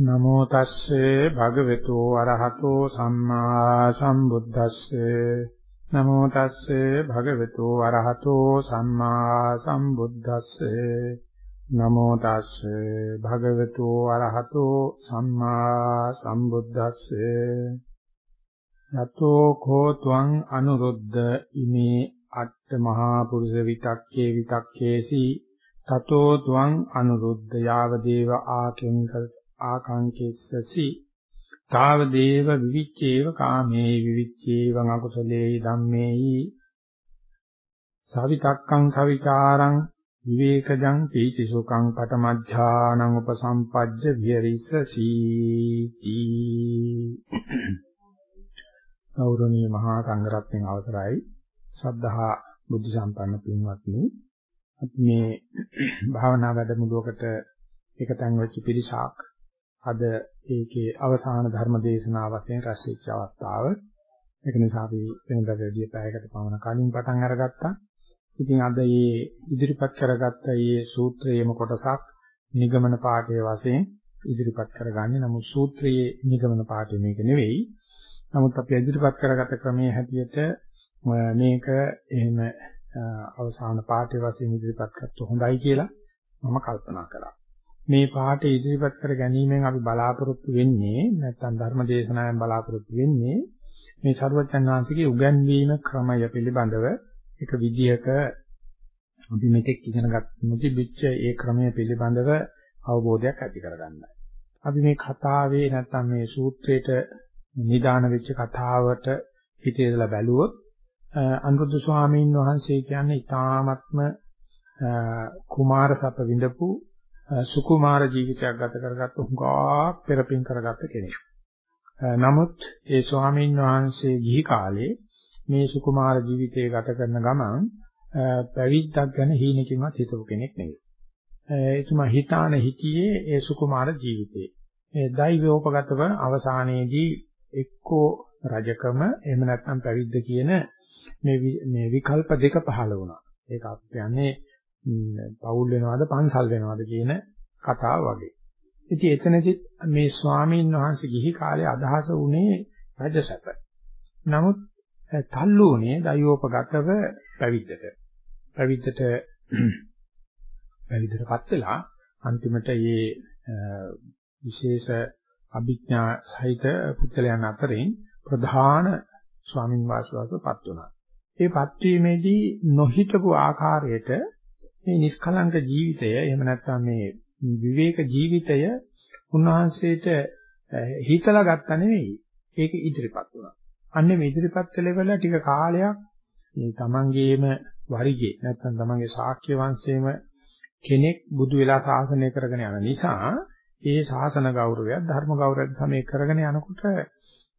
නමෝ තස්සේ භගවතු අරහතෝ සම්මා සම්බුද්දස්සේ. නමෝ තස්සේ භගවතු අරහතෝ සම්මා සම්බුද්දස්සේ. නමෝ තස්සේ භගවතු අරහතෝ සම්මා සම්බුද්දස්සේ. යතෝ කෝ ත්වං අනුරුද්ධ ඉමේ අට්ඨ මහා පුරුෂ විතක්කේ විතක්කේසි. තතෝ ත්වං අනුරුද්ධ යාව දේව ආකෙන්ක ආකාංකෙස්සසි තාව දේව විවිච්චේව කාමේ විවිච්චේවං අකුසලේ ධම්මේහි. සවිතක්කං සවිචාරං විවේකජං පීති සුඛං පටමඥානං උපසම්පජ්ජ විහෙරිස්සසි ගෞරවනීය මහා සංඝරත්නයන් අවසරයි. ශ්‍රද්ධහා බුද්ධ සම්පන්න පින්වත්නි අපි මේ භාවනා වැඩමුළුවකට එකතෙන් වෙච්ච පිරිසක් අද ඒකේ අවසාන ධර්ම දේශනාව වශයෙන් රැස් වෙච්ච අවස්ථාව. ඒක නිසා අපි වෙනදා වැඩි පැයකට පමණ කලින් පටන් අරගත්තා. ඉතින් අද මේ ඉදිරිපත් කරගත්ත මේ සූත්‍රයේම කොටසක් නිගමන පාඨයේ වශයෙන් ඉදිරිපත් කරගන්නේ. නමුත් සූත්‍රයේ නිගමන පාඨය මේක නෙවෙයි. නමුත් අපි ඉදිරිපත් කරගත ක්‍රමයේ හැටියට මේක එහෙම අවසාන පාඨයේ වශයෙන් ඉදිරිපත් කරත් හොඳයි කියලා මම කල්පනා කරා. මේ පාඩේ ඉදිරිපත් කර ගැනීමෙන් අපි බලාපොරොත්තු වෙන්නේ නැත්නම් ධර්ම දේශනාවෙන් බලාපොරොත්තු වෙන්නේ මේ සරුවචන් වහන්සේගේ උගන්වීම ක්‍රමය පිළිබඳව එක විදියක අපි මෙතෙක් ඉගෙන ගන්න මුතිබිච්ච ඒ ක්‍රමය පිළිබඳව අවබෝධයක් ඇති කරගන්නයි. අපි මේ කතාවේ නැත්නම් මේ සූත්‍රයේට නිදාන වෙච්ච කතාවට හිතේදලා බැලුවොත් අනුරුද්ධ ස්වාමීන් වහන්සේ කියන්නේ ඊ타ත්ම කුමාර සප විඳපු සුකුමාර ජීවිතයක් ගත කරගත්ත හුඟා පෙරපින් කරගත්ත කෙනෙක්. නමුත් ඒ ස්වාමීන් වහන්සේ ගිහි කාලේ මේ සුකුමාර ජීවිතය ගත කරන ගමන් පැවිද්දක් ගැන හීනකින්වත් හිතපු කෙනෙක් නෙවෙයි. එතුමා හිතාන හිතියේ ඒ සුකුමාර ජීවිතේ. මේ දෛවෝපගතව අවසානයේදී එක්කෝ රජකම එහෙම නැත්නම් පැවිද්ද කියන මේ මේ විකල්ප දෙක පහළ වුණා. ඒක අපි කියන්නේ පවුල් වෙනවද පන්සල් වෙනවද කියන කතාව වගේ. ඉතින් එතනදි මේ ස්වාමීන් වහන්සේ ගිහි කාලේ අදහස උනේ රජසැප. නමුත් තල්ලු උනේ දයෝපගතව පැවිද්දට. පැවිද්දට පැවිද්දටපත් වෙලා අන්තිමට මේ විශේෂ අභිඥා සහිත පුත්‍රයන් අතරින් ප්‍රධාන ස්වාමින් වහන්සේවස්පත් වුණා. ඒ පත්වීමේදී නොහිතපු ආකාරයට මේ නිෂ්කලංක ජීවිතය එහෙම නැත්නම් මේ විවේක ජීවිතය උන්වහන්සේට හිතලා ගත්තා නෙවෙයි ඒක ඉදිරිපත් වුණා. අන්නේ මේ ඉදිරිපත් කළේවල ටික කාලයක් මේ තමන්ගේම වරිගේ නැත්නම් තමන්ගේ ශාක්‍ය වංශයේම කෙනෙක් බුදු වෙලා ශාසනය කරගෙන යන නිසා ඒ ශාසන ගෞරවය ධර්ම ගෞරවය සමේ කරගෙන යනකොට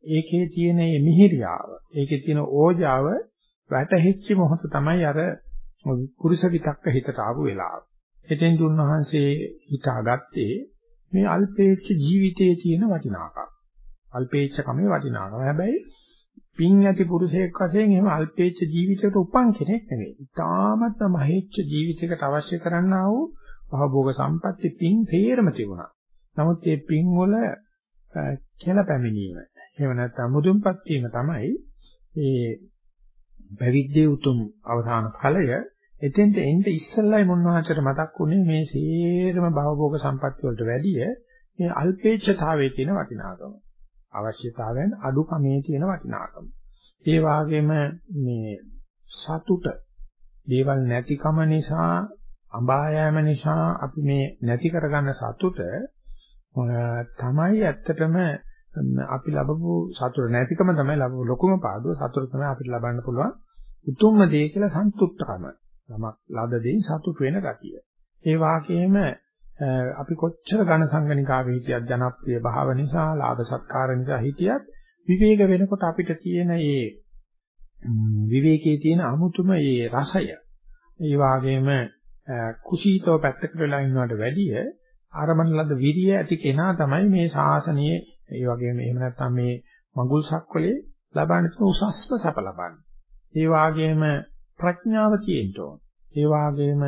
ඒකේ තියෙන මේ මිහිරියාව ඒකේ තියෙන ඕජාව වැටහිච්ච මොහොත තමයි අර පුරුෂ විතක්ක හිතට ආපු වෙලාව. එතෙන් දුන්වහන්සේ හිතාගත්තේ මේ අල්පේච්ඡ ජීවිතයේ තියෙන වටිනාකම. අල්පේච්ඡකමේ වටිනාකම. හැබැයි පින් ඇති පුරුෂයෙක් වශයෙන් එහෙම අල්පේච්ඡ ජීවිතයකට උපන් කෙනෙක් නෙවෙයි. ඊටාමත් මහේච්ඡ ජීවිතයකට අවශ්‍ය කරන්නා වූ භවභෝග සම්පatti පින් තේරම තිබුණා. නමුත් මේ පින් වල කියලා පැමිණීම එහෙම නැත්නම් මුදුන්පත් වීම තමයි ඒ පැවිද්දේ උතුම් අවසාන ඵලය එතෙන්ට එන්න ඉස්සෙල්ලයි මොනවාචර මතක් වුණේ මේ සේරම භවභෝග සම්පත්‍ය වලට වැඩිය මේ අල්පේච්ඡතාවයේ තියෙන වටිනාකම. අවශ්‍යතාවයන් අඩුකමේ තියෙන වටිනාකම. ඒ වගේම මේ සතුට දේවල් නැතිකම නිසා අඹායෑම නිසා අපි මේ නැති කරගන්න සතුට තමයි ඇත්තටම අපි ලැබපු සතුට නැතිකම තමයි ලැබපු ලොකුම පාඩුව සතුට තමයි අපිට ලබන්න පුළුවන් උතුම්ම දේ කියලා සන්තුෂ්ඨකම යමක් ලද දෙයින් සතුට වෙන ගතිය. ඒ වාගේම අපි කොච්චර ඝන සංගණිකාවේ හිටියත් ජනප්‍රිය භාව නිසා, ලාභ සත්කාර නිසා හිටියත් විවේක වෙනකොට අපිට තියෙන මේ විවේකයේ තියෙන අමුතුම මේ රසය. ඒ වාගේම කුසීතව පැත්තකට වෙලා ඉන්නවට වැඩිය ආරමණ ලද විරිය ඇති කෙනා තමයි මේ ශාසනයේ ඒ වගේම එහෙම නැත්නම් මේ මඟුල් සක්වලේ ලබන්න තියෙන උසස්ම සැප ලබන්න. ඒ වගේම ප්‍රඥාව තියෙන්න ඕන. ඒ වගේම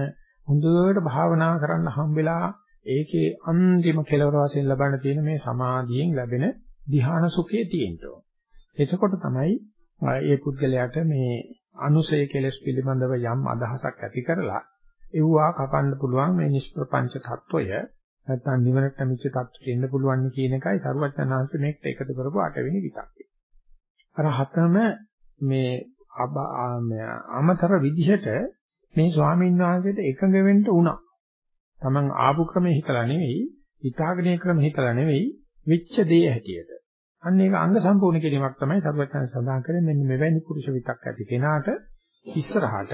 හොඳට භාවනා කරන්න හම්බෙලා ඒකේ අන්තිම කෙලවර වශයෙන් ලබන්න තියෙන මේ සමාධියෙන් ලැබෙන ධ්‍යාන සුඛය තියෙන්න ඕන. එතකොට තමයි ඒ පුද්ගලයාට මේ අනුසය කෙලස් පිළිබඳව යම් අදහසක් ඇති කරලා එව්වා කපන්න පුළුවන් මේ නිෂ්ප්‍රපංච తত্ত্বය නැත්නම් නිවනට මිච්ච තත්ත්වයට එන්න පුළුවන් කියන එකයි සරුවචනාංශ මේකට එකතු කරපු අටවෙනි විතක්කය. අර හතම මේ අමතර විදිහට මේ ස්වාමීන් වහන්සේට එකඟ වෙන්න උනා. Taman ආපු ක්‍රමයේ හිතලා නෙවෙයි, හිතාගනේ ක්‍රමයේ හිතලා නෙවෙයි, විච්ඡ දේ හැටියට. අන්න ඒක අංග සම්පූර්ණ කිරීමක් තමයි සරුවචනාංශ සඳහන් කරන්නේ මෙන්න මෙවැනි පුරුෂ විතක් ඇති කෙනාට ඉස්සරහට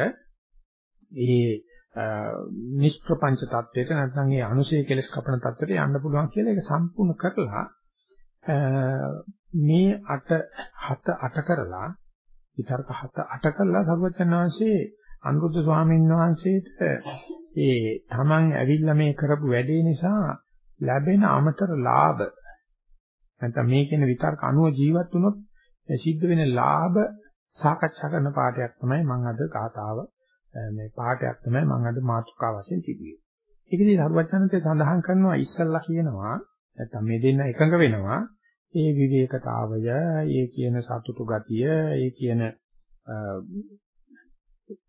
ඒ නිෂ්ප්‍රපංච தත්වයට නැත්නම් ඒ අනුශේ කෙලස් කපන தත්වයට යන්න පුළුවන් කියලා ඒක සම්පූර්ණ කරලා මේ අට හත අට කරලා විතර්ක හත අට කරලා සර්වඥාන් වහන්සේ අනුරුද්ධ ස්වාමීන් වහන්සේට ඒ තමන් ඇවිල්ලා මේ කරපු වැඩේ නිසා ලැබෙන අමතර ලාභ නැත්නම් මේ කියන විතර්ක අනුව ජීවත් වුණොත් සිද්ධ වෙන ලාභ සාකච්ඡා කරන පාඩයක් තමයි මම අද ගාතාව මේ පාඩයක් තමයි මම අද මාතෘකාව වශයෙන් තිබුවේ. ඒකදී සර්වඥාන්සේ සඳහන් කරනවා ඉස්සල්ලා කියනවා නැත්නම් මේ දෙන්න එකඟ වෙනවා ඒ විවේකතාවය, ඒ කියන සතුටු ගතිය, ඒ කියන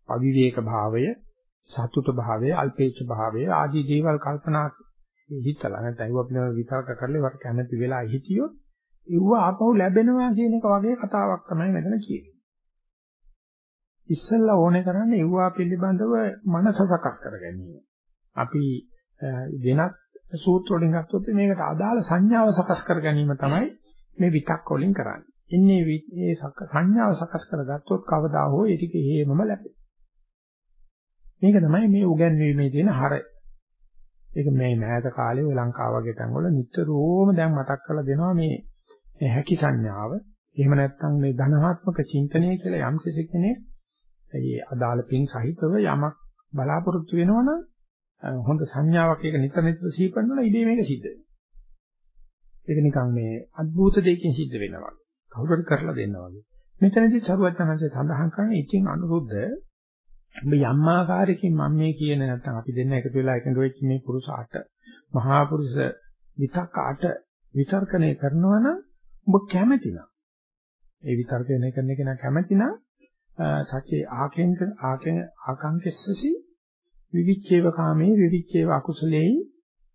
අවිවේක භාවය, සතුට භාවය, අල්පේච්ඡ භාවය ආදී දේවල් කල්පනා හිතලා නැත්නම් ඒව අපිට විතර්ක කරලා ඒවට කැමැති වෙලා හිටියොත් ඒව ආපහු ලැබෙනවා කියන එක වගේ කතාවක් තමයි මෙතන කියන්නේ. ඉස්සෙල්ලා ඕනේ කරන්නේ ඒව පිළිබඳව මනස සකස් කර ගැනීම. අපි වෙනත් සූත්‍ර වලින් ගත්තොත් මේකට අදාළ සංඥාව සකස් කර ගැනීම තමයි මේ විතක් වලින් කරන්නේ. ඉන්නේ මේ සංඥාව සකස් කරගත්තොත් කවදා හෝ ඒ ටික හේමම ලැබෙයි. මේක තමයි මේ උගන්වීමේ තියෙන හරය. ඒක මේ මෑත කාලේ ඔය ලංකාව වගේ තැන්වල නිතරම දැන් මතක් කරලා දෙනවා මේ හැකි සංඥාව. එහෙම නැත්නම් මේ ධනාත්මක චින්තනය කියලා යම් කෙනෙක් ඒ අදාළ පින් සහිතව යමක් බලාපොරොත්තු වෙනවනම් හොඳ සංඥාවක් ඒක නිතර නිතර සිහිපන්නන ඉබේ මේක සිද්ධ වෙනවා. ඒක නිකන් මේ අద్భుත දෙයකින් සිද්ධ වෙනවා. කවුරුහරි කරලා දෙන්නා වගේ. මෙතනදී සරුවත් තමයි සඳහන් කරන්නේ ඉතින් අනුරුද්ධ ඔබ යම් ආකාරයකින් මම මේ කියන නැත්නම් අපි දෙන්න එකතු වෙලා එකඟ වෙච්ච මේ පුරුෂ අට මහා පුරුෂ විතක් අට විතර්කණය කරනවා නම් ඔබ කැමති නම් ඒ විතර්කණය කරන එක නම් කැමති නම් සත්‍යේ ආකෙන්ක ආකෙන් ආකාංකස්සසි විවිච්ඡේව කාමේ විවිච්ඡේව අකුසලේයි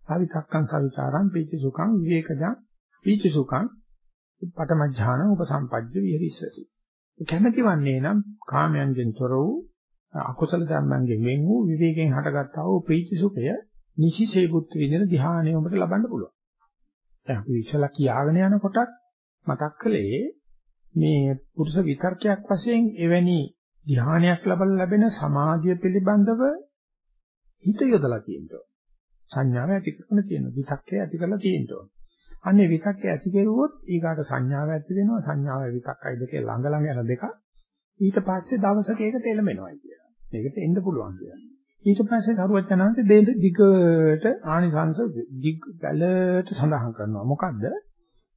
අවිතක්කං සවිචාරං පීති සුඛං විවේකජං පීති සුඛං පඨමඥාන උපසම්පජ්ජ විහෙරිස්සසි කැමැති වන්නේ නම් කාමයන්ගෙන් තොර වූ අකුසල ධර්මයන්ගෙන් වෙන් වූ විවේකයෙන් හටගත්තා වූ ප්‍රීති සුඛය නිසිසේ බුද්ධ විදින ධ්‍යානය ඔබට ලබන්න පුළුවන්. දැන් අපි ඉස්සලා කියාගෙන යනකොටත් මතක් කළේ මේ පුරුෂ විතර්කයක් වශයෙන් එවැනි ධ්‍යානයක් ලබලා ලැබෙන සමාධිය පිළිබඳව හිත යොදලා තියෙනවා. සංඥාව ඇති කරගෙන තියෙනවා. විතක්කය ඇති කරලා තියෙනවා. අන්නේ විතක්කය ඇති කෙරුවොත් ඊගාට සංඥාව ඇති වෙනවා. සංඥාව විතක්කයි දෙකේ ළඟ ළඟ යන දෙක. ඊට පස්සේ දවසක ඒකට එළමෙනවා කියලා. මේකට එන්න පුළුවන් කියලා. ඊට පස්සේ සරුවචනාන්ත දිගට ආනිසංස දිග බැලට සඳහන් කරනවා. මොකද්ද?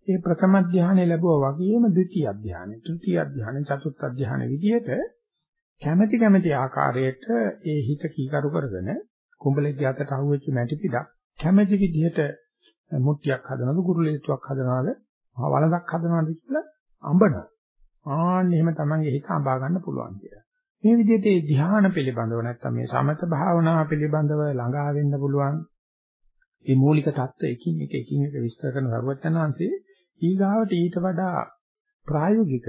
ඒ ප්‍රථම ධානය ලැබුවා වගේම ද්විතීයි ධානය, තෘතීයි ධානය, චතුර්ථ ධානය විදිහට කැමැති කැමැති ආකාරයට ඒ හිත කීකරු කරගෙන කුඹලේ යටට අහුවෙච්ච මැටි පිටක් කැමැති විදිහට මුට්ටියක් හදනවද, ගුරුලීත්වයක් හදනවද, වලක් හදනවද කියලා අඹනවා. ආන්න එහෙම තමන්ගේ හිත අඹා ගන්න පුළුවන් කියලා. මේ විදිහට මේ ධ්‍යාන පිළිබඳව නැත්නම් මේ සමත භාවනාව පිළිබඳව ළඟා වෙන්න පුළුවන්. මේ මූලික தত্ত্ব එකින් එක එකින් එක විස්තර කරන සර්වඥාන්සේ ඊගාවට ඊට වඩා ප්‍රායෝගික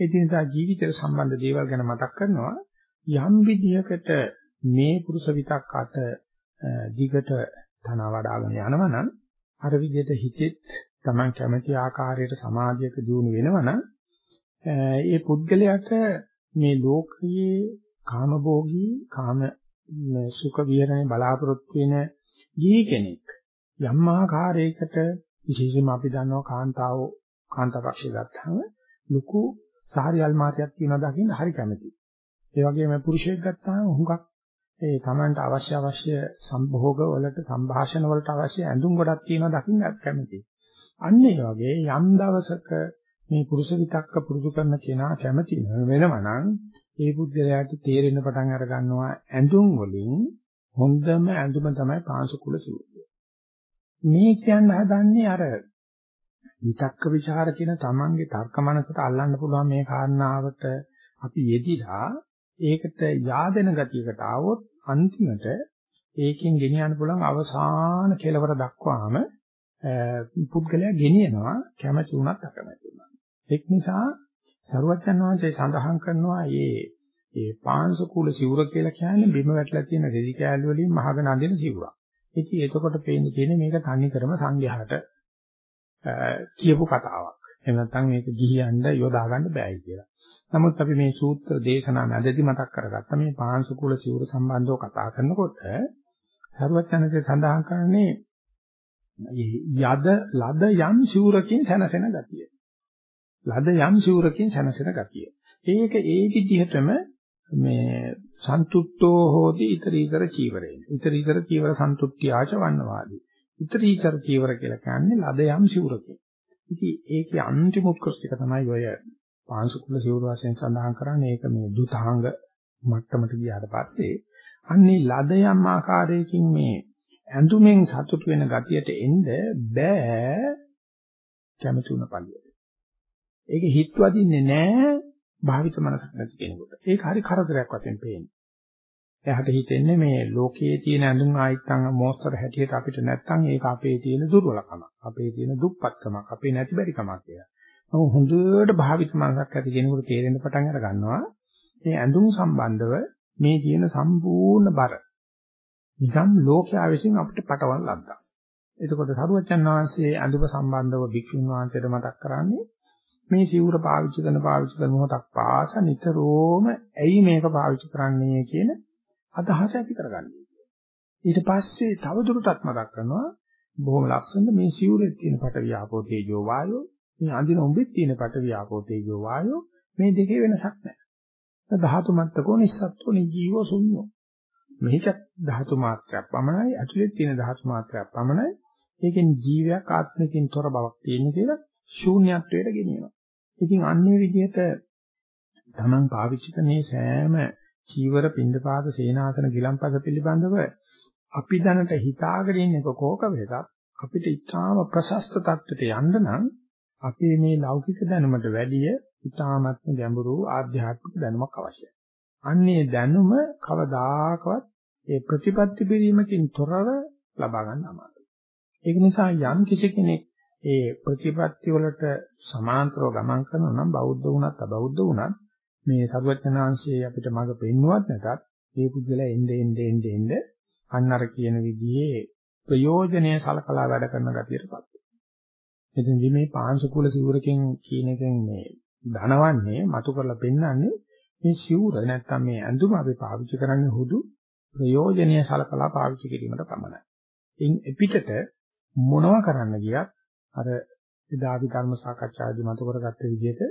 එදිනදා ජීවිතයට සම්බන්ධ දේවල් ගැන මතක් කරනවා. යම් විදිහකට මේ පුරුෂ විතක් අත දිගට තන වඩාගෙන යනවනම් අර විදිහට හිතෙත් Taman කැමති ආකාරයට සමාධියක දියුණු වෙනවනම් ඒ පුද්ගලයාට මේ ලෝකයේ කාමභෝගී කාම සුඛ විහරණය බලාපොරොත්තු වෙන ජී කෙනෙක් යම් ආකාරයකට විශේෂයෙන්ම අපි දන්නවා කාන්තාව කාන්තාපක්ෂය ගත්තාම ලুকু සාහරි අල්මාරියක් තියෙනවා දකින්න හරි කැමතියි. ඒ වගේම පුරුෂයෙක් ගත්තාම හුඟක් ඒ Tamanට අවශ්‍ය අවශ්‍ය සම්භෝග වලට සංഭാෂණ වලට අවශ්‍ය ඇඳුම් ගොඩක් තියෙනවා දකින්න කැමතියි. අන්න ඒ වගේ යම් දවසක මේ පුරුෂ විතක්ක පුරුදු කරන කෙනා කැමති වෙනවා නම් ඒ බුද්ධයාට තේරෙන්න පටන් අර ගන්නවා ඇඳුම් වලින් හොඳම ඇඳුම තමයි පාංශු කුල සූත්‍රය. මේ කියන්න හදන්නේ අර විතක්ක ਵਿਚාර කියන තමන්ගේ තර්ක මනසට අල්ලන්න පුළුවන් මේ කාරණාවට අපි යෙදිලා ඒකට yaadena ගතියකට ආවොත් අන්තිමට ඒකෙන් ගෙනියන්න පුළුවන් අවසාන කෙලවර දක්වාම පුද්ගලයා ගෙනියනවා කැමැති වුණත් අකමැති වුණත්. ඒක නිසා සරුවචන් වහන්සේ සඳහන් කරනවා මේ ඒ පාංශ කුල සිවුර කියලා කියන්නේ බිම වැටලා තියෙන රෙදි කෑලි වලින් මහගෙන අඳින සිවුරක්. ඉතින් එතකොට පේන්නේ තියෙන්නේ මේක තන්නේ කරම සංඝයාට කියපු කතාවක්. එහෙම නැත්නම් මේක ගිහියන්ද යොදා ගන්න බෑයි කියලා. නමුත් අපි මේ සූත්‍ර දේශනා මැදදී මතක් කරගත්ත මේ පාංශ කුල සිවුර සම්බන්ධව කතා කරනකොට සරුවචනසේ සඳහන් කරන්නේ යද ලද යම් සිවුරකින් සැනසෙන ගතිය. ලද යම් සිවුරකින් සැනසෙන ගතිය. ඒක ඒ විදිහටම මේ සන්තුට්ඨෝ හෝති ඊතරීතර චීවරේන. ඊතරීතර චීවර සන්තුට්ඨියාච වන්නවාදී. ඊතරීතර චීවර කියලා කියන්නේ ලද යම් සිවුරකින්. ඉතින් ඒකේ අන්තිම උත්කෘෂ්ඨක තමයි ඔය පාංශුකුල සිවුර වශයෙන් සඳහන් කරන්නේ ඒක මේ දුතාංග මට්ටමට ගියාට පස්සේ අන්නේ ලද යම් ආකාරයකින් මේ ඇඳුමෙන් සතුට වෙන ගතියට එන්න බෑ කැමති වුණ පළියට. ඒක හිත වදින්නේ නෑ භාවිත මනසක් නැති කෙනෙකුට. ඒක හරි කරදරයක් වශයෙන් පේන්නේ. එයාට හිතෙන්නේ මේ ලෝකයේ තියෙන ඇඳුම් ආයිත්තන් මොස්තර හැටියට අපිට නැත්තම් ඒක අපේ තියෙන දුර්වලකමක්. අපේ තියෙන දුප්පත්කමක්. අපේ නැති බැරිකමක් කියලා. නමුත් හොඳට භාවිත මනසක් ඇති කෙනෙකුට තේරෙන්න පටන් අර ගන්නවා මේ ඇඳුම් සම්බන්ධව මේ තියෙන සම්පූර්ණ බර නිකම් ලෝකයා විසින් අපිට පටවන ලද්දා. එතකොට සරුවචන් වහන්සේ අඳුම සම්බන්ධව භික්ෂුන් වහන්සේට මතක් කරන්නේ මේ සිවුර පාවිච්චි කරන පාවිච්චි කරන මොහොතක් පාස නිතරම ඇයි මේක පාවිච්චි කරන්නේ කියන අදහස ඇති කරගන්නේ. ඊට පස්සේ තවදුරටත් මතක් කරනවා බොහොම ලස්සන මේ සිවුරේ තියෙන පට වියාපෝ තේජෝ වායෝ මේ අඳින උඹෙත් තියෙන පට වියාපෝ තේජෝ වායෝ මේ දෙකේ වෙනසක් නැහැ. ධාතු මත්තකෝ නිස්සත්තු නිජීවෝ ශුන්‍යෝ. මේක ධාතු මාත්‍රයක් පමණයි ඇතුලේ තියෙන ධාතු මාත්‍රයක් පමණයි. ඒකෙන් ජීවයක් ආත්මකින් තොර බවක් තියෙන කියලා ශූන්‍යත්වයට ගෙනියනවා. ඉතින් අන්නේ විදිහට Taman පාවිච්චි කරන සෑම චීවර පින්දපාත සේනාසන ගිලම්පස පිළිබඳව අපි දැනට හිතාගෙන ඉන්න කෝක වේදත් අපිට ඊටාම ප්‍රශස්ත තත්ත්වයට යන්න නම් අපේ මේ ලෞකික දැනුමට වැඩිය ඊටාමත්ම ගැඹුරු ආධ්‍යාත්මික දැනුමක් අවශ්‍යයි. අන්නේ දැනුම කවදාකවත් ඒ ප්‍රතිපත්ති පිරීමකින් තොරව ලබා ගන්න අමාරුයි. ඒක නිසා යම් කිසි කෙනෙක් ඒ ප්‍රතිපත්ති වලට සමාන්තරව ගමන් කරනවා නම් බෞද්ධ වුණත් අබෞද්ධ වුණත් මේ සරුවචනාංශයේ අපිට මඟ පෙන්වුවත් නැතත් මේ පුද්ගලයා එnde ende ende ende අන්න අර කියන විදිහේ ප්‍රයෝජනීය සලකලා වැඩ කරන ගතියටපත් වෙනවා. එතෙන්දී මේ පාංශුකුල සිවුරකින් කියන එකෙන් මේ ධනවන්නේ මතු කරලා පෙන්වන්නේ මේ සිවුර නැත්තම් මේ ඇඳුම අපි පාවිච්චි කරන්නේ හුදු ප්‍රයෝජනීය සලකලා පාවිච්චි කිරීමට පමණයි. ඉන් පිටට මොනවා කරන්න ගියත් අර එදා අපි ධර්ම සාකච්ඡාදී මතු කරගත්ත විදිහට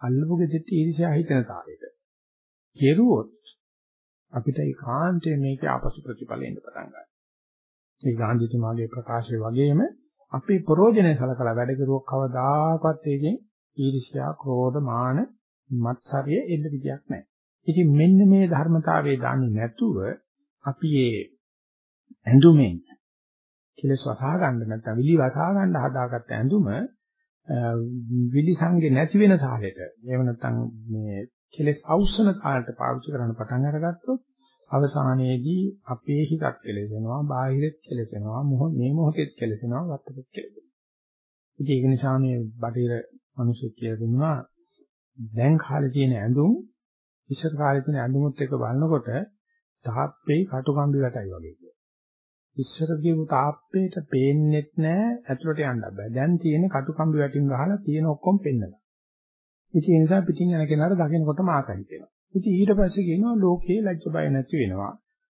අල්ලපු ගෙදෙට්ට ඊර්ෂ්‍යා හිතන තාලෙට. කෙරුවොත් අපිට ඒකාන්තයෙන් මේකේ ආපසු ප්‍රතිඵල එන්න පටන් ගන්නවා. ඒ ගාන්ධිතුමාගේ ප්‍රකාශය වගේම අපේ ප්‍රෝජනය සලකලා වැඩ කරුවොත් කවදාකවත් ඒකෙන් ඊර්ෂ්‍යා, ක්‍රෝධ, මාන, මත්සරිය එන්න විදියක් නැහැ. ඉතින් මෙන්න මේ ධර්මතාවයේ දන්නේ නැතුව අපි මේ ඇඳුමෙන් කෙලස් වසා ගන්න නැත්නම් විලි වසා ගන්න හදාගත්ත ඇඳුම විලි සංගේ නැති වෙන තාලෙට එහෙම නැත්නම් මේ කෙලස් අවසන කාලයට පාවිච්චි කරන්න පටන් අරගත්තොත් අවසානයේදී අපේ හිතත් කෙලෙසෙනවා බාහිරෙත් කෙලෙසෙනවා මේ මොහොතෙත් කෙලෙසෙනවා වත්තෙත් කෙලෙසෙනවා ඉතින් ඒක නිසා මේ බටහිර මිනිස්සු කියලා දුන්නා දැන් කාලේ තියෙන ඇඳුම් ඉස්සර කාලේ තියෙන ඇඳුමුත් එක්ක බලනකොට තාප්පේ කටුකම්බි වැටයි වගේ කියලා. ඉස්සර කියපු තාප්පේට පේන්නෙත් නෑ ඇතුළට යන්න බෑ. දැන් තියෙන කටුකම්බි වැටින් ගහලා තියෙන ඔක්කොම පෙන්නලා. ඉතින් ඒ නිසා පිටින් යන කෙනාට දකිනකොටම ආසයි හිතෙනවා. ඉතින් ඊට පස්සේ කියනවා ලෝකේ ලැජ්ජ බය නැති වෙනවා.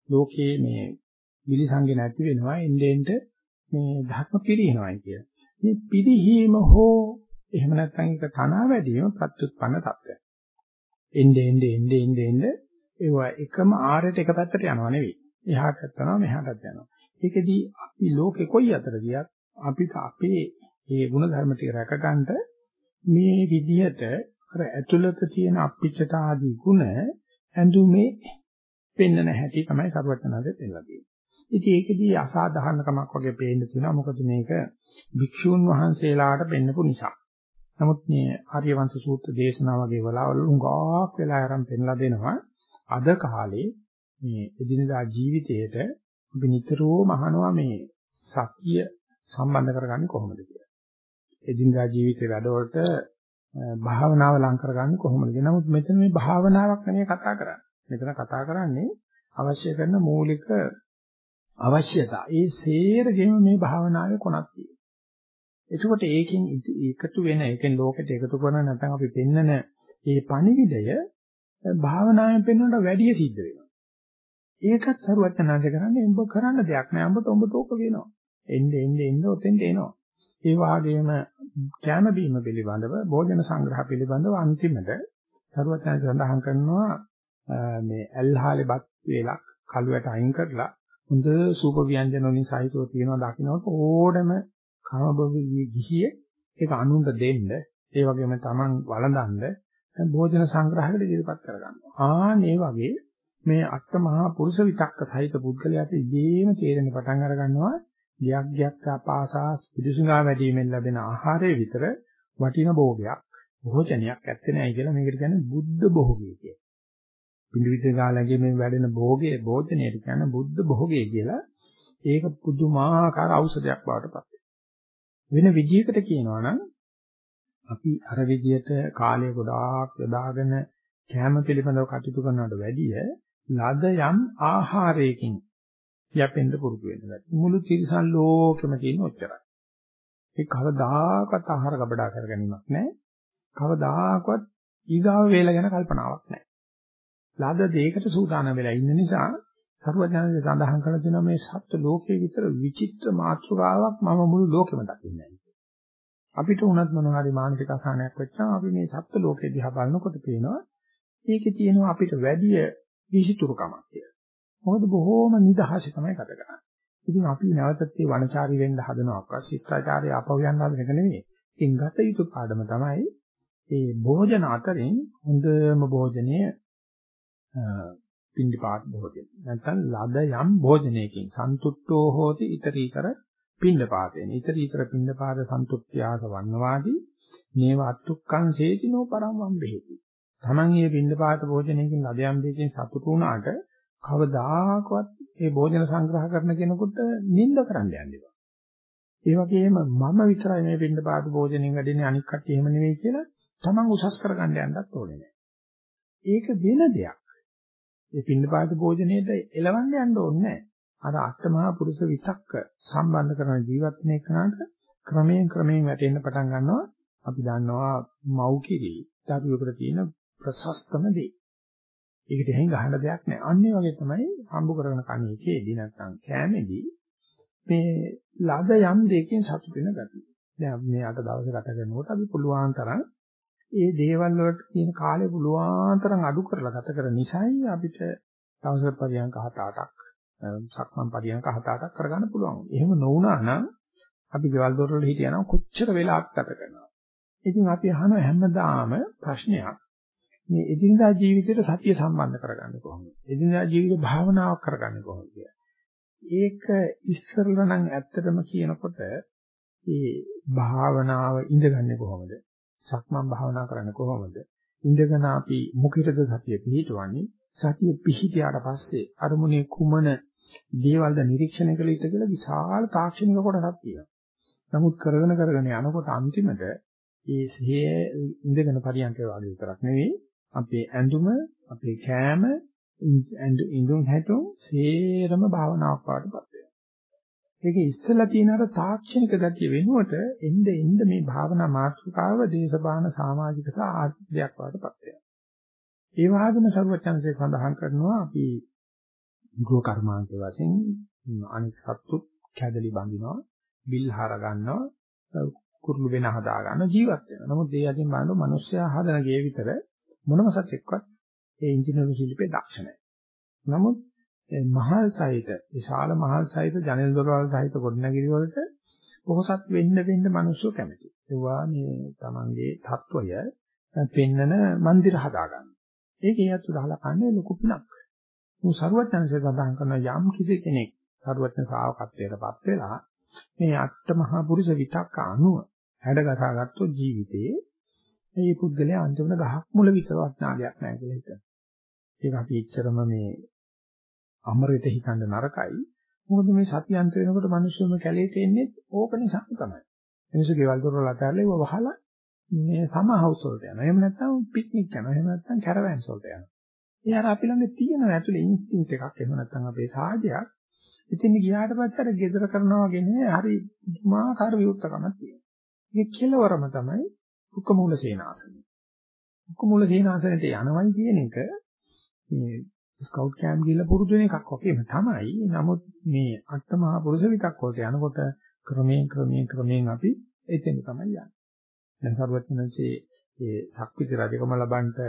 ලෝකේ මේ විලිසංගේ නැති වෙනවා. එnde මේ ධර්ම පිරිනවයි කියලා. මේ පිරිහීම හෝ එහෙම නැත්නම් ඒක තනවා වැඩි වීම ප්‍රත්‍යুৎපන්න තත්ත්වයක්. එnde ende ende ende ende ඒවා එකම ආරයට එක පැත්තට යනවා නෙවෙයි. එහාට යනවා මෙහාටත් යනවා. ඒකෙදී අපි ලෝකෙ කොයි අතර ගියත් අපිට අපේ මේ ಗುಣධර්ම ටික රැකගන්න මේ විදිහට අර ඇතුළත තියෙන අපිච්චත ආදී ගුණ ඇඳුමේ පෙන්වන හැටි තමයි සරුවචනාවේ පෙන්වලා තියෙන්නේ. ඉතින් ඒකෙදී අසාධාරණකමක් වගේ පේන්න තියෙනවා. මොකද මේක භික්ෂූන් වහන්සේලාට පෙන්නපු නිසා. නමුත් මේ ආර්යවංශ සූත්‍ර දේශනා වගේ වලවල් උඟාක් වෙලා ආරම් පෙන්ලා දෙනවා. අද කාලේ මේ එදිනදා ජීවිතයේට අපි නිතරම අහනවා මේ සතිය සම්බන්ධ කරගන්නේ කොහොමද කියලා. එදිනදා ජීවිතේ වැඩවලට භාවනාව ලං කරගන්නේ කොහොමද? නමුත් මෙතන මේ භාවනාවක් නෙමෙයි කතා කරන්නේ. මෙතන කතා කරන්නේ අවශ්‍ය කරන මූලික අවශ්‍යතා. ඒ සේරගෙම මේ භාවනාවේ කොනක් තියෙනවා. එතකොට ඒකෙන් එකතු වෙන ඒකෙන් ලෝකෙට එකතු කරන නැත්නම් අපි පෙන්නන මේ පණිවිඩය භාවනාවෙන් පෙන්වනට වැඩිය සිද්ධ වෙනවා. ඒකත් සරුවචනාංශ කරන්නේ උඹ කරන්න දෙයක් නෑ. උඹට උඹට ඕක වෙනවා. එන්නේ එන්නේ එන්නේ ඔතෙන්ට එනවා. ඒ වගේම කැම බීම පිළිබඳව භෝජන සංග්‍රහ පිළිබඳව අන්තිමට සරුවචනාංශ සඳහන් කරනවා මේ ඇල්හාලේ බත් වේලක් කළුවට අයින් කරලා හොඳ සූප ව්‍යංජන වලින් සහිතව තියෙනවා දකින්නකොට ඕඩම කාමභෝගී ගිහියේ ඒක අනුන්ට දෙන්න ඒ වගේම Taman වළඳන්න භෝජන සංග්‍රහයකට ඉදිරිපත් කරගන්නවා. ආන් ඒ වගේ මේ අට්ඨමහා පුරුෂ විතක්ක සහිත පුද්ගලයාට ඉබේම තේරෙන පටන් අර ගන්නවා ගියක් ගියක් පාසා පිදුසුඟා වැඩිමෙන් ලැබෙන ආහාරය විතර වටින භෝගයක් භෝජනයක් ඇත්තේ නැහැ කියලා මේකට කියන්නේ බුද්ධ භෝගය කියලා. පිළිවිත කාලයේ මේ වැඩෙන භෝගයේ භෝජනයට කියන්නේ බුද්ධ භෝගය කියලා. ඒක පුදුමාකාර ඖෂධයක් බවට පත් වෙන විදිහකට කියනවා නම් අපි අර විදිහට කාලය ගොඩාක් යොදාගෙන කැම පිළිබඳව කටයුතු කරනවට වැඩිය ලද යම් ආහාරයකින් යැපෙන්න පුරුදු වෙනවා. මුළු තිරිසන් ලෝකෙම තියෙන ඔච්චරයි. ඒ කවදාකවත් ආහාර ගබඩා කර ගැනීමක් නැහැ. කවදාකවත් ඊගාව වේල ගැන කල්පනාවක් නැහැ. ලද දෙයකට සූදානම් වෙලා ඉන්න නිසා සරුවඥාණන් සඳහන් කරලා තියෙනවා මේ සත්ත්ව ලෝකයේ විතර විචිත්‍ර මාතෘකාවක් මම මුළු ලෝකෙම දකින්නේ නැහැ. අපිට උනත් මොනවා හරි මානසික අසහනයක් වෙච්චාම අපි මේ සත්ත්ව ලෝකේ දිහා බලනකොට පේනවා ඒකේ තියෙනවා අපිට වැඩි විසිතුරුකමක් කියලා. මොකද බොහෝම නිදහසේ තමයි ගත කරන්නේ. ඉතින් අපි නැවතත් මේ වනචාරි වෙන්න හදනවක් ශිෂ්ටාචාරය අපව යන්න හදන එක නෙමෙයි. ඉතින් ගත යුතු පාඩම තමයි මේ භෝජන අතරින් හොඳම භෝජනය පින්ඩපාත භෝජන. නැත්නම් ලද යම් භෝජනයකින් සන්තුට්ඨෝ හෝති ඊතරීතර පින්ඩපාතේන. ඊතරීතර පින්ඩපාත සන්තුට්ඨ්‍යාස වන්නවාදී මේව අත්ුක්කං සේතිනෝ පරම් වම්බෙහිති. Taman මේ පින්ඩපාත භෝජනයකින් ලද යම් දෙයකින් සතුටු වුණාට කවදාකවත් මේ භෝජන සංග්‍රහ කරන කෙනෙකුට නිඳ කරන්න යන්න එපා. ඒ වගේම මම විතරයි මේ පින්ඩපාත භෝජනෙන් වැඩින්නේ අනික් කට්ටිය එහෙම නෙවෙයි කියලා Taman උසස් කරගන්න යන්නත් ඕනේ නැහැ. ඒක වෙන දෙයක්. ඒ පින්නපාත භෝජනයේද එලවන්න යන්න ඕනේ නැහැ. අර අටමහා පුරුෂ විතක්ක සම්බන්ධ කරන ජීවත් වෙන එකනට ක්‍රමයෙන් ක්‍රමයෙන් වැටෙන්න පටන් ගන්නවා. අපි දන්නවා මව්කිරි දරුවෙකුට තියෙන ප්‍රශස්තම දේ. ඒකට එහෙන් ගහන්න දෙයක් නැහැ. අන්න වගේ තමයි හම්බ කරගෙන කණ එකේදී නැත්නම් කෑමේදී මේ ලද යම් දෙකකින් සතුට වෙන ගතිය. දැන් මේ අට දවස් ගත කරනකොට අපි පුළුවන් තරම් ඒ දේවල් වලට තියෙන කාලය පුළුවන් තරම් අඩු කරලා ගත කර නිසායි අපිට දවසක පරියන්ක 7-8ක් සක්මන් පරියන්ක 7-8ක් කරගන්න පුළුවන්. එහෙම නොවුනා නම් අපි ගෙවල් දොරවල හිටියනම් කොච්චර වෙලාවක් ගත කරනවද? ඉතින් අපි අහන හැමදාම ප්‍රශ්නයක් මේ එදිනදා ජීවිතයට සතිය සම්බන්ධ කරගන්නේ කොහොමද? එදිනදා ජීවිත භාවනාවක් කරගන්නේ කොහොමද ඒක ඉස්සරලා නම් ඇත්තටම කියනකොට ඒ භාවනාව ඉඳගන්නේ කොහොමද? සක්මන් භාවනා කරන්නේ කොහොමද? ඉඳගෙන අපි මුකිටද සතිය පිහිටවන්නේ? සතිය පිහිටියාට පස්සේ අරමුණේ කුමන දේවල්ද නිරීක්ෂණය කළ යුතුද කියලා විශාල තාක්ෂණික කොටසක් තියෙනවා. නමුත් කරගෙන කරගෙන යනකොට අන්තිමට ඒ සිහිය ඉඳගෙන පරියන්කේ වගේ විතරක් නෙවෙයි අපේ ඇඳුම, අපේ කෑම, ඉඳුම් හැටුම් සේරම භාවනාවක් වඩපත් වෙනවා. ඒක ඉස්සෙල්ලා තියෙන අර තාක්ෂණික ගතිය වෙනුවට එnde එnde මේ භාවනා මාතෘකාව දේශපාලන සමාජික සහ ආර්ථික දෙයක් වඩපත් වෙනවා. ඒ වගේම සරුවචනසේ සඳහන් කරනවා අපි ගෘහ කර්මාන්තයේ වශයෙන් අනික් සත්තු කැදලි බඳිනවා, බිල් හර ගන්නවා, කුරුළු වෙන හදා ගන්න ජීවත් වෙනවා. නමුත් ඒ අදින් බලනකොට මිනිස්සයා හදන ගේ විතර මොනම සතෙක්වත් ඒ ඉංජිනේරු ශිල්පයේ දක්ෂ නැහැ. නමුත් මහල් සහිත විශාල මහල් සහිත ජනේල් දොරවල් සහිත ගොඩනැගිලි වලට පොහොසත් වෙන්න වෙන්න මිනිස්සු කැමති. ඒවා මේ Tamange తত্ত্বය පෙන්නන મંદિર හදාගන්න. ඒකේ යතු දහලා කන්නේ ලොකු පිනක්. මු සරුවත්නන්සේ සඳහන් කරන යම් කිසි කෙනෙක් සරුවත්න ශ්‍රාවකත්වයටපත් වෙලා මේ අට මහා පුරුෂ විතක් අනුව හැඩගසා ගත්තොත් ජීවිතේ මේ පුද්ගලයා අන්තිමට ගහක් මුල විතර වටනාලයක් නැහැ කියලා හිතනවා. ඒක අපි එච්චරම මේ අමරයට හිතන්න නරකයි. මොකද මේ සතියන්ත වෙනකොට මිනිස්සුම කැලේ තෙන්නේ ඕක නිසා තමයි. මිනිස්සු ගෙවල් දොරවල් අතහැරලා ඒව වහලා මේ සම හවුස් වලට යනවා. එහෙම නැත්නම් පික්නික් යනවා. එහෙම නැත්නම් කැරවැන්ස් වලට යනවා. ඒ අර අපි ළඟ තියෙන ඇතුලේ ඉන්ස්ටින්ක්ට් එකක් එහෙම නැත්නම් අපේ සාහජයක්. ඉතින් ගියාට පස්සේ අර gedara කරනවා වගේ නෙවෙයි හරි මාකාර විවුර්තකමක් තියෙනවා. ඒක කෙලවරම තමයි දුක්ඛ මූල සේනාසනය. දුක්ඛ මූල සේනාසනයට යනවයි කියන එක මේ ස්කවුට් කැම්ප් ගිහලා පුරුදු වෙන එකක් වගේම තමයි. නමුත් මේ අට්ඨමහා පුරුෂ විතක් වලට යනකොට ක්‍රමයෙන් ක්‍රමයෙන් ක්‍රමයෙන් අපි එතෙන් තමයි යන්නේ. දැන් සරුවත්නන්සේ ඒ ශක්විති රජකම ලබන්නට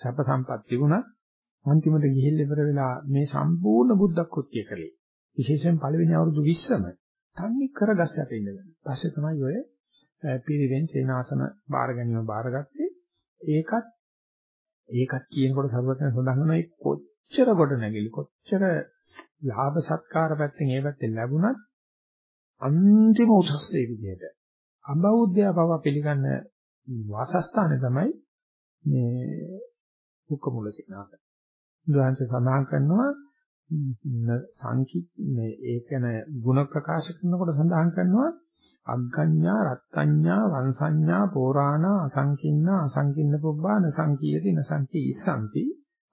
සැප සම්පත් තිබුණා. අන්තිමට ගිහිල්ලා ඉවර වෙලා මේ සම්පූර්ණ බුද්ධ කෘත්‍ය කළේ. විශේෂයෙන් පළවෙනි අවුරුදු 20ම තන්නේ කරගස්සට ඉඳගෙන. පස්සේ තමයි ඔය පිරිවෙන් සේනාසන බාර ගැනීම බාරගත්තේ. ඒකත් ඒකත් කියනකොට සරුවත්න සඳහන් කරන ඒ කොච්චර කොට නැගිලි කොච්චර ලාභ සත්කාර පැත්තෙන් ඒ පැත්තෙන් ලැබුණත් අන්තිම උසස් ඒ විදිහට අබෞද්ධය බව පිළිගන්න වාසස්ථානේ තමයි මේ දුක්ඛ මූල සිනාත. බුදුහන්සේ සඳහන් කරනවා සංකි මේ ඒකන ಗುಣ ප්‍රකාශ කරනකොට සඳහන් කරනවා අග්ගඤ්ඤා රත්ත්‍ඤ්ඤා වංශඤ්ඤා පෝරාණ අසංකින්නා අසංකින්න පුබ්බා නසංකීයති නසංකී ඉස්සන්ති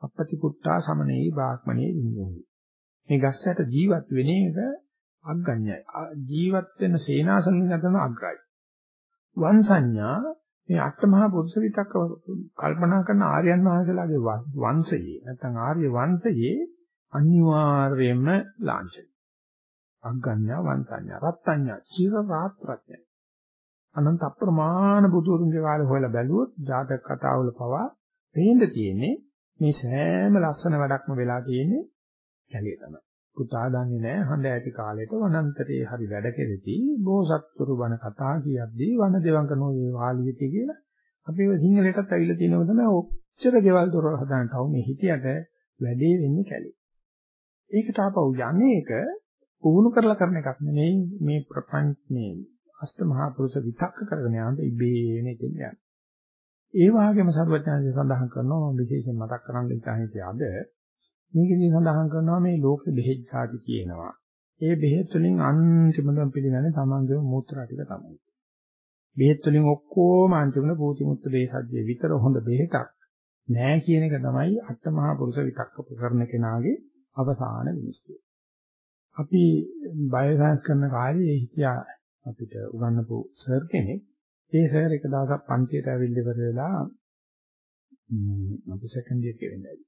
අපපති කුට්ටා සමනේ බාක්මනේ විඤ්ඤෝහි. මේ ගස්සට ජීවත් වෙන එක අග්ගඤ්ඤයි. ජීවත් වෙන සේනාසනෙන් ගන්න අග්‍රයි. වංශඤ්ඤා මේ අටමහා පුරුෂ විතක්ක කල්පනා කරන ආර්යයන් වහන්සේලාගේ වංශයේ නැත්නම් ආර්ය වංශයේ අනිවාර්යයෙන්ම ලාංඡනයි. අග්ගඤ්ඤා වංශඤ්ඤා රත්ත්‍ඤ්ඤා චිර රාත්‍රඥ. අනන්ත අප්‍රමාණ බුදුරුන්ගේ කාලේ හොයලා බැලුවොත් ජාතක කතාවල පවා පේන්න තියෙන්නේ මේ සෑම ලස්සන වැඩක්ම වෙලා තියෙන්නේ කැලේ තමයි. පුතා දන්නේ නැහැ හඳ ඇති කාලේට වනාන්තරයේ හරි වැඩ කෙරෙති බෝසත්තුරු බණ කතා කියද්දී වන දෙවංග නොවේ වාලියති කියලා අපි ඔය සිංහලයටත් ඇවිල්ලා තියෙනව තමයි ඔච්චර ගෙවල් දොර හදාන්නව මේ හිතියට වැඩේ වෙන්නේ කැලේ. ඒකට ආපහු යන්නේ එක පුහුණු කරලා කරන එකක් නෙමෙයි මේ ප්‍රපංච මේ අෂ්ටමහා පුරුෂ විතක්ක කරගෙන යන ඉබේම ඉතින් යන්නේ. ඒ වගේම සර්වඥාන්සේ සඳහන් කරනවා මම විශේෂයෙන් මතක් කරන්න ඉතින් අද මේකදී සඳහන් කරනවා මේ ලෝක බෙහෙත් සාති කියනවා. ඒ බෙහෙත් වලින් අන්තිමටම පිළිගන්නේ තමන්ගේ මූත්‍රා ටික තමයි. බෙහෙත් වලින් ඔක්කොම අන්තිමට පූතිමුත්ත බේසජ්ජේ විතර හොඳ බෙහෙතක් නෑ කියන එක තමයි අට්ඨමහා පුරුෂ විතක්ක කරන කෙනාගේ අවසාන විනිශ්චය. අපි බයෝසයන්ස් කරන කාලේ හිටියා අපිට උගන්වපු සර් කෙනෙක්. ඒ සර් එක දවසක් පන්තියට ඇවිල්ලා ඉවර වෙලා අපි සෙකන්ඩ් ඉයර් එකේ වෙන්නයි.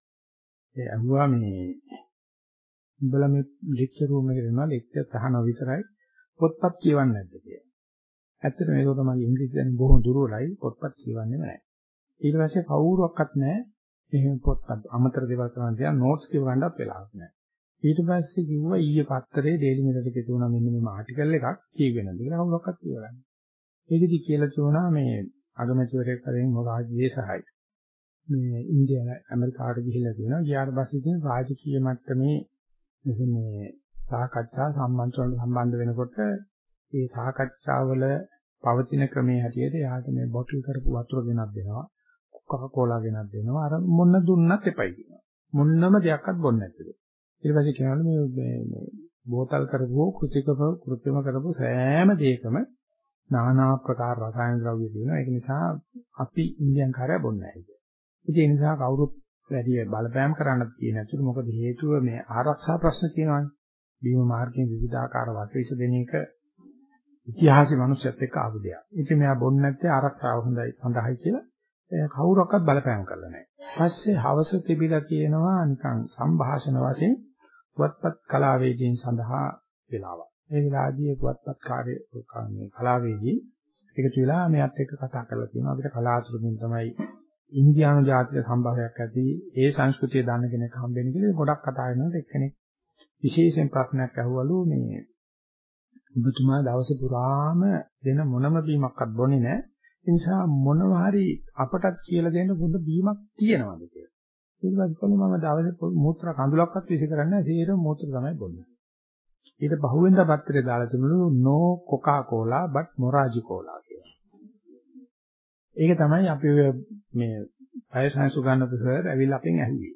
ඒ අහුවා මේ උඹලා මේ ලෙක්චර් රූම් එකට එනවා ලෙක්චර් අහනවා විතරයි පොත්පත් කියවන්නේ නැද්ද කියලා. ඇත්තටම ඒක තමයි ඉංග්‍රීසි දැන බොහොම දුර්වලයි පොත්පත් කියවන්නේ නැහැ. ඊට පස්සේ කවුරුවක්වත් නැහැ එහෙම පොත්පත් අමතර දේවල් කරන්න තියන නෝට්ස් කියවන්නත් වෙලාවක් නැහැ. ඊට පස්සේ කිව්වා ඊයේ පත්තරේ ඩේලි මිරර් එකේ තිබුණා මෙන්න මේ ආටිකල් එකක් කියවෙනද කියලා කවුරක්වත් කියවලා නැහැ. ඒකෙදි කියලා තියුණා මේ අගමැතිවරයෙක් කරෙන් මොරාජ්යේ සහායි. මේ ඉන්දියාව ඇමරිකාවට ගිහිල්ලා තියෙනවා. ගියාට පස්සේ ඉතින් රාජකීය මට්ටමේ මේ සාකච්ඡා සම්බන්ධ සම්බන්ධ වෙනකොට ඒ සාකච්ඡාවල පවතින ක්‍රමයේ හැටියට යාට මේ බොටල් කරපු වතුර ගෙනත් දෙනවා. කොකා කෝලා ගෙනත් දෙනවා. අර මොන දුන්නත් එපයි කියනවා. මොන්නම දෙයක්වත් බොන්නේ නැතිද. ඊට පස්සේ කියනවා මේ මේ බෝතල් කරපුව කෘතිකව කෘත්‍රිම කරපු සෑම දෙයකම নানা ආකාර රසායන ද්‍රව්‍ය තියෙනවා. ඒක නිසා අපි ඉන්දියන් කාර්යය බොන්නේ නැහැ. ඒ නිසා කවුරුත් වැඩි බලපෑම් කරන්න තියෙන ඇතුළු මොකද හේතුව මේ ආරක්ෂා ප්‍රශ්න තියෙනවානේ. බීම මාර්ගයෙන් විවිධාකාර වශවිෂ දෙන එක ඉතිහාසයේ මිනිස්සුත් එක්ක ආපු දෙයක්. ඉතින් මෙයා බොන්නේ නැත්තේ ආරක්ෂාව හොඳයි සඳහායි කියලා කවුරක්වත් බලපෑම් කරලා නැහැ. පස්සේ හවස තිබිලා තියෙනවා නිකන් සංഭാෂණ වශයෙන් පුවත්පත් කලාවේදීන් සඳහා වෙලාවක්. ඒ වෙලාවදී පුවත්පත් කාර්ය කලාවේදී එකතු වෙලා මෙයත් එක්ක කතා කරලා තියෙනවා. අපිට කලාතුරකින් තමයි ඉන්දියානු ජාතික සම්භාවයක් ඇති ඒ සංස්කෘතිය දන්න කෙනෙක් හම්බෙන්න කියලා ගොඩක් කතා කරනකොට එක්කෙනෙක් විශේෂයෙන් ප්‍රශ්නයක් අහුවලු මේ ඔබතුමා දවස පුරාම දෙන මොනම බීමක්වත් බොන්නේ නැහැ. ඒ නිසා මොනවා හරි අපටත් කියලා දෙන්න පොඩ බීමක් තියෙනවද කියලා. ඊට පස්සේ කොහොමද මම දවසේ මූත්‍රා කඳුලක්වත් විසි කරන්නේ නැහැ. සීරම මූත්‍ර තමයි බොන්නේ. ඊට බහුවෙන්ද පත්‍රේ දාලා තිබුණු no coca cola but moraji cola කියලා. ඒක තමයි අපි මේ බයසයින්ස් උගන්නපු සර් ඇවිල්ලා අපෙන් ඇහුවේ.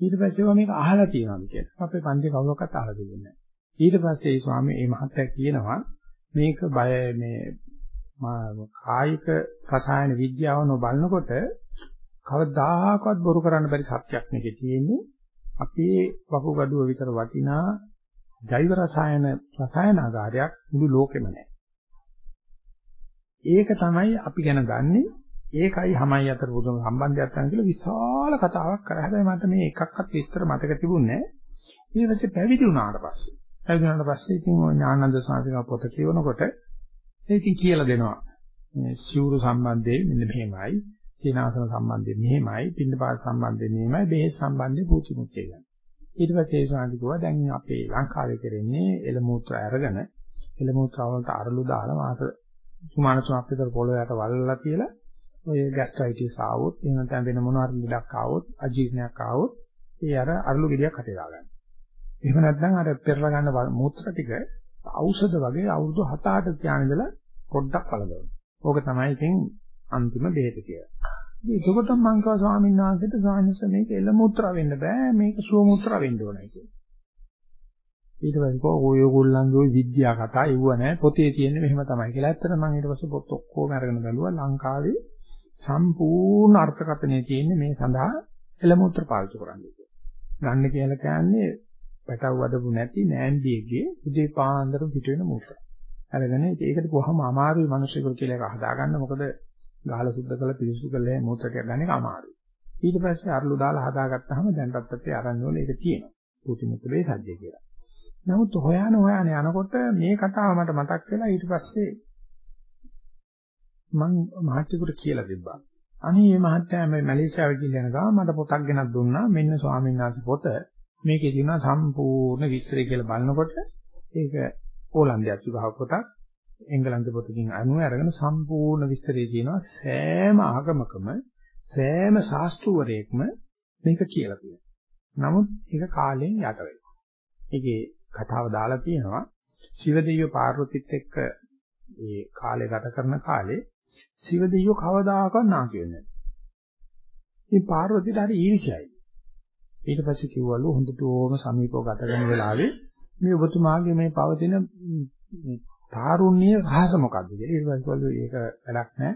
ඊට පස්සේ මේක අහලා තියෙනවාද කියලා. අපේ පන්ති කවුරක්වත් අහලා දෙන්නේ නැහැ. ඊට පස්සේ මේ ස්වාමී මේ මහත්තයා කියනවා මේක බය මේ කායික රසායන විද්‍යාව නොබලනකොට කවදාහකවත් බොරු කරන්න බැරි සත්‍යක් මේකේ තියෙන්නේ. අපේ වකුගඩුව විතර වටිනා ජෛව රසායන රසායනාගාරයක් මුළු ලෝකෙම නැහැ. ඒක තමයි අපි ගැන ගන්නෙ. ඒකයි හැමයි අතර පුදුම සම්බන්ධයක් ගන්න කියලා විශාල කතාවක් කරා. හැබැයි මට මේ එකක්වත් විස්තර මතක තිබුණේ නැහැ. ඊට පස්සේ පැවිදි වුණාට පස්සේ. පැවිදි වුණාට පස්සේ ඉතින් ඔය ඥානන්ද සාමිනා පොත කියවනකොට ඉතින් කියලා දෙනවා. මේ සිවුරු සම්බන්ධයෙන් මෙන්න මෙහෙමයි. සීනාසන සම්බන්ධයෙන් මෙහෙමයි. පින්නපාත සම්බන්ධයෙන් මෙහෙමයි. බෙහෙත් සම්බන්ධයෙන් පුචි මුච්චේ ගන්න. ඊට පස්සේ ඒ ශාන්ති කිව්වා දැන් අපේ ලංකාවේ කරන්නේ එළ මූත්‍ර අරගෙන එළ මූත්‍ර වලට අරලු දාලා මාස සුමාන තුනක් විතර පොළොවට වල්ලලා කියලා ඔය ગેස්ට්‍රයිටිස් ආවොත් එහෙම නැත්නම් වෙන මොනවා හරි ලෙඩක් ආවොත් අජීර්ණයක් ආවොත් ඒ අර අරලු ගෙඩියක් හටේ දාගන්න. එහෙම නැත්නම් අර පෙරල ගන්න මූත්‍ර ටික ඖෂධ වගේ අවුරුදු 7-8 ධානය ඉඳලා පොඩ්ඩක් පළදවනවා. ඕක තමයි ඉතින් අන්තිම බෙහෙත කියලා. ඉතින් ඒකට මම කව ස්වාමීන් වහන්සේට සාහනස මේක එළ මුත්‍රා වෙන්න බෑ මේක සුව මුත්‍රා වෙන්න ඕනයි කියලා. ඊට පස්සේ කෝ ඔය ඕගොල්ලන්ගේ ওই විද්‍යා කතා ඉවුව නැහැ පොතේ තියෙන්නේ මෙහෙම තමයි කියලා. ඇත්තට මම ඊට පස්සේ පොත් ඔක්කොම අරගෙන බැලුවා ලංකාවේ සම්පූර්ණ අර්ථකථනය තියෙන්නේ මේ සඳහා එළ මුත්‍ර පාවිච්චි කරන්නේ කියලා. ගන්න කියලා කියන්නේ පැටව වදපු නැති නෑන්ඩියගේ උදේ පාන්දර පිට වෙන මුත්‍රා. අරගෙන ඒකට කොහොම අමාරුයි මිනිස්සුන්ට කියලා එක හදාගන්න මොකද ගහලා සුද්ධ කරලා පිරිසිදු කරලා මූත්‍රාවක් ගන්න එක අමාරුයි. ඊට පස්සේ අරලු දාලා හදාගත්තාම දැන්පත් අපේ අරන් වල ඒක තියෙනවා. පුතිමුත් වේ සද්දේ කියලා. නමුත් හොයන හොයන යනකොට මේ කතාව මට මතක් වෙලා ඊට පස්සේ මම මහත්යෙකුට කියලා තිබ්බා. අනේ මේ මහත්තයා මේ මැලේසියාවේ ගිහින් යන ගාම මට පොතක් ගෙනත් දුන්නා. මෙන්න ස්වාමීන් වහන්සේ පොත. මේකේ තියෙනවා සම්පූර්ණ විස්තරය කියලා බලනකොට ඒක ඕලන්දයක් විභාග පොතක්. එංගලන්ත පොතකින් අනුව අරගෙන සම්පූර්ණ විස්තරය තියෙනවා. සෑම ආගමකම සෑම ශාස්ත්‍රවරයෙක්ම මේක කියලා තියෙනවා. නමුත් ඒක කාලෙන් යට වෙනවා. ඒකේ කතාව දාලා තියෙනවා. ශිව දෙවියෝ පාර්වතිත් එක්ක ඒ කාලේ ගත කරන කාලේ ශිව දෙවියෝ කවදාකවත් නාකි වෙන්නේ නැහැ. මේ පාර්වතිට හරි ඊර්ෂ්‍යයි. ඊට පස්සේ කිව්වලු හොඳට ඕම සමීපව ගත කරන වෙලාවේ මේ ඔබතුමාගේ මේ පවතින තාරුණ්‍ය රහස මොකද්ද කියලා. ඊට පස්සේ කිව්වලු ඒක වැඩක් නැහැ.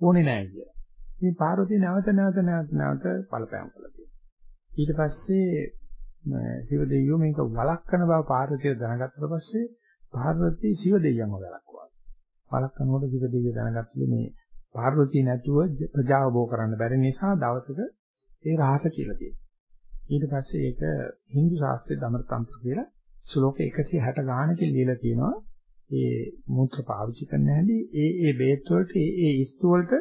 ඕනේ නැහැ කියලා. මේ පාර්වතිය නැවත නැවත නැවත නැවත බලපෑම් කළා කියලා. ඊට පස්සේ ශිව දෙවියෝ මේක වළක්වන බව පාර්වතිය දැනගත්තට පස්සේ පාර්වතී ශිව දෙවියන්ව වළක්වුවා. වළක්වනකොට ශිව දෙවියෝ දැනගත්තලු මේ පාර්වතී නැතුව ප්‍රජාව බෝ කරන්න බැරි නිසා දවසක ඒ රහස කියලා තියෙනවා. ඊට පස්සේ ඒක Hindu ශාස්ත්‍රයේ දමරතන්ත්‍ර කියලා ශ්ලෝක 160 ගානකින් ලියලා තියෙනවා. ඒ මූත්‍ර පාවිච්චි කරන්න හැටි ඒ ඒ බේත් වලට ඒ ඒ ඉස්තු වලට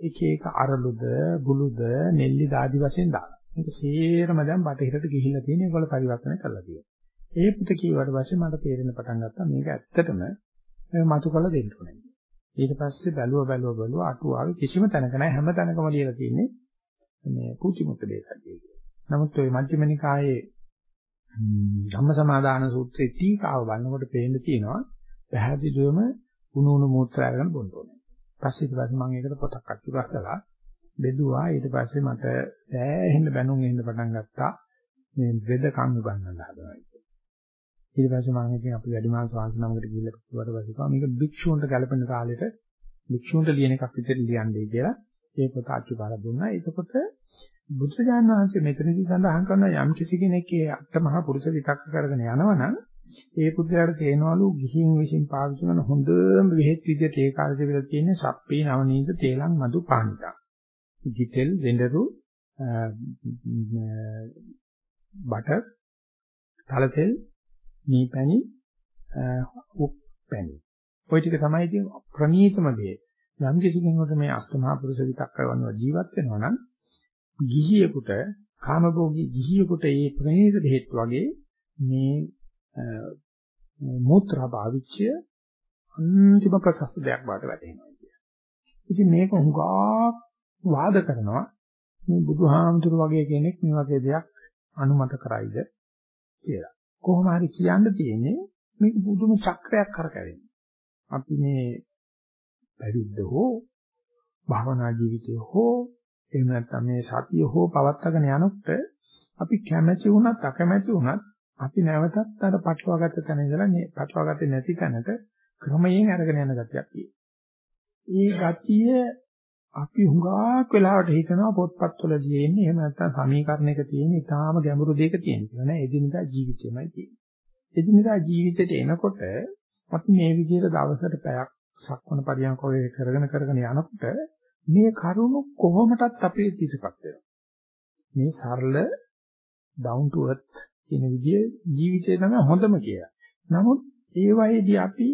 එක එක අරලුද බුලුද නෙල්ලි දාදි වශයෙන් දානවා. මේක සේරම දැන් බටහිරට ගිහිල්ලා තියෙන ඒගොල්ල පරිවර්තන කරලා තියෙනවා. ඒ පුත කියවට පස්සේ මට තේරෙන්න පටන් ගත්තා මේක ඇත්තටම මතු කළ දෙන්න ඕනේ. ඊට පස්සේ බැලුව බැලුව බැලුව අටුවාවේ කිසිම තැනක නැහැ හැම තැනකම ලියලා තියෙන්නේ මේ පුචිමුත් දෙකක් කියලා. නමුත් ওই මජ්ක්‍ධිමනිකායේ ධම්මසමාදාන සූත්‍රයේ ටීකාව බලනකොට පේන්න තියෙනවා පැහැදිලිවම උණු උණු මූත්‍රා අරගෙන බොන්න ඕනේ. පස්සේ ඊට පස්සේ මම ඒකට පොතක් අච්චු ගස්සලා බෙදුවා ඊට පස්සේ මට සෑහෙන බැනුම් එන්න පටන් ගත්තා මේ වෙදකම් උගන්වන්න හදනවා කියලා. ඊට පස්සේ මම ඉතින් අපි වැඩිමාල් ස්වාමීන් නමකට ගිහිල්ලා කිව්වට පස්සේ කිව්වා මේක භික්ෂුන්ට ගැලපෙන කාලෙට භික්ෂුන්ට ලියන එකක් විතර ලියන්නයි කියලා ඒ පොත අච්චු කරලා දුන්නා. එතකොට බුදුරජාණන් වහන්සේ මෙතනදී සඳහන් කරන යම් කිසි කෙනෙක්ගේ අටමහා පුරුෂ විතක්ක කරගෙන යනවනම් ඒ පුද්ගලයාට තේනවලු ගිහින් විසින් පාවිච්චි කරන හොඳම වෙහෙත් විදියට ඒ කාලේ වෙලා තියෙන සප්පේ නවනීත තේලං මදු පානිතා. ගිතෙල් වෙඬරු බටර් තලතෙල් නීපැණි උක් පැණි. ওই ටික තමයි ඉතින් ප්‍රණීතම දේ. යම් කිසි කෙනෙකුට මේ අෂ්ටමහා පුරුෂ විතක්ක කරනවා ජීවත් වෙනවා නම් ගිහියෙකුට කාමභෝගී ගිහියෙකුට මේ ප්‍රණීත දෙහෙත් වගේ මේ මූත්‍රා භාවිච්‍ය අන්තිම ප්‍රසස්ත දෙයක් බවට වැටෙනවා කියන්නේ. ඉතින් මේක හුඟා වාද කරනවා මේ බුදුහාමුදුරු වගේ කෙනෙක් මේ වගේ දෙයක් අනුමත කරයිද කියලා. කොහොම හරි කියන්න තියෙන්නේ මේක පුදුම චක්‍රයක් කරකැවෙනවා. අපි මේ පැවිද්ද හෝ භාවනා ජීවිතය හෝ එහෙම නැත්නම් මේ සතිය හෝ පවත්වාගෙන යනකොට අපි කැමැති වුණත් අකමැති වුණත් අපි නැවතත් අර පටලවාගත්ත තැන ඉඳලා මේ පටලවාගත්තේ නැති තැනට ක්‍රමයෙන් අරගෙන යන ගතියක් තියෙනවා. ඒ ගතිය අපි හුඟක් වෙලාවට හිතනවා පොත්පත්වල තියෙන්නේ එහෙම නැත්නම් සමීකරණයක තියෙන ඉතාලම ගැඹුරු දෙයක තියෙන කියලා නෑ එදිනදා ජීවිතේමයි තියෙන්නේ. එදිනදා ජීවිතේට එනකොට අපි මේ විදිහට දවසට පැයක් සක්මණ පරියන්ක වගේ කරගෙන කරගෙන යනකොට මේ කරුණු කොහොමදත් අපේ ඉතිරිපත් වෙනවා. මේ සරල down to earth කියන විදිය ජීවිතේ තමයි හොඳම කියලා. නමුත් ඒ වයේදී අපි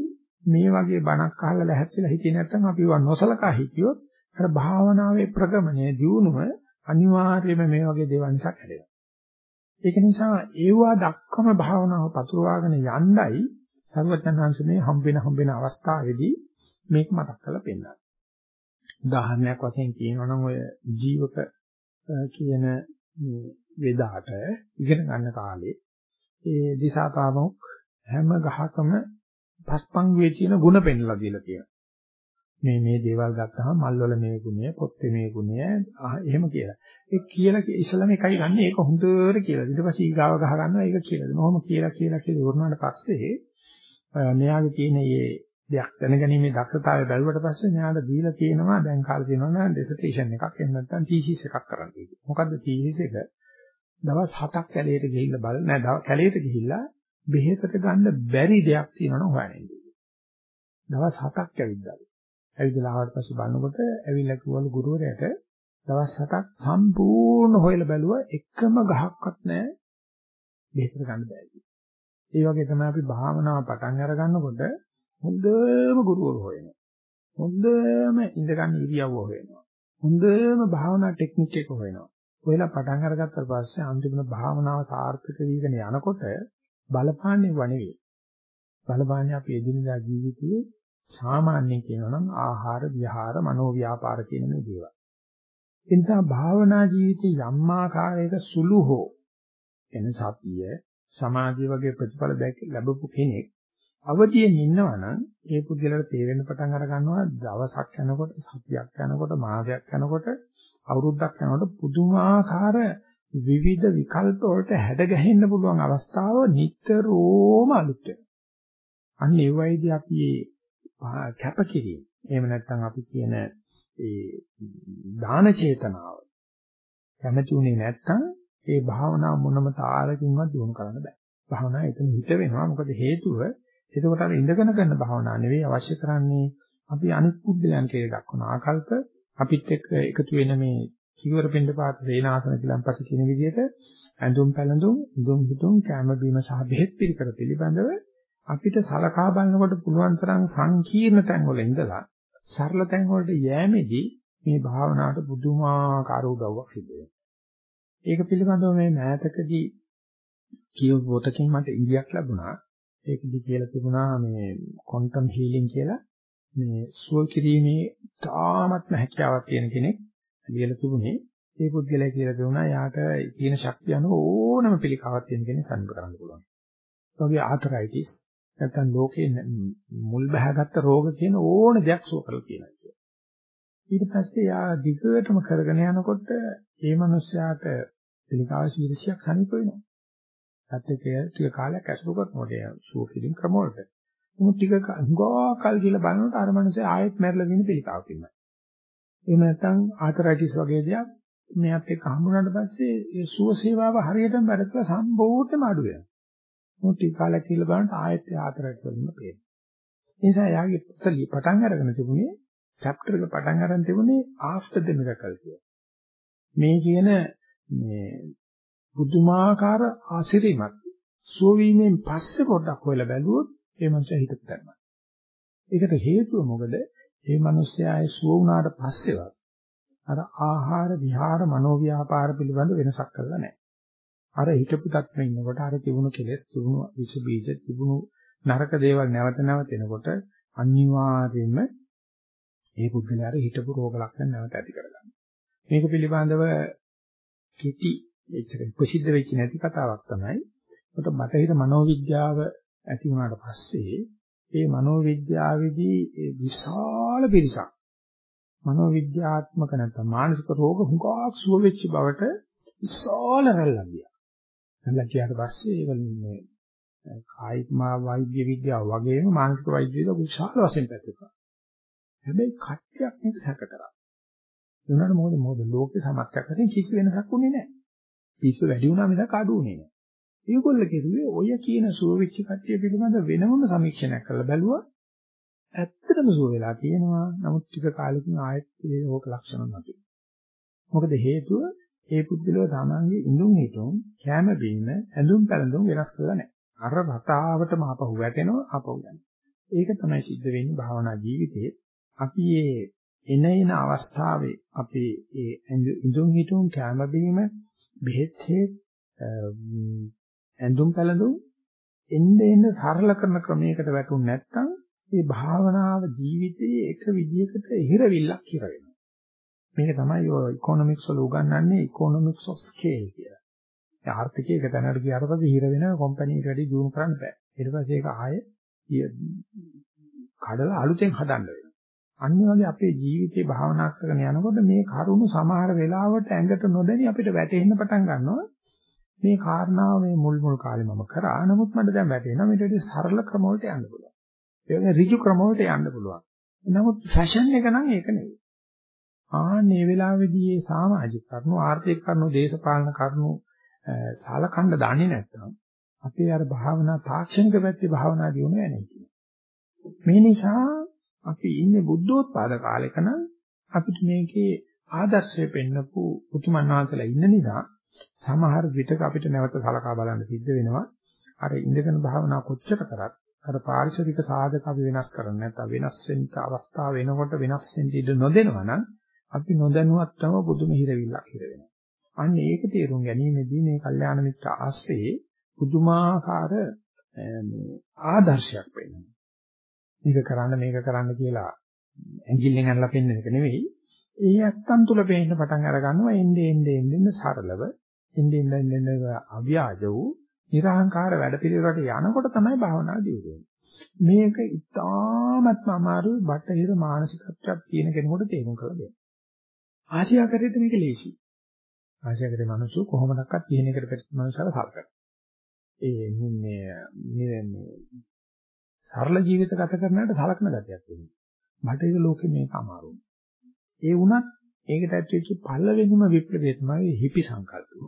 මේ වගේ බණක් අහලා ලැහැත්තිලා හිටියේ නැත්නම් අපි වා නොසලකා හිටියොත් අර භාවනාවේ ප්‍රගමණය දියුණුව අනිවාර්යයෙන්ම මේ වගේ දේවල් නිසා කැඩෙනවා. ඒක නිසා ඒවා දක්කම භාවනාව පතුරවාගෙන යණ්ඩයි සර්වඥාන්සේ මේ හම්බෙන හම්බෙන අවස්ථාවේදී මේක මතක් කරලා පෙන්නනවා. උදාහරණයක් වශයෙන් කියනවා නම් ඔය ජීවක කියන වේදාට ඉගෙන ගන්න කාලේ ඒ දිසාපාමොක් හැම ගහකම පස්පංගුවේ තියෙන ಗುಣ පෙන්ලා දීලා තියෙනවා. මේ මේ දේවල් ගත්තාම මල්වල මේ ගුණය, පොත්තේ මේ ගුණය, එහෙම කියලා. ඒ කියලා ඉස්සලම එකයි ගන්න ඒක හොඳට කියලා. ඊට පස්සේ ඊගාව ගහ ගන්නවා ඒක කියලා දෙනවා. ඔහොම කියලා කියලා කියලා ඉවරනාට පස්සේ මෙයාගේ තියෙන මේ දෙයක් දැනගැනීමේ දක්ෂතාවය බැලුවට පස්සේ මෙයාට දීලා තියෙනවා දැන් කාලේ තියෙනවා නම් ඩිසර්ටේෂන් එකක් එහෙම නැත්නම් තීසිස් එකක් කරන්න කියලා. මොකද්ද තීසිස් එක? දවස් 7ක් කැලේට ගිහිල්ලා බල නෑ කැලේට ගිහිල්ලා බෙහෙතට ගන්න බැරි දෙයක් තියෙනවනම් හොයන්න. දවස් 7ක් ඇවිද්දාලු. ඇවිදලා ආවට පස්සේ බලනකොට ඇවිල්ලා කිව්වලු ගුරුවරයාට දවස් 7ක් සම්පූර්ණ හොයලා බැලුවා එකම ගහක්වත් නැහැ බෙහෙතට ගන්න බැහැ. ඒ වගේ තමයි අපි භාවනාව පටන් අර ගන්නකොට හොඳම ගුරුවරු හොයනවා. හොඳම ඉඳ ගන්න ඉරියව්ව හොයනවා. හොඳම භාවනා ටෙක්නික් එක හොයනවා. ඔයලා පටන් අරගත්තාට පස්සේ අන්තිම භාවනාව සාර්ථක වීගෙන යනකොට බලපාන්නේ වණෙවි. බලපාන්නේ අපි එදිනදා ජීවිතයේ සාමාන්‍යයෙන් කියනවා නම් ආහාර, විහාර, මනෝ ව්‍යාපාර කියන මේ දේවල්. ඒ නිසා භාවනා ජීවිතයේ යම් ආකාරයක සුළු හෝ එන සතිය, සමාධිය වගේ ප්‍රතිඵල ලැබපු කෙනෙක් අවදියෙන් ඉන්නවා නම් ඒ පුද්ගලයාට තේරෙන්න පටන් අර ගන්නවා දවසක් යනකොට, සතියක් යනකොට, මාසයක් යනකොට, අවුරුද්දක් යනකොට පුදුමාකාර විවිධ විකල්ප වලට හැඩ ගැහෙන්න පුළුවන් අවස්ථාව නිතරම අලුත් වෙනවා. අන්න ඒ වයිදී අපි මේ කැපකිරීම එහෙම නැත්නම් අපි කියන ඒ දාන චේතනාව කැමති උනේ නැත්නම් ඒ භාවනාව මොනම තාලකින්වත් දිනු කරන්න බෑ. භාවනාව එතන හිත වෙනවා. මොකද හේතුව එතකොට අර ඉඳගෙන කරන භාවනාව නෙවෙයි අවශ්‍ය කරන්නේ අපි අනිත් බුද්ධයන් කියලා දක්වන ආකල්ප අපිත් එක්ක එකතු වෙන මේ කිවර පින්ඩ පාත සේනාසන කිලම්පස කියන විදිහට ඇඳුම් පැළඳුම් ඉදුම් හිතුම් කැම බීම සහ බෙහෙත් පිළිකර පිළිබඳව අපිට සලකා බලනකොට පුළුවන් තරම් සංකීර්ණ තැන් වල ඉඳලා සරල තැන් වලට යෑමේදී මේ භාවනාවට පුදුමාකාර උදව්වක් සිදු වෙනවා. ඒක පිළිබඳව මේ මෑතකදී කියව පොතකින් මට ඉඟියක් ලැබුණා. ඒකදි කියලා තිබුණා මේ ක්වොන්ටම් හීලින් කියලා මේ සුව කිරීමේ තාමත්ම හැකියාවක් තියෙන කෙනෙක් ලියලා තිබුණේ ඒ පුද්ගලයා කියලා දුණා යාට තියෙන ශක්තිය අනුව ඕනම පිළිකාවක් තියෙන කෙනෙක් සම්පූර්ණ කරන්න පුළුවන්. ඒ වගේ ආතරයිටිස් නැත්නම් ලෝකේ මුල් බහගත්ත රෝග කියන ඕන දෙයක් සුව කරලා කියනවා කියන්නේ. ඊට පස්සේ යා දිගටම කරගෙන යනකොට ඒ මනුස්සයාට පිළිකාව ශීර්ෂයක් සනීප වෙනවා. සත්‍යකය ටික කාලයක් ඇසුරු කරනකොට සුව කිරීම ක්‍රම වලට. මොකද ටික හුඟා කල් කියලා බලනකොට අර මනුස්සයා ආයෙත් මැරලා දින පිළිකාවක් ඉන්නවා. එහෙම නැත්නම් ආතරයිටිස් වගේ දෙයක් මෙයාත් එක්ක හම්බුනාට පස්සේ ඒ සුව සේවාව හරියටම වැඩ කළා සම්පූර්ණයෙන්ම අඩු වෙනවා. මොකද ටික කාලයක් කියලා බලනකොට ආයෙත් ආතරයිටිස් වලින්ම පේනවා. ඒ නිසා යාගේ පොත පටන් අරගෙන තිබුණේ chapter එක පටන් අරන් තිබුණේ after the miracle කියලා. මේ කියන මේ බුදුමාකාර ආශිර්වාද සුව වීමෙන් පස්සේ පොඩ්ඩක් හොයලා බැලුවොත් ඒ මනුස්සයා හිතට ගන්නවා. ඒකට හේතුව මොකද? මේ මිනිස්යායේ සුව වුණාට පස්සේවත් අර ආහාර විහාර මනෝව්‍යාපාර පිළිබඳ වෙනසක් කරලා නැහැ. අර හිතපු තත්ත්වෙ ඉන්නකොට අර තිබුණු කෙලෙස් තිබුණු විස බීජ තිබුණු නරක දේවල් නැවත නැවත එනකොට අනිවාර්යයෙන්ම ඒ පුද්ගලයාට හිතපු රෝග ලක්ෂණ නැවත ඇති කරගන්නවා. මේක පිළිබඳව කිටි එච්චර ප්‍රසිද්ධ වෙච්ච නැති කතාවක් තමයි. ඒකට බටහිර මනෝවිද්‍යාව ඇති වුණාට පස්සේ ඒ මනෝවිද්‍යාවේදී ඒ විශාල පිරිසක් මනෝවිද්‍යාත්මක නැත්නම් මානසික රෝග හුඟක් සුව වෙච්ච බවට විශාල රැල්ලක් ගියා. රැල්ලක් ගියාට පස්සේ ඒක මේ කායික වෛද්‍ය විද්‍යාව වගේම මානසික වෛද්‍ය විද්‍යාව විශාල වශයෙන් පැතිරුණා. හැබැයි කට්ටියක් මේක සැක කරා. ඒ වුණාට මොකද මොකද ලෝකේ සමත්යක් වශයෙන් කිසි වෙනසක් උනේ නැහැ. පිස්සු වැඩි වුණා මිසක් අඩු වුණේ නැහැ. ඒගොල්ල කිව්වේ ඔය කියන සුව වෙච්ච කට්ටිය පිළිබඳ වෙනම සමීක්ෂණයක් කරලා බැලුවා. ඇත්තටම සුව වෙලා තියෙනවා. නමුත් ටික කාලෙකින් ආයෙත් ඒ ඕක ලක්ෂණ නැති. මොකද හේතුව ඒ පුද්ගලයා තමන්ගේ ඉඳුන් හිටුන් කැම බීම ඇඳුම් පැළඳුම් වෙනස් කරලා නැහැ. අර රටාවටම ආපහු වැටෙනවා ආපහු යනවා. ඒක තමයි සිද්ධ වෙන්නේ භාවනා ජීවිතේ. අපි මේ එන එන අවස්ථාවේ අපි ඒ ඉඳුන් හිටුන් කැම බීම බෙහෙත් ඇඳුම් පැළඳුම් එන්න එන්න සරල කරන ක්‍රමයකට වැටුනේ නැත්නම් මේ භාවනාව ජීවිතයේ එක විදිහකට හිරවිල්ලක් හිර වෙනවා. මේක තමයි ඔය ඉකොනොමික්ස් වල උගන්වන්නේ ඉකොනොමික්ස් ඔෆ් ස්කේල් කියලා. ඒ ආර්ථිකය එක තැනකට ගියාට පස්සේ හිර වෙන කම්පැනි එකට වැඩි දියුණු කරන්න බෑ. ඊට පස්සේ ඒක ආයේ කඩලා අලුතෙන් හදන්න වෙනවා. අනිත් වගේ අපේ ජීවිතේ භාවනා කරගෙන යනකොට මේ කරුණු සමහර වෙලාවට ඇඟට නොදැනි අපිට වැටෙන්න පටන් ගන්නවා. මේ කාරණාව මේ මුල් මුල් කාලේ මම කරා. නමුත් මට දැන් වැටෙනවා මේට වඩා සරල ක්‍රම වලට යන්න පුළුවන්. ඒ වගේ ඍජු ක්‍රම වලට යන්න පුළුවන්. නමුත් ෆැෂන් එක නම් ඒක නෙවෙයි. ආන්නේ වෙලාවේදී මේ සමාජික කරුණු, ආර්ථික කරුණු, දේශපාලන කරුණු සාලකණ්ඩ දන්නේ නැත්නම් අපේ අර භාවනා තාක්ෂණික පැත්තේ භාවනා දියුණු වෙන්නේ නැහැ. මේ නිසා අපි ඉන්නේ බුද්ධෝත්පාද කාලෙක නම් අපිට මේකේ ආදර්ශය පෙන්නපු උතුමන් වහන්සේලා ඉන්න නිසා සමහර විටක අපිට නැවත සලකා බලන්න සිද්ධ වෙනවා. අර ඉඳගෙන භාවනා කොච්චර කරත් අර පාරිසරික සාධක අපි වෙනස් කරන්නේ නැත්නම් වෙනස් වෙන්න අවස්ථාව වෙනකොට වෙනස් වෙන්න ඉඩ නොදෙනවා නම් අපි නොදැනුවත්වම පුදුම හිරවිල්ලක් හිර වෙනවා. අන්න ඒක තේරුම් ගැනීමේදී මේ කල්යාණ මිත්‍ර ආශ්‍රයේ පුදුමාකාර මේ ආදර්ශයක් වෙනවා. මේක කරන්න මේක කරන්න කියලා ඇඟිල්ලෙන් අල්ලලා පෙන්නන එක නෙවෙයි. ඒ ඇත්තන් තුල පේන්න පටන් අර ගන්නවා එන්නේ එන්නේ එන්නේ සරලව එන්නේ එන්නේ එන්නේ අව්‍යාජ වූ නිර්හංකාර වැඩපිළිවෙලට යනකොට තමයි භාවනා දියුනේ. මේක ඉතාමත්ම අමාරු බටහිර මානසිකත්වයක් තියෙන කෙනෙකුට තේරුම් කරගන්න. ආසියාකරේට මේක ලේසි. ආසියාකරේ මිනිස්සු කොහොමදක්වත් තියෙන එකට පිට මනුස්සයලා සල්කන. ඒ මේ මේ සරල ජීවිත ගත කරනකට සලකන ගතියක් තියෙනවා. බටහිර ලෝකේ මේක අමාරුයි. ඒ වුණත් ඒකට ඇතුල්ච්ච පළවෙනිම විප්ලවය තමයි හිපි සංකල්පය.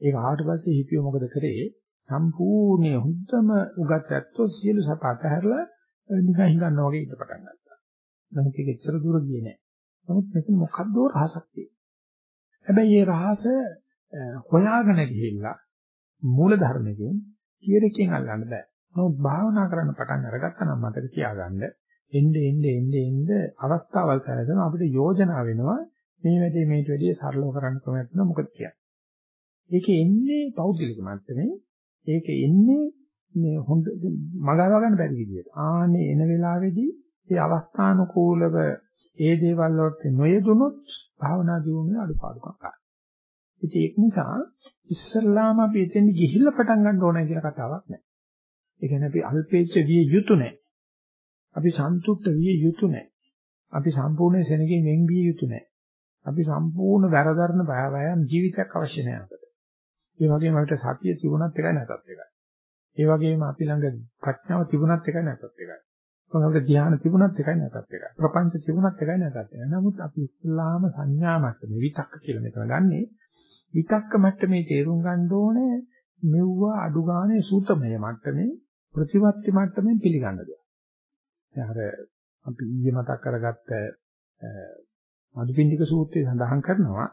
ඒක ආවට පස්සේ හිපියෝ මොකද කරේ? සම්පූර්ණ හුද්දම උගත් ඇත්තෝ සියලු සප අතහැරලා නිකන් හිඟන්නා වගේ ඉඳ පටන් ගත්තා. නමුත් ඒක එච්චර දුර ගියේ නෑ. නමුත් මෙතන මොකද්ද රහසක් තියෙන්නේ. හැබැයි මේ රහස හොයාගෙන ගිහිල්ලා මූල ධර්මයෙන් කීයකින් අල්ලන්න බෑ. නමුත් භාවනා කරන්න පටන් අරගත්තා නම් මතක තියාගන්න එnde ende ende ende අවස්ථාවල් සැලසෙන අපිට යෝජනා වෙනවා මේ වැඩේ මේට වැඩිය සරලව කරන්න ක්‍රමයක් තියෙනවා මොකද කියන්නේ. ඒකේ එන්නේ පෞද්ගලික මට්ටමේ ඒකේ එන්නේ මේ හොඳ මගහරව ගන්න බැරි විදියට. ආනේ එන වෙලාවේදී මේ අවස්ථානුකූලව ඒ දේවල් වලට නොයෙදුනොත් භාවනා දියුණුවේ අඩුපාඩුකම් ගන්නවා. ඉතින් ඒක නිසා ඉස්සල්ලාම අපි එතෙන් ගිහිල්ලා පටන් ගන්න ඕනේ කියලා කතාවක් නැහැ. ඒ කියන්නේ අපි අල්පේච්ඡ විය යුතු නැහැ. අපි සන්තුෂ්ට විය යුතු නැහැ. අපි සම්පූර්ණ සෙනගෙන් වෙන් විය යුතු නැහැ. අපි සම්පූර්ණ වැරදරන බයවයන් ජීවිතයක් අවශ්‍ය නැහැ අපිට. ඒ වගේම අපිට සතිය තිබුණත් එකයි නැතත් එකයි. ඒ වගේම අපි ළඟ ප්‍රඥාව තිබුණත් එකයි නැතත් එකයි. කොහොමද ධ්‍යාන තිබුණත් එකයි නැතත් එකයි. ප්‍රපංච තිබුණත් එකයි නැතත් එකයි. නමුත් අපි ඉස්ලාම සංඥා මට්ටමේ විතක්ක කියලා මෙතන ගන්නේ විතක්ක මට්ටමේ තේරුම් ගන්න ඕනේ මෙව්වා අඩු ගානේ සූතමය මට්ටමේ ප්‍රතිපත්ති මට්ටමින් පිළිගන්න දෙයක්. දැන් අර අපි ඊයේ මතක් කරගත්ත මදුපිණ්ඩික සූත්‍රයේ සඳහන් කරනවා.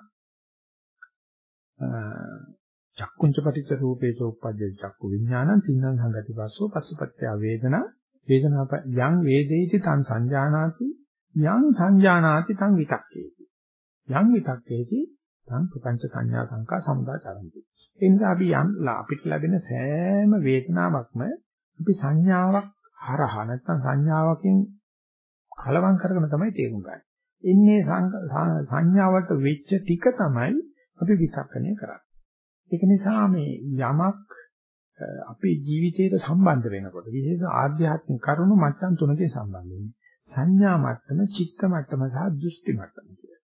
චක්කුංච පටිච්ච රූපේච උප්පජ්ජ චක්කු විඥානං තින්නං සංගති පස්සෝ පස්සපත්‍ය වේදනා. වේදනා යං වේදේති තං සංජානාති යං සංජානාති තං විතක්කේති. යං විතක්කේති තං ප්‍රපංච සංඥා සංකා සමුදාචරಂತಿ ඒ නිසා අපි යම් අපිට ලැබෙන සෑම වේදනාවක්ම අපි සංඥාවක් හරහා නැත්නම් සංඥාවකින් කලවම් කරගෙන තමයි තේරුම් ගන්න. ඉන්නේ සංඥාවට වෙච්ච ටික තමයි අපි විතක්කණය කරන්නේ. ඒක නිසා මේ යමක් අපේ ජීවිතයට සම්බන්ධ වෙනකොට විශේෂ ආධ්‍යාත්මික කරුණු මට්ටම් තුනකින් සම්බන්ධ වෙන්නේ. සංඥා මට්ටම, චිත්ත මට්ටම සහ දෘෂ්ටි මට්ටම කියලා.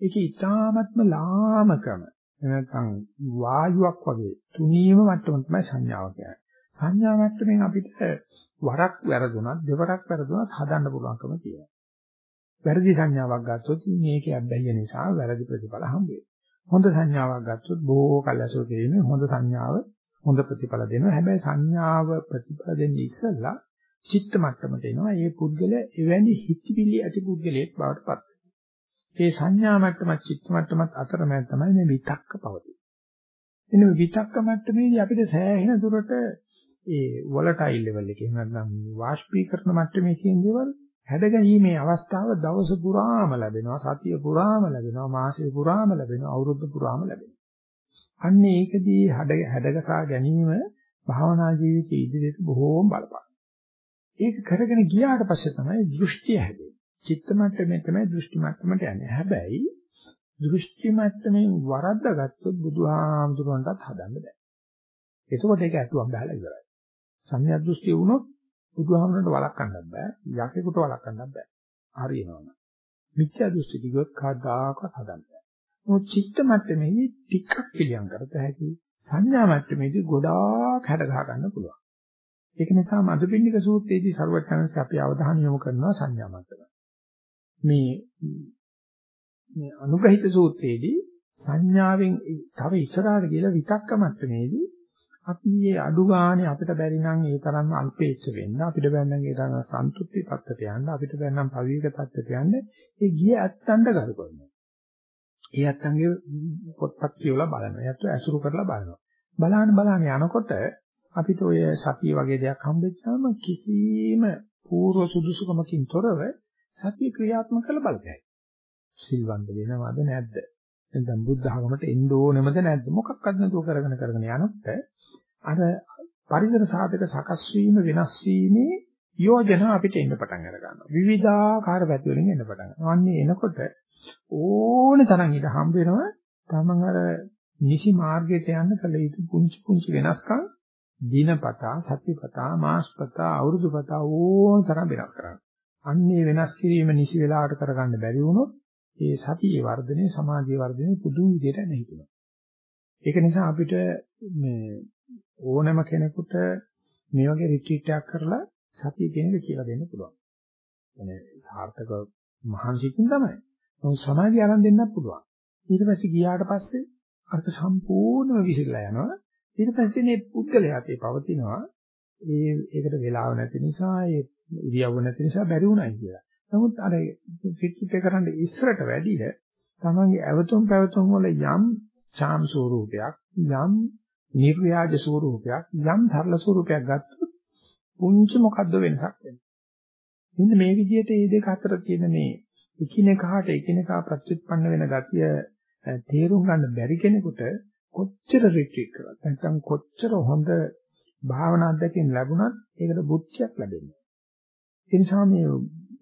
ඒක ඊටාත්ම ලාමකම නැත්නම් වායුවක් වගේ තුනීම මට්ටම තමයි සංඥාව කියන්නේ. සංඥා මට්ටමින් අපිට වරක් වැරදුනත් දෙවරක් වැරදුනත් හදන්න පුළුවන්කම තියෙනවා. වැරදි සංඥාවක් ගත්තොත් මේකේ අබ්බැහිය නිසා වැරදි ප්‍රතිඵල හම්බ වෙනවා. හොඳ සංඥාවක් ගත්තොත් බොහෝ කල් ඇසුරු කිරීමේ හොඳ සංඥාව හොඳ ප්‍රතිඵල දෙනවා. හැබැයි සංඥාව ප්‍රතිඵල දෙන්නේ ඉස්සෙල්ලා චිත්ත මට්ටමට එනවා. ඒ පුද්ගලයා එවැනි හිතවිලි ඇති පුද්ගලයෙක් බවට පත් වෙනවා. ඒ සංඥා මට්ටමත් චිත්ත මට්ටමත් අතරමැද තමයි මේ විතක්ක පවතින්නේ. එන්නේ විතක්ක මට්ටමේදී අපිට සෑහෙන දුරට ඒ වොලටයිල් ලෙවල් එකේ නැත්නම් වාෂ්පීකරණ මට්ටමේ කියන දේවල් හැඩගැනීමේ අවස්ථාව දවස පුරාම ලැබෙනවා සතිය පුරාම ලැබෙනවා මාසෙ පුරාම ලැබෙනවා අවුරුදු පුරාම ලැබෙනවා. අන්න ඒකදී හැඩගසා ගැනීම භාවනා ජීවිතයේ ඉදිරියට බොහෝම බලපාන. ඒක කරගෙන ගියාට පස්සේ තමයි දෘෂ්ටිය හැදෙන්නේ. චිත්ත මට්ටමේ තමයි දෘෂ්ටි මට්ටමට යන්නේ. හැබැයි දෘෂ්ටි මට්ටමින් වරද්දාගත්තොත් බුදුහාමුදුරන්ටත් හදන්න බෑ. එතකොට ඒක ඇතුම් බහලා ඉවරයි. සංඥා දෘෂ්ටිය වුණොත් බුදුහාමුදුරන්ට වළක්වන්නත් බෑ. යකෙකුට වළක්වන්නත් බෑ. හරියනවනේ. මිත්‍යා දෘෂ්ටි දිගොත් කවදාකවත් හදන්න බෑ. මොකද චිත්ත මට්ටමේදී ටිකක් පිළියම් කරත හැකි. සංඥා මට්ටමේදී ගොඩාක් හැඩ ගහ ගන්න පුළුවන්. ඒක නිසා මදුපින්නික සූත්‍රයේදී සර්වඥාන්සේ අපි අවධානය යොමු කරනවා සංඥා මට්ටම. මේ මේ අනුග්‍රහිත සූත්‍රයේදී සංඥාවෙන් තව ඉස්සරහට ගිහලා විතක්ක මට්ටමේදී අපි මේ අඩු ගානේ අපිට බැරි නම් ඒ තරම්ම අල්පේච්ඡ වෙන්න අපිට බැරි නම් ඒ තරම් සන්තුෂ්ටි පත්තට යන්න අපිට බැරි නම් පවික තත්ත්වයට යන්න ඒ ගිය ඇත්තන්ට ගරු කරනවා. ඒ ඇත්තන්ගේ පොත්පත් කියවලා බලනවා. ඒත් ඇසුරු කරලා බලනවා. බලාන බලාන යනකොට අපිට ඔය සතිය වගේ දෙයක් හම්බෙච්චාම කිසිම පූර්ව සුදුසුකමකින් තොරව සතිය ක්‍රියාත්මක කරලා බලතයි. සිල්වන්ත වෙනවද නැද්ද? නැත්නම් බුද්ධ ධර්මයට එන්න ඕනෙමද නැද්ද? මොකක්වත් නැතුව කරගෙන කරගෙන යනකොට අර පරිසර සාධක සකස් වීම වෙනස් වීමේ යෝජනා අපිට එන්න පටන් අර ගන්නවා. විවිධාකාර පැති වලින් එන්න පටන් ගන්නවා. අන්නේ එනකොට ඕන තරම් ඊට හම්බ වෙනවා. තමන් අර නිසි මාර්ගයට යන්න කල යුතු පුංචි පුංචි වෙනස්කම් දිනපතා, සතිපතා, මාසපතා, අවුරුදුපතා ඕන තරම් වෙනස් කරනවා. අන්නේ වෙනස් කිරීම නිසි වෙලාවට කරගන්න බැරි වුණොත් ඒ සතියේ වර්ධනය, සමාධියේ වර්ධනය පුදුම විදිහට නැහිතුනවා. ඒක නිසා අපිට මේ ඕනම කෙනෙකුට මේ වගේ රිට්‍රීට් එකක් කරලා සතිය කියන එක කියලා දෙන්න පුළුවන්. يعني සාර්ථක මහන්සියකින් තමයි. නමුත් සමාධිය අරන් දෙන්නත් පුළුවන්. ඊට පස්සේ ගියාට පස්සේ අර්ථ සම්පූර්ණව විසිරලා යනවා. ඊට පස්සේ මේ පුද්ගලයාට පවතිනවා ඒ ඒකට වෙලාව නැති නිසා ඒ ඉරියව්ව නැති නිසා බැරි වුණයි කියලා. නමුත් අර රිට්‍රීට් එක කරන්න ඉස්සරට වැඩිය තමන්ගේ ඇවතුම් පැවතුම් වල යම් ඡාම් ස්වරූපයක් යම් නිර්ව්‍යාජ ස්වරූපයක් යම් සරල ස්වරූපයක් ගත්තොත් පුංචි මොකද්ද වෙනසක් වෙන්නේ. මෙන්න මේ විදිහට මේ දෙක අතර තියෙන මේ එකිනෙකාට එකිනෙකා ප්‍රතිඋත්පන්න වෙන ගතිය තේරුම් ගන්න බැරි කෙනෙකුට කොච්චර රිට්‍රීට් කරත් නැත්නම් කොච්චර හොඳ භාවනා අධ්‍යක්ෂින් ලැබුණත් ඒකට බුද්ධියක් ලැබෙන්නේ. ඒ නිසා මේ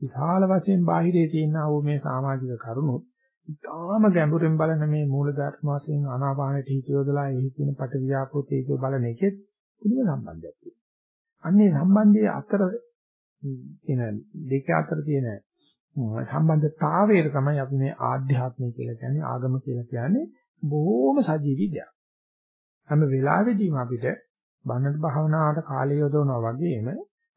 විශාල වශයෙන් බාහිරේ තියෙන ආ මේ සමාජික කරුණුත් ඉතාම ගැඹුරින් බලන මේ මූලධර්ම වශයෙන් ආනාපානට හිත යොදලා එහි තියෙන පටවියාපෝ තේජෝ බලන එකෙත් පුදුම සම්බන්ධයක් තියෙනවා. අන්නේ සම්බන්ධයේ අතර තියෙන දෙක අතර තියෙන සම්බන්ධතාවය තමයි අපි මේ ආධ්‍යාත්මය කියලා කියන්නේ ආගම කියලා කියන්නේ බොහොම සජීවී දෙයක්. හැම වෙලාවෙදීම අපිට බණට භාවනාවට කාලය යොදවනවා වගේම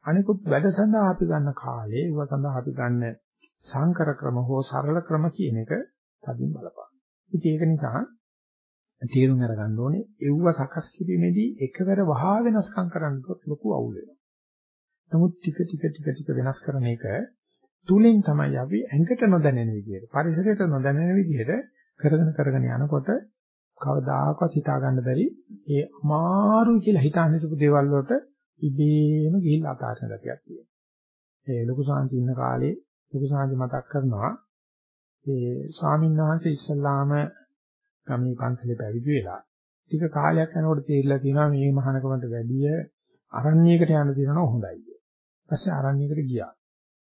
අනිකුත් වැඩ සඳහා අපි ගන්න කාලේ ඒව සඳහා අපි ගන්න සංකර ක්‍රම හෝ සරල ක්‍රම කියන එක තදින් බලපාන. ඉතින් ඒක නිසා තීරුම් අරගන්න ඕනේ එව්ව සකස් කිරීමේදී එකවර වහා වෙනස්කම් කරන්න ලොකු අවුල් වෙනවා. නමුත් ටික ටික ටික ටික වෙනස් කරන එක තුලින් තමයි අපි ඇඟට නොදැනෙන විදිහට පරිසරයට නොදැනෙන විදිහට කරගෙන කරගෙන යනකොට කවදාකවත් හිතා ගන්න බැරි ඒ අමාරුයි කියලා හිතාන හිටපු දේවල් වලට ඉබේම ගිහිල්ලා අතාරින ගතියක් තියෙනවා. ඒ ලොකු සාන්ති ඉන්න කාලේ ලොකු සාන්ති මතක් කරනවා ඒ ස්වාමීන් වහන්සේ ඉස්සල්ලාම ගමේ පන්සලේ පැවිදි වෙලා ටික කාලයක් යනකොට තේරිලා තියෙනවා මේ මහානකමට වැඩිය අරණ්‍යයකට යන්න තියෙනවා හොඳයි කියලා. ඊපස්සේ අරණ්‍යයකට ගියා.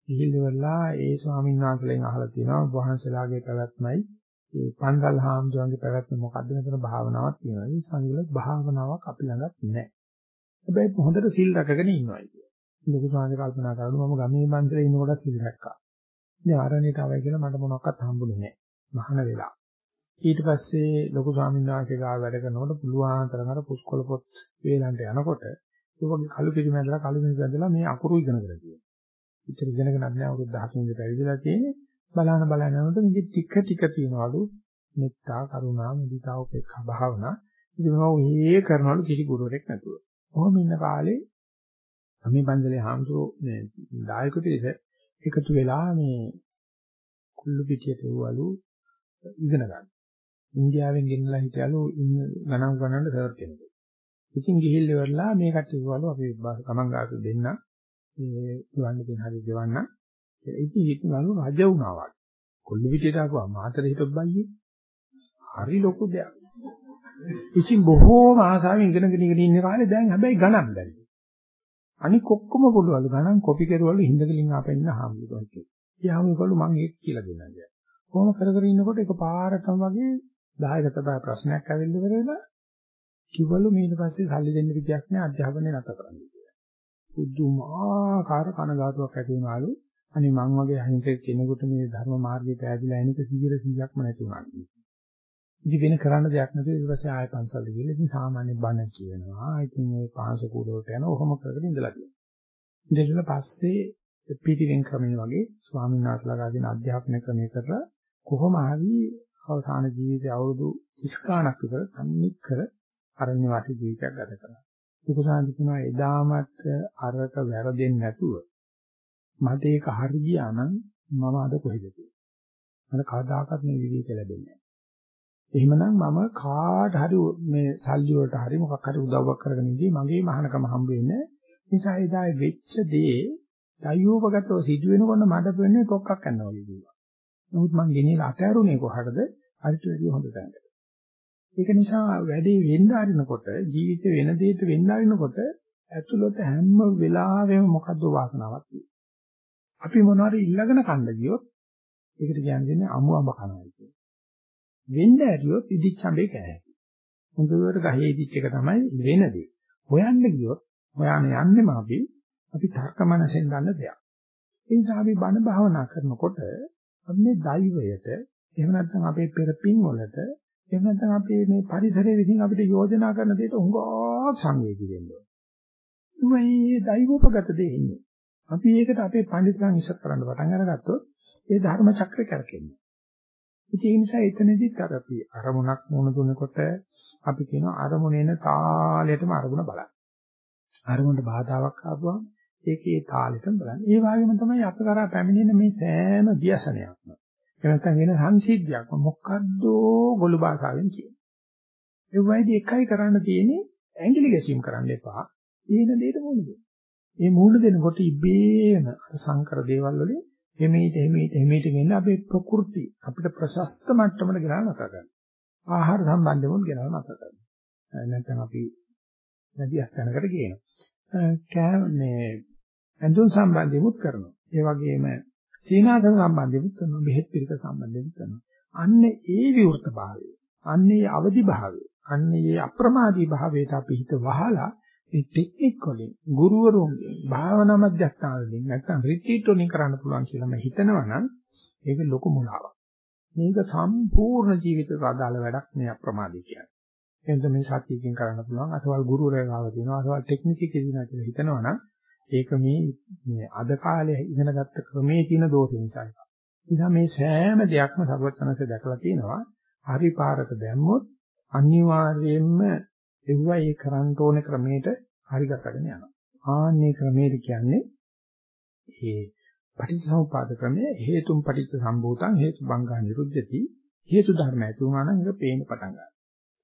ගිහිල්ලා ඒ ස්වාමීන් වහන්සේලාගෙන් අහලා තියෙනවා වහන්සේලාගේ පැවැත්මයි ඒ පන්සල් හාමුදුරන්ගේ පැවැත්ම මොකද්ද මෙතන භාවනාවක් තියෙනවා. ඒ සංගල භාවනාවක් අපි ළඟත් නැහැ. හැබැයි හොඳට සිල් රැකගෙන ඉන්නවයි කියලා. ලොකු සාංශ කල්පනා කරනවා මම ගමේ මන්දිරේ ඉන්නකොට සිල් රැක්කා. ඉතින් ආරණ්‍යයට ආවයි කියලා මට මොනවක්වත් හම්බුනේ නැහැ. මහාන වෙලා. ඊට පස්සේ ලොකු ස්වාමීන් වහන්සේ ගාව වැඩ කරනකොට පුළුවන් තරම් අර පුස්කොළ පොත් වේලන්ට යනකොට ඒ වගේ කළු පිළිමැදලා කළු පිළිමැදලා මේ අකුරු ඉගෙන ගන්න තියෙනවා. ඉතින් ඉගෙනගෙන නැහැ අවුරුදු 13 ඉඳලා පැවිදිලා තියෙන්නේ. බලන බලන යනකොට මේක ටික ටික තියනවලු මෙත්තා කරුණා මුදිතා උපේක්ඛා භාවනා. ඉතින් මම ඔය කරනවලු කිසි ගුරුවරයෙක් නැතුව. කොහොම ඉන්න කාලේ මේ බන්දලේ හාමුදුරුවෝ මේ දායක පිරිස එකතු වෙලා මේ කුල්ලු පිටියට එවවලු ඉගෙන ගන්න. ඉන්දියාවෙන් ගෙන්නලා හිටයලු ගණන් ගණන් සර් කෙනෙක්. ඉතින් ගිහිල්ල ඉවරලා මේ කට්ටිය කිව්වලු අපි ගමන් ගාතු දෙන්න මේ ගවන්න දෙන හරි ගෙවන්න. ඉතින් හිතනලු රජ වුණා වගේ. කොල්ල පිටියට ආපුවා මාතර හිටප් බයියේ. හරි ලොකු දෙයක්. ඉතින් බොහෝම ආසාවෙන් ඉගෙනගෙන ඉගෙන ඉන්න කාලේ දැන් හැබැයි ගණන් බැරි. අනික ඔක්කොම පුළුවන්ලු ගණන් කොපි කරුවලු හිඳගලින් ආපෙන්න හාමුදුරුවෝ කියලා. ඊයාම ඒගොල්ලෝ මං ඒක කියලා දෙන්නම් කියලා. කොහොම කර කර ඉන්නකොට එකපාරටම වගේ 10 ගත ප්‍රශ්නයක් ඇවිල්ලා ඉවරලා කිව්වලු ඊට පස්සේ සල්ලි දෙන්න විදියක් නෑ අධ්‍යාපනය නැත කරන්න කියලා. පුදුමාකාර කනගාටුවක් ඇති වුණාලු. අනේ මං වගේ අහිංසක කෙනෙකුට මේ ධර්ම මාර්ගයේ පෑදිලා එනක 100%ක්ම නැති වුණා. ඉතින් වෙන කරන්න දෙයක් නැතුව ඊට පස්සේ ආයෙ පන්සල් ගිහලා ඉතින් සාමාන්‍ය බණ කියනවා. ඉතින් මේ පහස කුඩෝට යන ඔහොම කරගෙන ඉඳලා තියෙනවා. ඉඳලා පස්සේ පිටිවෙන් ක්‍රමයේ වගේ ස්වාමීන් වහන්සේලා ගාගෙන අධ්‍යාපන ක්‍රමයේ කරලා කොහොම හරි අවසාන ජීවිතය අවුරුදු 30 ගණක් විතර සම්මිත් කර අරණ්‍ය වාසී ජීවිතයක් ගත කරා. සුඛසාන්ති කියනවා එදාමත් අරක වැරදෙන්නේ නැතුව මට ඒක හරි ගියා නම් මම අද කොහෙද කියලා. මට කවදාකවත් මේ විදිහට ලැබෙන්නේ නැහැ. එහෙමනම් මම කාට හරි මේ සල්ලි වලට හරි මොකක් හරි උදව්වක් කරගෙන ඉඳී මගේ මහානකම හම්බ වෙන්නේ. නිසා එදා වෙච්ච දේ දයෝපගතව සිදු වෙනකොට මට වෙන්නේ කොක්කක් යනවා වගේ කිව්වා. නමුත් මං ගෙනියලා අතෑරුනේ කොහටද? හරිට වැඩි හොඳ තැනකට. ඒක නිසා වැඩේ වෙන්න ආරිනකොට ජීවිතේ වෙන දෙයක වෙන්න ආරිනකොට ඇතුළත හැම වෙලාවෙම මොකද්ද වාසනාවක් තියෙන්නේ. අපි මොනවාරි ඉල්ලගෙන කන්න ගියොත් ඒකට කියන්නේ අමු අඹ කනවා කියන්නේ. වෙන්න ඇරියොත් ඉදිච්චඹේ කෑ. හොඳට ගහේ ඉදිච්ච එක තමයි වෙනදී. හොයන්න ගියොත් හොයන්න යන්නෙම අපි අපි තර්ක මනසෙන් ගන්න දෙයක්. ඒ නිසා අපි බණ භාවනා කරනකොට අපි මේ දෛවයට එහෙම නැත්නම් අපේ පෙර පින් වලට එහෙම නැත්නම් අපේ මේ පරිසරයේ විසින් අපිට යෝජනා කරන දෙයට උඟා සංවේදී වෙන්න ඕනේ. මේ දෛවෝපගත දෙ ඉන්නේ. අපි ඒකට අපේ පඬිතුන් ඉස්සත් කරන්න පටන් අරගත්තොත් ඒ ධර්ම චක්‍රය කරකෙන්නේ. ඒ නිසා එතනදිත් අර අපි අරමුණක් මොන දුනකොට අපි කියන අරමුණේන තාලයටම අරමුණ බලන්න. අරමුණට බාධාවක් ආවම ඒකේ තාලෙටම බලන්න. ඒ වගේම තමයි අප කරා පැමිණෙන මේ සෑම ව්‍යසනයක්ම. ඒ නැත්නම් වෙන සංසිද්ධියක්ම මොකද්ද ගොළු භාෂාවෙන් කියන්නේ. ඒ වයිදී එකයි කරන්න තියෙන්නේ ඇඟිලි ගැසීම් කරන්න එපා. ඒන දෙයට මුහුණ දෙන්න. මේ මුහුණ දෙනකොට ඉබේම සංකර දේවල් වලින් එමෙයිට එමෙයිට එමෙයිට ගෙන්න අපේ ප්‍රകൃති අපිට ප්‍රශස්ත මට්ටමකට ගෙනල්ලා නැත ගන්න. ආහාර සම්බන්ධවම ගෙනල්ලා නැත ගන්න. නැත්නම් අපි නැති අස්තනකට ගේනවා. කෑමනේ ඇඳුම් සම්බන්ධෙමුත් කරනවා. ඒ වගේම සීනාසන සම්බන්ධෙමුත් කරනවා. බෙහෙත් පිළික සම්බන්ධෙමුත් කරනවා. අන්න ඒ විවෘත භාවය, අන්න ඒ අවදි භාවය, අන්න ඒ අප්‍රමාදී භාවයට අපි හිත වහලා මේ ටෙක්නික් වලින් ගුරුවරුන්ගෙන් භාවනා මධ්‍යස්ථාන වලින් නැත්නම් රිට්‍රීට් වලින් කරන්න පුළුවන් කියලා මම හිතනවා නම් ඒක ලොකු මුලාවක්. මේක සම්පූර්ණ ජීවිතයට අදාළ වැඩක් මේ අප්‍රමාදී කියන්නේ. එතන මේ සත්‍යයෙන් කරන්න පුළුවන් අසවල් ගුරුවරයා ගාව තියෙනවා අසවල් ටෙක්නික් එකේ තියෙනවා කියලා හිතනවා නම් ඒක මේ මේ අද කාලේ ඉගෙනගත්ත ක්‍රමේ තියෙන දෝෂ නිසා. නිසා මේ සෑම දෙයක්ම සර්වඥාන්සේ දැකලා තියෙනවා. හරි පාරට දැම්මොත් අනිවාර්යයෙන්ම එවුවා ඒ කරන්න ඕනේ ක්‍රමයට හරි ගසගෙන යනවා. ආන්නේ ක්‍රමයට කියන්නේ ඒ පටිච්චසමුපාද ක්‍රමය හේතුම් පටිච්ච සම්භූතං හේතු බංගා නිරුද්ධති හේතු ධර්ම ඇති වුණා නම් ඒක පේන්න පටන් ගන්නවා.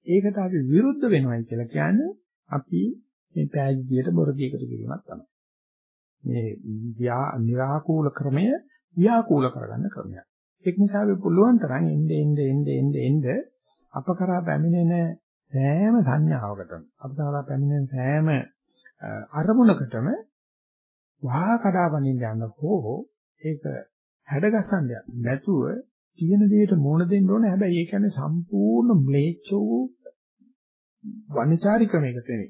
ඒකට අපි විරුද්ධ වෙනවයි කියලා කියන්නේ අපි මේ පෑජියට බොරදියකට කිරීමක් තමයි. මේ ව්‍යා निराකූල ක්‍රමය ව්‍යාකූල කරගන්න ක්‍රමයක්. ඒක නිසා අපි පුළුවන් තරම් එnde එnde එnde එnde එnde අප කරා පැමිණෙන සෑම සංඥාවකටම අප කරා පැමිණෙන සෑම අරමුණකටම වහා කඩාවනින්න යන හෝ ඒක හැඩගස්සන්න නැතුව තියෙන දෙයට මුණ දෙන්න ඕනේ. හැබැයි ඒ කියන්නේ සම්පූර්ණ ම්ලේච්ඡ වූ වනිචාරි ක්‍රමයකට නෙවෙයි.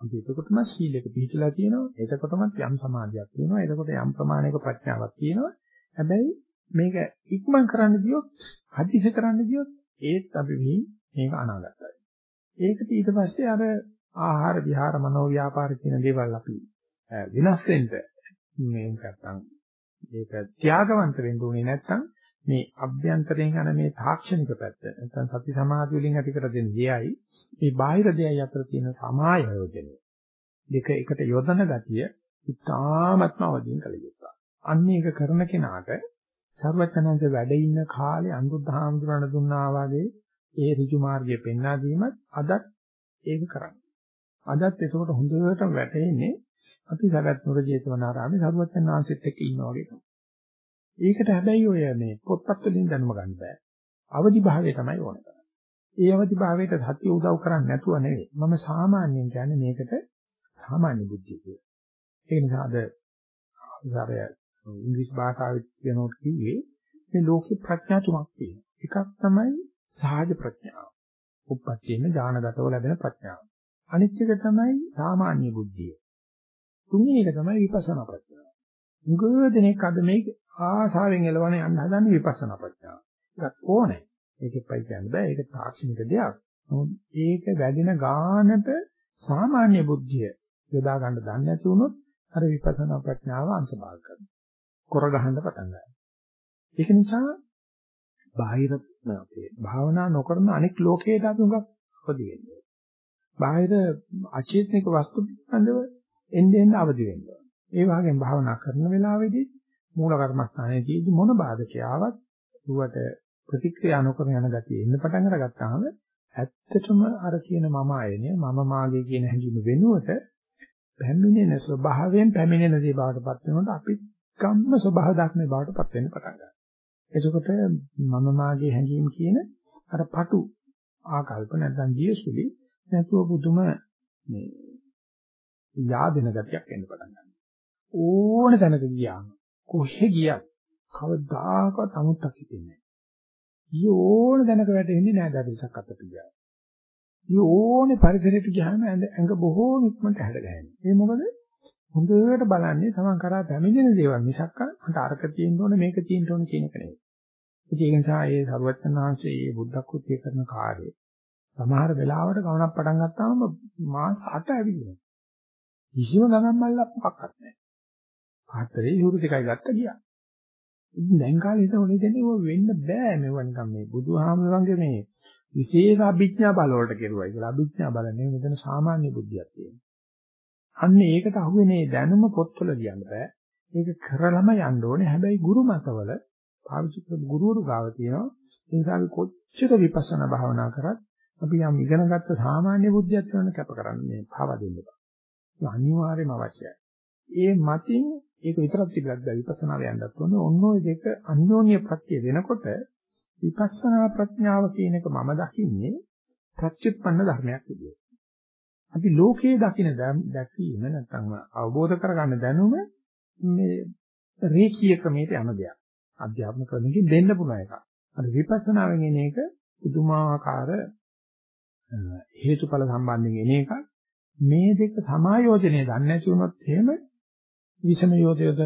අපි එතකොටම සීලෙක පිළිපදලා තියෙනවා. එතකොටම යම් සමාධියක් තියෙනවා. එතකොට යම් ප්‍රමාණයක ප්‍රඥාවක් තියෙනවා. හැබැයි මේක ඉක්මන් කරන්න ගියොත්, හදිසි කරන්න ගියොත් ඒත් අපි මේක අනාගතයි. ඒකට ඊට පස්සේ අර ආහාර විහාර මනෝ ව්‍යාපාර කියන දේවල් අපි විනාශ වෙන්න මේ නැත්තම් ඒක ත්‍යාගවන්ත වෙන්න උනේ නැත්තම් මේ අභ්‍යන්තරයෙන් යන මේ තාක්ෂණික පැත්ත නැත්නම් සති සමාධි වලින් ඇති කර දෙන දෙයයි මේ බාහිර දෙයයි අතර තියෙන සමායෝජනය දෙක එකට යොදන ගතිය ඉතාමත්ම අවදීන් කළ යුතුයි. අන්න ඒක කරන කෙනාට සර්වඥාන්ත වැඩ ඉන්න කාලේ අනුරුද්ධ හාමුදුරණ දුන්නා වගේ ඒ ඍජු මාර්ගය පෙන්වා දීමත් අදත් ඒක කරන්නේ. අදත් ඒකට හොඳට වැටෙන්නේ අපි සගත් නුර ජේතවනාරාමේ සරුවච්චන් ආංශෙත් එක්ක ඉන්නවා වගේ තමයි. ඒකට හැබැයි ඔය මේ පොත්පත් වලින් දැනුම ගන්න බෑ. අවදි භාවය තමයි ඕන කරන්නේ. ඒ අවදි භාවයට සතිය උදව් කරන්නේ නැතුව නෙවෙයි. මම සාමාන්‍යයෙන් කියන්නේ මේකට සාමාන්‍ය බුද්ධිය කියලා. ඒ නිසා අද ඉතාලය ඉංග්‍රීසි භාෂාවෙත් කියනකොට කිව්වේ මේ ලෝකේ ප්‍රඥා තුනක් තියෙනවා. එකක් තමයි සහජ ප්‍රඥාව. උප්පත්තියෙන් ඥානගතව ලැබෙන ප්‍රඥාව. අනිත් එක තමයි සාමාන්‍ය බුද්ධිය. තුන්වෙනි එක තමයි විපස්සනා ප්‍රඥාව. මුගව දෙනෙක් අද මේක ආසාවෙන් එලවන යන්න හදන්නේ විපස්සනා ප්‍රඥාව. ඒකත් ඕනේ. ඒකෙපයි කියන්න බෑ. ඒක තාක්ෂණික දෙයක්. නමුත් ඒක වැඩින ගානට සාමාන්‍ය බුද්ධිය යොදා ගන්න දන්නේ නැති වුණොත් අර විපස්සනා ප්‍රඥාව අංශභාග කරනවා. කොර ගහන්න පටන් ගන්නවා. ඒක නිසා බාහිර අපේ භාවනා නොකරන අනෙක් ලෝකයට අපි උඟක් අවදි වෙන්නේ. බාහිර අචේතනික වස්තු පිළිබඳව එන්නේ එන්නේ අවදි වෙනවා. ඒ වගේම භාවනා කරන වෙලාවේදී මූල කර්මස්ථානයේදී මොන බාධකයක් ආවත් ඌවට ප්‍රතික්‍රියා නොකර යන ගතිය එන්න පටන් අරගත්තාම ඇත්තටම අර කියන මම ආයනේ මම මාගේ කියන හැඟීම වෙනුවට පැමිණෙන ස්වභාවයෙන් පැමිණෙන දේ බවට පත් වෙනකොට අපි කම්ම ස්වභාව දක්නේ බවට පත් වෙන්න පටන් ගන්නවා. එතකොට මම මාගේ හැඟීම් කියන අර පටු ආකල්ප නැත්නම් ජීසුලි නැතුව පුදුම මේ යාදෙන ගතියක් එන්න පටන් ගන්නවා. ඕන තැනක ගියාම කොහෙ ගියත් කවදාකවත් අමුත්තක් හිතෙන්නේ නැහැ. ඕන තැනක වැටෙන්නේ නැහැ දඩසක් අතට ගියා. ඕනේ පරිසරයට ගියාම ඇඟ බොහෝ ඉක්මනට හැදගහනවා. ඒ මොකද හොඳට බලන්නේ තමන් කරා පැමිණෙන දේවල් මිසක් මට අරක තියෙන්න ඕනේ මේක තියෙන්න ඕනේ කියන එක නෙවෙයි. ඒක නිසා ඒ සරුවච්චන් වහන්සේ මේ බුද්ධ කෘත්‍ය කරන කාර්යය සමහර වෙලාවට ගමනක් පටන් ගත්තාම මාස 8 ඇවිදිනවා. කිසිම ගමන් මල්ලක් මොකක්වත් නැහැ. පාත්‍රේ යුරු දෙකයි ගත්ත ගියා. ඉතින් දැන් කාලේ හිතවනේ දෙන්නේ ඔය වෙන්න බෑ මේව නිකන් මේ බුදුහාමුදුරන්ගේ මේ විශේෂ අභිඥා බල වලට කෙරුවයි කියලා. අභිඥා බල නෙවෙයි මෙතන සාමාන්‍ය බුද්ධියක් තියෙනවා. අන්න ඒකට අහුවෙනේ දැනුම පොත්වල කියන්න බෑ. ඒක කරලම යන්න ඕනේ. හැබැයි ගුරු මතවල පාවිච්චි කරපු ගුරුවරු ගාව තියෙනවා. ඒ නිසා අපි කොච්චර විපස්සනා භාවනා කරත් අපි යම් ඉගෙනගත්ත සාමාන්‍ය බුද්ධියක් වෙන කැප කරන්නේ පාවා දෙන්න බෑ. ඒ අනිවාර්යම අවශ්‍යයි. ඒ මතින් ඒක විතරක් තිබලක් බෑ විපස්සනාව යන්නත් ඕනේ. ඔන්න ඔය දෙක අන්‍යෝන්‍ය ප්‍රත්‍ය වෙනකොට විපස්සනා ප්‍රඥාව කියන එක මම දකින්නේ ප්‍රත්‍යুৎপন্ন ධර්මයක් විදියට. අපි ලෝකයේ දකින දැකීම නැත්නම් අවබෝධ කරගන්න දැනුම මේ රේඛීය ක්‍රමයට යන දෙයක්. අධ්‍යාත්ම ක්‍රමකින් දෙන්න පුළුවන් එකක්. අර විපස්සනාවෙන් එන එක පුදුමාකාර හේතුඵල සම්බන්ධයෙන් එන එකක්. මේ දෙක සමායෝජනය දන්නේ නැති වුණොත් එහෙම විෂම යෝධ යෝධ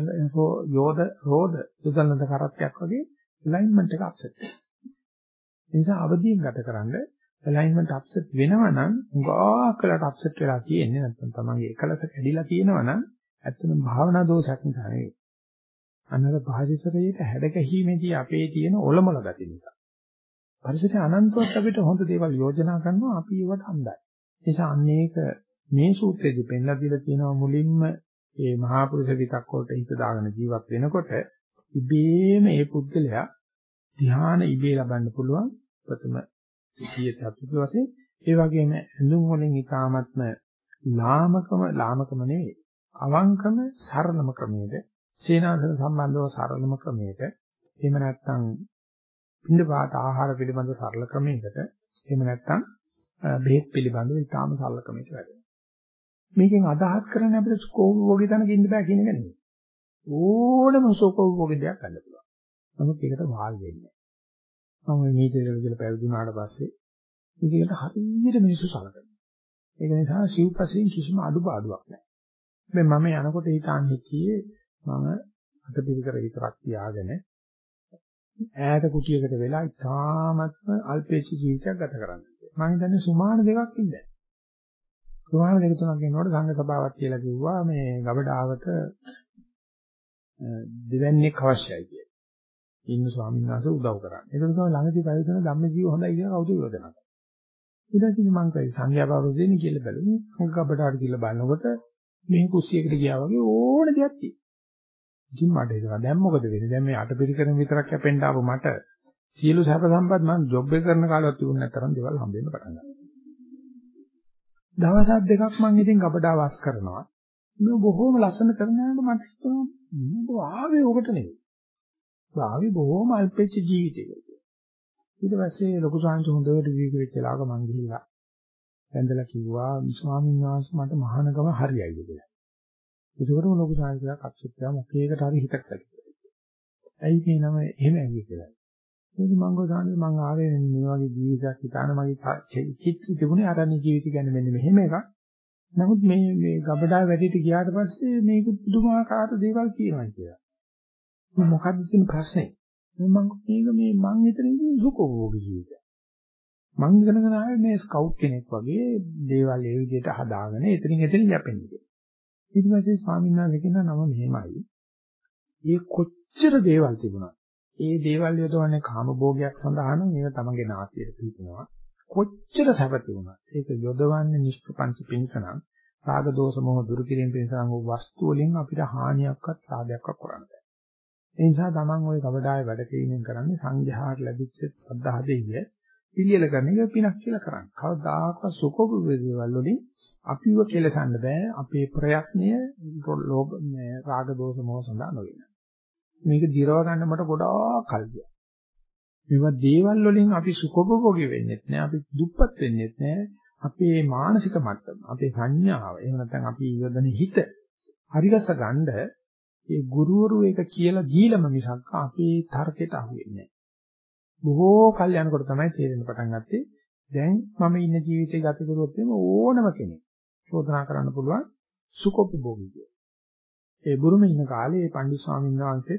යෝධ රෝධ යොදලන කරත්තයක් වගේ alignment එක අප්සෙට් වෙනවා. ඒ නිසා අවදියෙන් ගතකරනද alignment අප්සෙට් වෙනවා නම් උගාකලට අප්සෙට් වෙලා තියෙන්නේ නැත්නම් තමන්ගේ එකලස කැඩිලා තියෙනවා නම් ඇත්තටම භාවනා දෝෂයක් නිසා නෙවෙයි. අන්නර පරිසරයේ හැඩගැහිමේදී අපේ තියෙන ඔලොමල ගති නිසා. පරිසරය අනන්තවත් අපිට හොඳ දේවල් යෝජනා කරනවා අපි ඒවට හඳයි. ඒ නිසා අන්නේක මේ සූත්‍රයේදී පෙන්ලා දීලා තියෙනවා මුලින්ම මේ මහා පුරුෂ විතක් වලට හිත දාගෙන ජීවත් වෙනකොට ඉබේම ඒ පුද්ගලයා ධ්‍යාන ඉබේ ලබන්න පුළුවන් ප්‍රථම සිහිය සතුට වශයෙන් ඒ වගේම ඇඳුම් වලින් ඊටාත්ම ලාමකම ලාමකම නෙවෙයි අවංකම සරලම ක්‍රමයේද සේනාසන සම්බන්ධව සරලම ක්‍රමයකට එහෙම නැත්නම් පිළිපාත ආහාර පිළිබඳව සරල ක්‍රමයකට එහෙම නැත්නම් බෙහෙත් පිළිබඳව ඊටාම සරල ක්‍රමයකට වැඩෙනවා මේකෙන් අදහස් කරන්නේ අපිට ස්කෝප් වගේ තැනක ඉන්න බෑ කියන එක නෙවෙයි ඕනම ස්කෝප් වගේ දෙයක් ගන්න පුළුවන්. නමුත් ඒකට වාල් වෙන්නේ මම නීතිදල කියලා පැවිදි වුණාට පස්සේ මේකට හරියට මිනිස්සු සලකනවා. ඒක නිසා සිව්පසෙන් කිසිම අඩුපාඩුවක් නැහැ. හැබැයි මම යනකොට හිතාන් හිටියේ මම අතපිරිකර විතරක් තියාගෙන ඈත කුටියකට වෙලා ඉතාමත්ම අල්පේච්ච ජීවිතයක් ගත කරන්න. මම හිතන්නේ සුමාන දෙකක් ඉඳලා. සුමාන දෙක තුනක් යනකොට සංඝ සභාවක් කියලා කිව්වා මේ ගබඩාවට දෙවන්නේක් අවශ්‍යයි කියලා. ඉන්න ස්වාමීන් වහන්සේ උදව් කරන්නේ. ඒක තමයි ළඟදී පරිදන ධම්මජීව හොඳයි කියලා කවුද යෝජනා කරන්නේ. ඊට පස්සේ මම කයි සංඝයා බව දෙන්නේ කියලා බැලුවේ. සංඝ කබඩාට කියලා බලනකොට මේ කුස්සියකට ගියා වගේ ඕන දෙයක් තියෙනවා. ඉතින් මට හිතෙනවා දැන් මොකද වෙන්නේ? දැන් මේ අටපිරිකරන විතරක් කැපෙන්න ආපු මට සියලු සැප සම්පත් මම ජොබ් එක කරන කාලවත් තිබුණ නැතරම් දේවල් හම්බෙන්න පටන් ගත්තා. දවසක් දෙකක් මම ඉතින් කබඩාව වස් කරනවා. මේ බොහොම ලස්සන කරනකොට මට හිතෙනවා මොකද ආවේ ඔකට නෙවෙයි. ආවේ බොහොම අල්පෙච්ච ජීවිතයකට. ඊට පස්සේ ලොකු සාංශ හොඳට විවේක වෙච්ච ලාක මං ගිහිල්ලා වැඳලා කිව්වා ස්වාමීන් වහන්සේ මට මහානගම හරියයිද කියලා. ඒකවලම ලොකු සාංශයක් අක්ෂිප්තයා මොකේකට හරි හිතක් ඇති. ඇයි මේ නම එහෙම ඇවිත් කියලා. ඒක මං ගොඩානේ මං ආවේ මේ වගේ ජීවිතයක් හිතාන මගේ චිත්ත තිබුණේ අරණි ජීවිත කියන්නේ මෙන්න මෙහෙම එකක්. නමුත් මේ මේ ගබඩා වැඩිට ගියාට පස්සේ මේක පුදුමාකාර දේවල් කියනවා කියලා. මොකක්ද තියෙන ප්‍රශ්නේ? මම මේක මේ මං හිතන ඉන්නේ සුඛෝභෝගී ජීවිතය. මං ඉගෙනගෙන ආවේ මේ ස්කවුට් කෙනෙක් වගේ දේවල් ඒ විදිහට හදාගෙන එතනින් එතනින් යැපෙන්නේ. ඊට පස්සේ ස්වාමීන් වහන්සේ කියන නම මෙහෙමයි. මේ කොච්චර දේවල් තිබුණා. ඒ දේවල් යොදවන්නේ කාමභෝගයක් සඳහා නම් ඒක තමන්ගේ නාසියට පිටිනවා. කොච්චර සැප තිබුණා. ඒක යොදවන්නේ නිෂ්ප්‍රපංච පිණිස නම් රාග දෝෂ මොහ දුරු කිරීම පිණිස නම් වස්තු වලින් අපිට හානියක්වත් සාදයක්වත් කරන්න බෑ. ඒ නිසා තමන් ওই කවදායේ වැඩ කිරීමෙන් කරන්නේ සංඝයාට ලැබිච්ච සද්ධා දෙය පිළියෙල කරන එක පිනක් කියලා කරන්නේ. කවදාකවත් සුඛෝපභෝගී දේවල් වලින් අපිව කෙලසන්න බෑ. අපේ ප්‍රයත්නය ලෝභ රාග දෝෂ මොහ සඳහා නොවෙන. මේක දිරව ගන්න මට ගොඩාක් කල් ගියා. මේවා දේවල් වලින් අපි සුඛෝපභෝගී වෙන්නේ නැහැ. අපි දුප්පත් වෙන්නේ නැහැ. අපේ මානසික මට්ටම, අපේ සංඥාව, එහෙම නැත්නම් අපි යොදන හිත හරිගස්ස ගන්න ඒ ගුරුවරු ඒක කියලා දීලම මිසක් අපේ තර්කයට අහු වෙන්නේ නැහැ. බොහෝ කල් යනකොට තමයි තේරෙන්න පටන් ගත්තේ දැන් මම ඉන්න ජීවිතේ ගත කරුවොත් එimhe ඕනම කෙනෙක් චෝදනා කරන්න පුළුවන් සුඛෝපභෝගී කියලා. ඒ බුරුමේ ඉන්න කාලේ ඒ පණ්ඩිත ස්වාමීන් වහන්සේ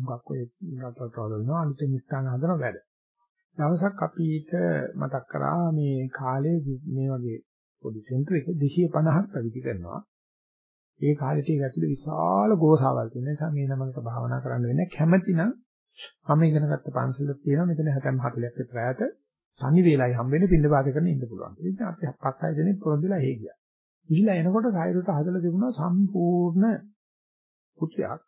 මොකක් ඔය රටවල් වල අනිත් ස්ථාන හදන වැඩ. දවසක් අපිට මතක් කරා මේ කාලේ මේ වගේ පොඩි සෙන්ටර් එක 250ක් පැවිදි කරනවා. ඒ කාලේට ඒක ඇතුලේ විශාල ගෝසාවල් තියෙන නිසා මේ නමකට භාවනා කරන්න වෙන්නේ කැමැතිනම් මම ඉගෙනගත්ත පන්සලක් තියෙනවා මෙතන 60 40ක් විතර ඈත තනි වේලයි හම්බෙන්නේ පින්න පාත කරන්න ඉන්න පුළුවන්. ඉතින් අපි පස් හය දෙනෙක් පොරොන්දුලා හේ ගියා. ගිහිල්ලා එනකොට කයරට හදලා තිබුණා සම්පූර්ණ කුටියක්.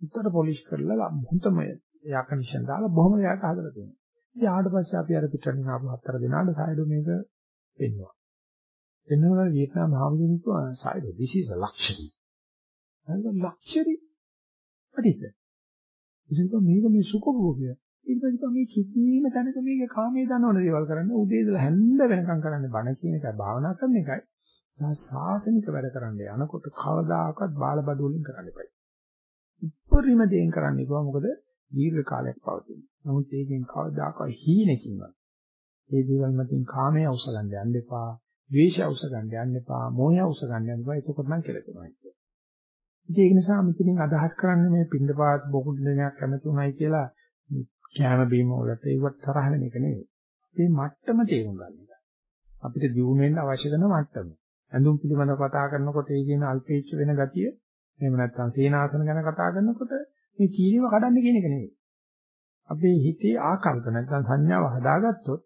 උත්තර පොලිෂ් කරලා හොඳම එයා කන්ඩිෂන් දාලා බොහොම යාට හදලා තියෙනවා. ඉතින් ආවට පස්සේ අපි අර පිටරෙන් ආපු හතර දෙනාට සායඩෝ මේක පෙන්නවා. එනවා වියට්නාම් ආවගෙන කිව්වා සායඩෝ this is a luxury. අන්න luxury what is that? ඉතින් මේක මේ සුඛභෝගය. ඊට පස්සේ මේ කිසිම තැනක මේක කාමයේ දනවන දේවල් කරන්න උදේ ඉඳලා හැන්ද වෙනකම් කරන්නේ බණ කියන එකයි භාවනා කරන එකයි. සාසනික වැඩ කරන්න යනකොට කවදාකවත් බාලබඩු වලින් කරන්න එපා. උපරිම දේෙන් කරන්න එපා මොකද දීර්ඝ කාලයක් පවතින. නමුත් ඒකෙන් කවදාකවත් හීනකින්වත් ඒ දේවල් මතින් කාමයේ අවසලන්න යන්න එපා, ද්වේෂය අවසලන්න යන්න එපා, මෝහය අවසලන්න යන්න එපා. එතකොට නම් කෙලෙසනවා කියන්නේ. ඒක නිසා මෙතනින් අදහස් කරන්නේ මේ පින්දපාත බොකුඩ දෙනයක් කැමතුණයි කියලා කැම බීම වලට ඒවත් තරහ වෙන එක නෙවෙයි. මේ මට්ටම තේරුම් ගන්න එක. අපිට දියුණු වෙන්න අවශ්‍ය කරන මට්ටම. ඇඳුම් පිළිබඳව කතා කරනකොට ඒ කියන අල්පේච්ච වෙන ගතිය එහෙම නැත්නම් සීනාසන ගැන කතා කරනකොට මේ කීරීම කඩන්න කියන එක නෙවෙයි. අපේ හිතේ ආකල්ප නැත්නම් සංඥාව හදාගත්තොත්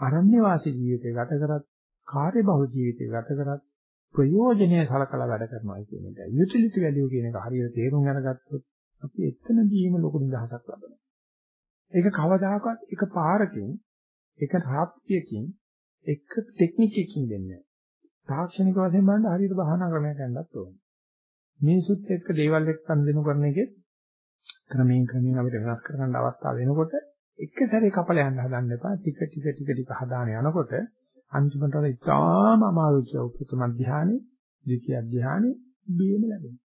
අරණ්‍ය වාසී ජීවිතය ගත කරත් කාර්යබහුල ජීවිතය ගත කරත් ප්‍රයෝජනීය සලකලා වැඩ කරනවා කියන එක. යුටිලිටි වැලියු කියන එක හරියට තේරුම් අරගත්තොත් අපි එතනදීම ලොකු නිදහසක් ලබනවා. ඒක කවදාකවත් එක පාරකින් එක රාත්‍රියකින් එක ටෙක්නිකකින් දෙන්නේ තාක්ෂණික වශයෙන් බලන්න හරියට බහනා ක්‍රමයක් ගන්නත් ඕනේ. මේසුත් එක්ක දේවල් එක්ක අන්දිනු කරන එකේ ක්‍රමයෙන් ක්‍රමයෙන් අපිට වෙනස් කරගන්න අවස්ථාව වෙනකොට එක සැරේ කපල යන්න හදන්න එපා. ටික ටික ටික ටික හදාන යනකොට අන්තිමට අර ඉතාම අමාරුච උපතම ධානයේ, ද්විතිය ධානයේ බේම ලැබෙනවා.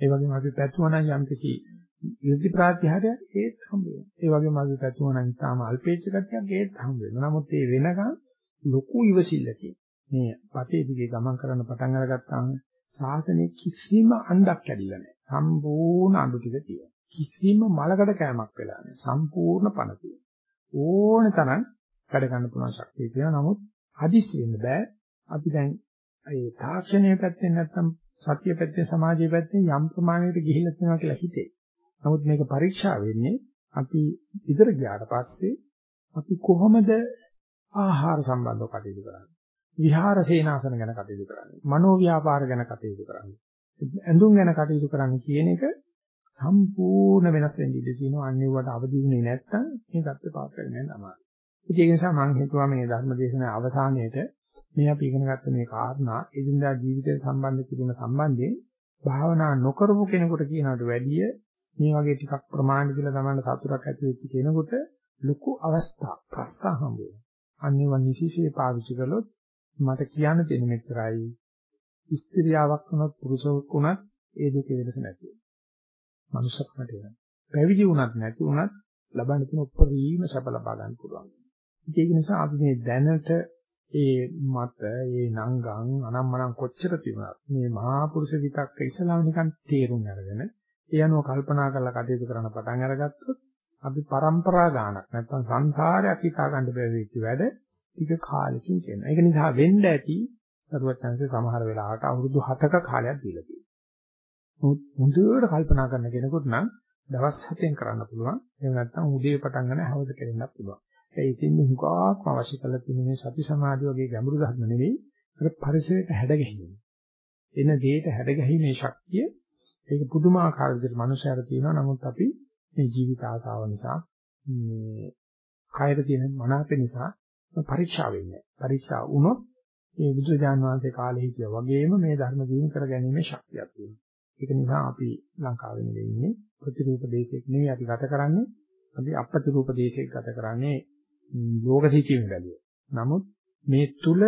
ඒ වගේම අපි පැතුවනම් යම්කිසි ඉර්ධි ප්‍රාත්‍යහාරය ඒත් හම්බ වෙනවා. ඒ වගේම අපි පැතුවනම් ඉතාම අල්පේච්ඡ ගතියක් ඒත් හම්බ වෙනවා. නමුත් ඒ වෙනකන් ලොකු ඉවසිල්ලකින් මේ පතේ දිගේ ගමන් කරන්න පටන් අරගත්තාම ශාසනයේ කිසිම අණ්ඩක් කැඩිලා නැහැ. සම්පූර්ණ අඬු ටික තියෙනවා. කිසිම මලකඩ කෑමක් වෙලා නැහැ. සම්පූර්ණ පණ තියෙනවා. ඕන තරම් වැඩ ගන්න පුළුවන් ශක්තිය තියෙනවා. නමුත් හදිස්සි වෙන්න බෑ. අපි දැන් ඒ තාක්ෂණයේ පැත්තෙන් නැත්තම් සත්‍ය පැත්තෙන් සමාජයේ පැත්තෙන් යම් ප්‍රමාණයකට ගිහිල්ලා තියෙනවා කියලා හිතේ. නමුත් මේක පරීක්ෂා වෙන්නේ අපි ඉදිරිය ගියාට පස්සේ අපි කොහොමද ආහාර සම්බන්ධව කටයුතු කරන්නේ? විහාර සේනාසන ගැන කටයුතු කරන්නේ. මනෝ ව්‍යාපාර ගැන කටයුතු කරන්නේ. ඇඳුම් ගැන කටයුතු කරන්නේ කියන එක සම්පූර්ණ වෙනස් වෙන්න ඉඩ තියෙනවා. අනිවාර්යට අවදි වෙන්නේ නැත්තම් මේ தත්ත්ව පාත් කරන්නේ නැහැ. ඒක නිසා මම හිතුවා මේ ධර්ම දේශනාවේ අවසානයේට මේ අපි ඉගෙන ගත්ත මේ කාරණා එදිනදා ජීවිතය සම්බන්ධ කිරීම සම්බන්ධයෙන් භාවනා නොකරපු කෙනෙකුට කියනකට වැඩිය මේ වගේ ටිකක් ප්‍රමාණ කියලා තමයි සතුටක් ඇති වෙච්ච කෙනෙකුට ලොකු අවස්ථා ප්‍රස්තාව හම්බ වෙනවා. අනිව නිසිසේ පාවිච්චි කළොත් මට කියන්න තියෙන මෙච්චරයි. ස්ත්‍රියාවක් වුණත් පුරුෂයෙක් වුණත් ඒ දෙකේ වෙනස නැති වෙනවා. මනුස්සකමට වෙනවා. පැවිදි වුණත් නැති වුණත් ලබන්න තියෙන උපරිම සැප ලබා ගන්න පුළුවන්. ඒක නිසා අපි මේ දැනට ඒ මත ඒ නංගන් අනම්මනම් කොච්චර තිබුණත් මේ මහා පුරුෂ විතක්ක ඉස්සලාම නිකන් තේරුම් අරගෙන ඒ අනුව කල්පනා කරලා කටයුතු කරන්න පටන් අරගත්තොත් අපි પરම්පරා ගානක් නැත්නම් සංසාරයක් හිතා ගන්න බැරි වෙච්ච වැඩ ටික කාලෙකින් කරනවා. ඒක නිසා වෙන්න ඇති සරුවචන්සේ සමහර වෙලාවට අවුරුදු 7ක කාලයක් දීලා තියෙනවා. මුදුවට කල්පනා කරන කෙනෙකුට නම් දවස් 7ෙන් කරන්න පුළුවන්. එහෙම නැත්නම් උදේ පටන් ගන්න හවස කෙරෙන්නත් පුළුවන්. ඒ ඉතින් හුඟක්ම අවශ්‍ය කරලා තියෙන මේ සති සමාධි වගේ ගැඹුරු ධර්ම නෙවෙයි අර පරිසරයට හැඩගැහිම. එන දෙයට හැඩගැහිමේ ශක්තිය ඒක පුදුමාකාර විදිහට මනුෂ්‍යයර තියෙනවා. නමුත් අපි මේ ජීවිත ආසාව නිසා මේ කයර තියෙන මනාප නිසා පරීක්ෂා වෙන්නේ. පරීක්ෂා වුණොත් මේ බුදුරජාන් වහන්සේ කාලේ හිටියා වගේම මේ ධර්ම දිනු කර ගැනීමේ ශක්තියක් තියෙනවා. ඒක නිසා අපි ලංකාවේ නෙවෙයි ඉන්නේ ප්‍රතිරූප දේශයක නෙවෙයි අපි ගත කරන්නේ. අපි අප්‍රතිරූප දේශයක ගත කරන්නේ ලෝක සිටින බැලුව. නමුත් මේ තුල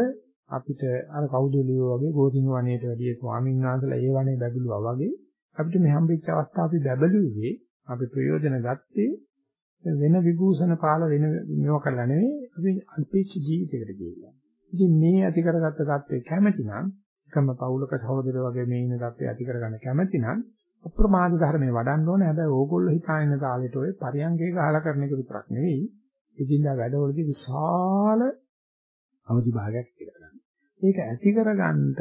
අපිට අර කවුදලියෝ වගේ ගෝධිම වනයේට වැඩිය ස්වාමීන් වහන්සේලා ඒ වනේ බැබළුවා වගේ අපිට මේ හම්බෙච්ච අවස්ථාව අපි බැබළුවේ අපි ප්‍රයෝජන ගත්තේ වෙන විභූෂණ පාල වෙන මේව කරලා නෙවෙයි අපි අල්පේච්ච ජීවිතයකට ගිහිල්ලා. ඉතින් මේ ඇති කරගත්ත தත්ත්වය කැමැති නම් එකම පෞලක සහෝදරය වගේ මේ ඉන්න தත්ත්වය ඇති කරගන්න කැමැති නම් අප්‍රමාද ධර්මයේ වඩන්න ඕනේ. හැබැයි ඕගොල්ලෝ හිතාගෙන තාලෙට ඔය පරියංගේ ගහලා කරන එක විතරක් නෙවෙයි. ඉදින්දා වැඩවලදී විශාල අවදි භාගයක් කියලා ඒක ඇති කරගන්නට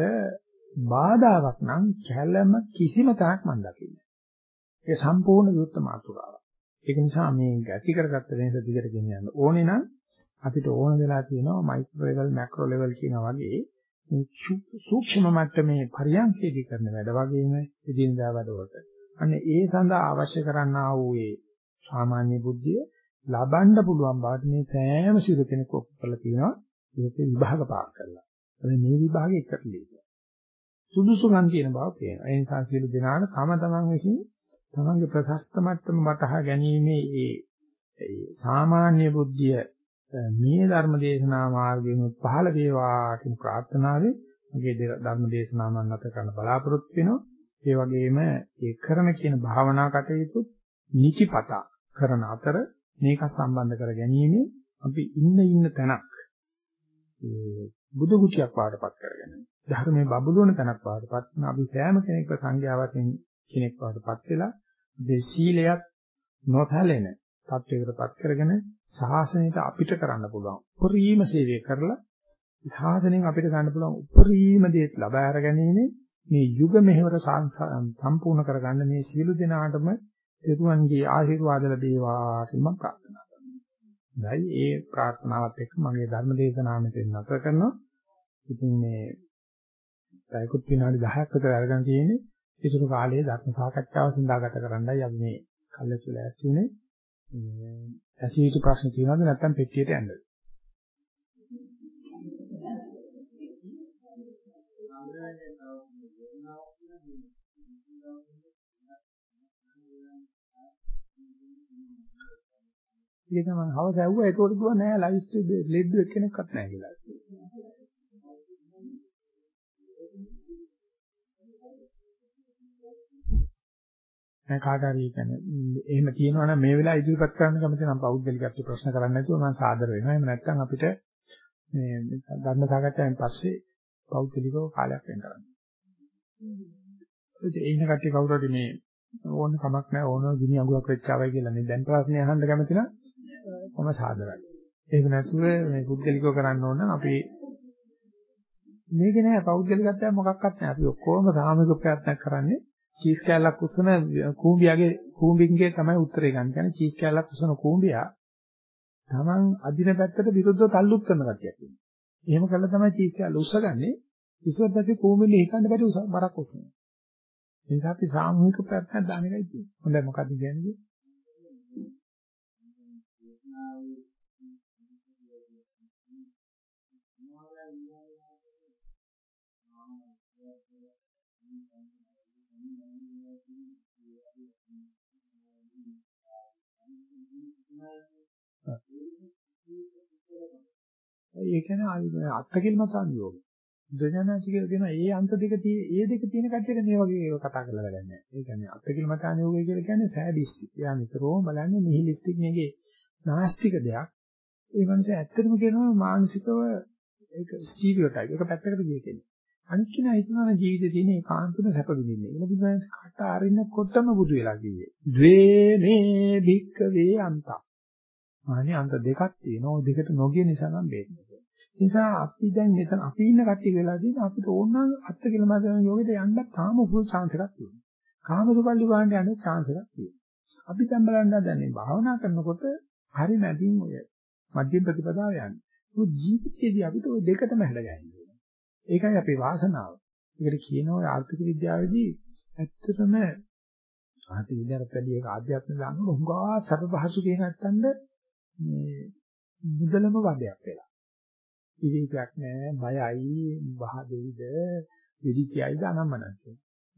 බාධාවක් නම් කැළම කිසිම තාක් මම දකින්නේ. ඒ සම්පූර්ණ විරුද්ධ මාතෘකාවක්. ඒක නිසා මේ ඇති කරගත්ත වෙනස දිගට ගෙන යන්න ඕනේ නම් අපිට ඕන වෙලා තියෙනවා මයික්‍රෝ ලෙවල් මැක්‍රෝ ලෙවල් කියන වගේ මේ සූක්ෂම මට්ටමේ පරියන්කේදී කරන වැඩ වගේම එදිනදා වැඩවලට. අන්න ඒ සඳහා අවශ්‍ය කරන්නා වූ ඒ සාමාන්‍ය බුද්ධිය ලබන්න පුළුවන් බවට මේ සෑම සිරු කෙනෙක් ඔප්පු කරලා තියෙනවා ඒක විභාග පාස් කරලා. ඒ මේ විභාගෙ එකට ලියනවා. සුදුසුකම් කියන බව පේනවා. ඒ නිසා සියලු දෙනාට තම තමන් විසින් තමන්ගේ ප්‍රශස්ත මට්ටම වටහා ගැනීමේ ඒ සාමාන්‍ය බුද්ධිය මේ ධර්ම දේශනා මාර්ගයෙන් පහළ වේවා කියන ප්‍රාර්ථනාවෙන් මගේ ධර්ම දේශනාව මම නැත කරන්න බලාපොරොත්තු වෙනවා. ඒ වගේම ඒ කරන කියන භාවනා කටයුතු නිතිපතා කරන අතර මේක සම්බන්ධ කර ගැනීම අපි ඉන්න ඉන්න තැනක් ඒ බුදු කුටියක් වාටපත් කරගෙන ධර්මයේ බබළුවන තැනක් වාටපත් අපි සෑම කෙනෙක්ව සංඝයා වශයෙන් කෙනෙක් වාටපත් වෙලා දෙසීලයක් නොතැලෙන තත්වයකටපත් කරගෙන ශාසනයට අපිට කරන්න පුළුවන් උපරිම සේවය කරලා ශාසනයෙන් අපිට ගන්න පුළුවන් උපරිම දේ ලබා අරගැනීමේ මේ යුග මෙහෙවර සම්පූර්ණ කරගන්න මේ සියලු දෙනාටම එතුමන්ගේ ආශිර්වාද ලැබේවා කියලා මම ප්‍රාර්ථනා කරනවා. දැන් ඒ ප්‍රාර්ථනාවත් එක්ක මගේ ධර්ම දේශනාව මෙතන නතර කරනවා. ඉතින් මේ පැයකුත් විනාඩි 10ක් විතර අරගෙන තියෙන්නේ. ඒසුණු කාලයේ ධර්ම සාකච්ඡාව සඳහා ගත කරන්නයි අපි මේ කල්ලාතුල ඇතුනේ. ඇසිවිතු ප්‍රශ්න තියෙනවද නැත්නම් පෙට්ටියට යන්නද? ඒක තමයි හවස ඇව්වා ඒකට දුව නෑ ලයිව් ස්ට්‍රීම් ලෙඩ් එක්කෙනෙක්වත් නෑ කියලා. මම කාට හරි කියන්නේ එහෙම තියෙනවා නම් මේ වෙලාව ඉදිරිපත් කරන්න කැමති නම් පෞද්ගලිකත්ව ප්‍රශ්න කරන්න නැතුව මම සාදර වෙනවා. එහෙම නැත්නම් අපිට මේ ධර්ම සාකච්ඡාවෙන් පස්සේ පෞද්ගලිකව කාලයක් වෙන් කරන්නේ. ඒ ඉන්න කට්ටිය කවුරු හරි මේ ඕන කමක් නැහැ ඕන ගිනි අඟුලක් වෙච්චාවයි කියලා මේ දැන් ප්‍රශ්නේ අහන්න කැමති නම් මම සාදරයි. ඒක නැතුව මේ පුද්ගලිකව කරන්න ඕන නම් අපි මේක නෑ පෞද්ගලිකත්වයක් මොකක්වත් නෑ. අපි ඔක්කොම සාමූහික ප්‍රයත්නයක් කරන්නේ චීස් කෑල්ලක් උස්සන කූඹියාගේ කූඹින්ගේ තමයි උත්තරේ ගන්න. කියන්නේ චීස් කෑල්ලක් උස්සන කූඹියා Taman අදින පැත්තට විරුද්ධව තල්ලුත් කරන කතියක් ඉන්නවා. එහෙම කළා තමයි චීස් කෑල්ල උස්සගන්නේ. ඉස්සර පැත්තේ කූඹිලි හිතන්න බැරි උස බරක් උස්සනවා. ඒ නිසා අපි සාමූහික ප්‍රයත්නයක් දාන එකයි තියෙන්නේ. හොඳයි මොකද්ද කියන්නේ? ඒ කියන්නේ අත්කල්මතාන් යෝග. බුදුජානක කියලා කියන ඒ අන්ත දෙක tie ඒ දෙක තියෙන කට්ටියට මේ වගේ ඒවා කතා කරලා වැඩක් නැහැ. ඒ කියන්නේ අත්කල්මතාන් යෝගය කියලා කියන්නේ සෑඩිස්ටික්. එයා නිතරම බලන්නේ නිහිලිස්ටික් නෙගේ නාස්තික දෙයක්. ඒ මනස ඇත්තටම කියනවා මානසිකව ඒක ස්ටීරියෝටයිප්. ඒක පැත්තකට ගිය කෙනෙක්. අනිත් කෙනා හිතනවා ජීවිතේ තියෙන ඒකාන්තම සැප විඳින්නේ. ඒක බුදුන්ස් කට අරින්නකොටම බුදු වෙලා කිව්වේ. ද්වේ මේ භික්කවේ අන්තා. මානේ අන්ත දෙකක් තියෙනවා. ওই දෙකට නොගිය නිසා නම් බේන්නේ. නිසා අපි දැන් මෙතන අපි ඉන්න කට්ටිය වෙලා තියෙන අපිට ඕන නම් අත්ති කියලා මාතන යෝගෙට යන්න තාම උපුල් chance එකක් තියෙනවා. කාමසුකල්ලි වහන්න යන්න chance එකක් තියෙනවා. අපි දැන් බලන්න දැන් මේ භාවනා කරනකොට හරි මැදින් ඔය මධ්‍යම ප්‍රතිපදාව යන්නේ. මොකද ජීවිතයේදී අපිට ওই දෙකටම හැදගන්නේ. ඒකයි අපේ වාසනාව. ඒකට කියනවා ආර්ථික විද්‍යාවේදී ඇත්තටම ආර්ථික විද්‍යාවට වැඩි ඒක ආධ්‍යාත්මික දාන්න හුඟා සර්ව භාෂු කියන නැත්තඳ මේ මුදලම වදයක් වෙලා. ඉවිපයක් නෑ බයයි බහ දෙයිද විදිචයයිද අනම්මනක්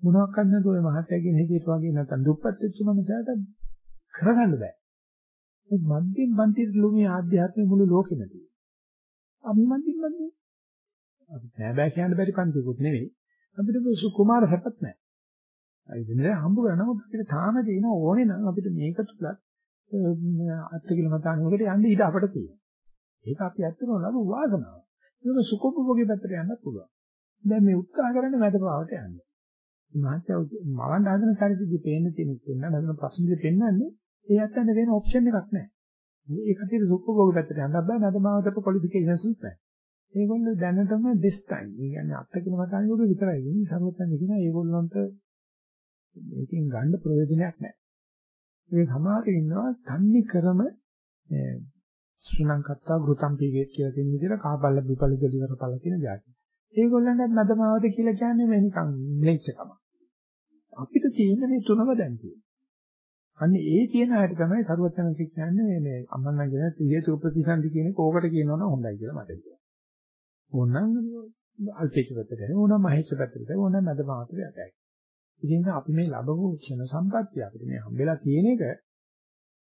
මොනවක් කරන්නද ඔය මහත්ය කියන හිතේට වගේ නැත්නම් දුප්පත් වෙච්ච මනුස්සයාට කරගන්න බෑ. ඒ මධ්‍යම පන්තියේ ලෝමී ආධ්‍යාත්මික මුළු ලෝකෙම තියෙනවා. අපි මධ්‍යම පන්තියේ අපිට නෑ බෑ කියන්න බැරි පන්තිකුත් නෙවෙයි. අපිට සුකුමාර හැපත් නෑ. ඒ දෙන්නේ හම්බ කරනකොට අපිට තාම දෙන ඕනේ නම් අපිට මේක තුල අත්තිකිල මතානුවකට යන්න ඉඩ අපිට තියෙනවා. ඒක අපි ඇත්තම ලබු වාසනාව. ඒක සුකොප්පෝගේ පැත්තට යන්න පුළුවන්. දැන් මේ උත්සාහ කරන්නේ මැදපාවට යන්න. මහත්ය මවන්න හදන කාර්යයේදී පේන්න තියෙන කෙනා නේද ප්‍රශ්නෙදි පෙන්වන්නේ ඒ ඇත්තට වෙන ඔප්ෂන් එකක් නැහැ. ඒක ඇත්තට සුකොප්පෝගේ පැත්තට යන්න බෑ මැදපාවට ක්වොලිෆිකේෂන්ස් නැහැ. ඒගොල්ලෝ දැනටම this time. ඒ කියන්නේ අත්තිකිල මතානුවක විතරයි. ඉන්නේ සර්වත්‍න් කියන ඒගොල්ලන්ට මේකෙන් ගන්න ප්‍රයෝජනයක් නැහැ. මේ සමහර ඉන්නවා තන්නේ ක්‍රම ශ්‍රී ලංකත්තා ගෘතම් පීගෙත් කියලා කියන විදිහට කහබල්ල බිපල දෙලිවර පළ කියන જાති. ඒගොල්ලන්ට නදමාවද කියලා කියන්නේ මේ නිකන් මිලෙච්චකම. අපිට තියෙන මේ තුනම දැන් තියෙනවා. අන්න ඒ තියෙන අයට තමයි සරුවචන ශික්ෂණන්නේ මේ අම්මන් කියන ත්‍රිහේතු ප්‍රතිසන්දි කියන කෝකට කියනවනම් හොඳයි කියලා මට හිතෙනවා. ඕනනම් අල්පේච්ච පැත්තට ඕනනම් මහේච්ච පැත්තට ඕනනම් නදමාවතට යටයි. ඉතින් අපි මේ ලැබවු ක්ෂණ සම්පත්තිය අපිට මේ හම්බෙලා තියෙන එක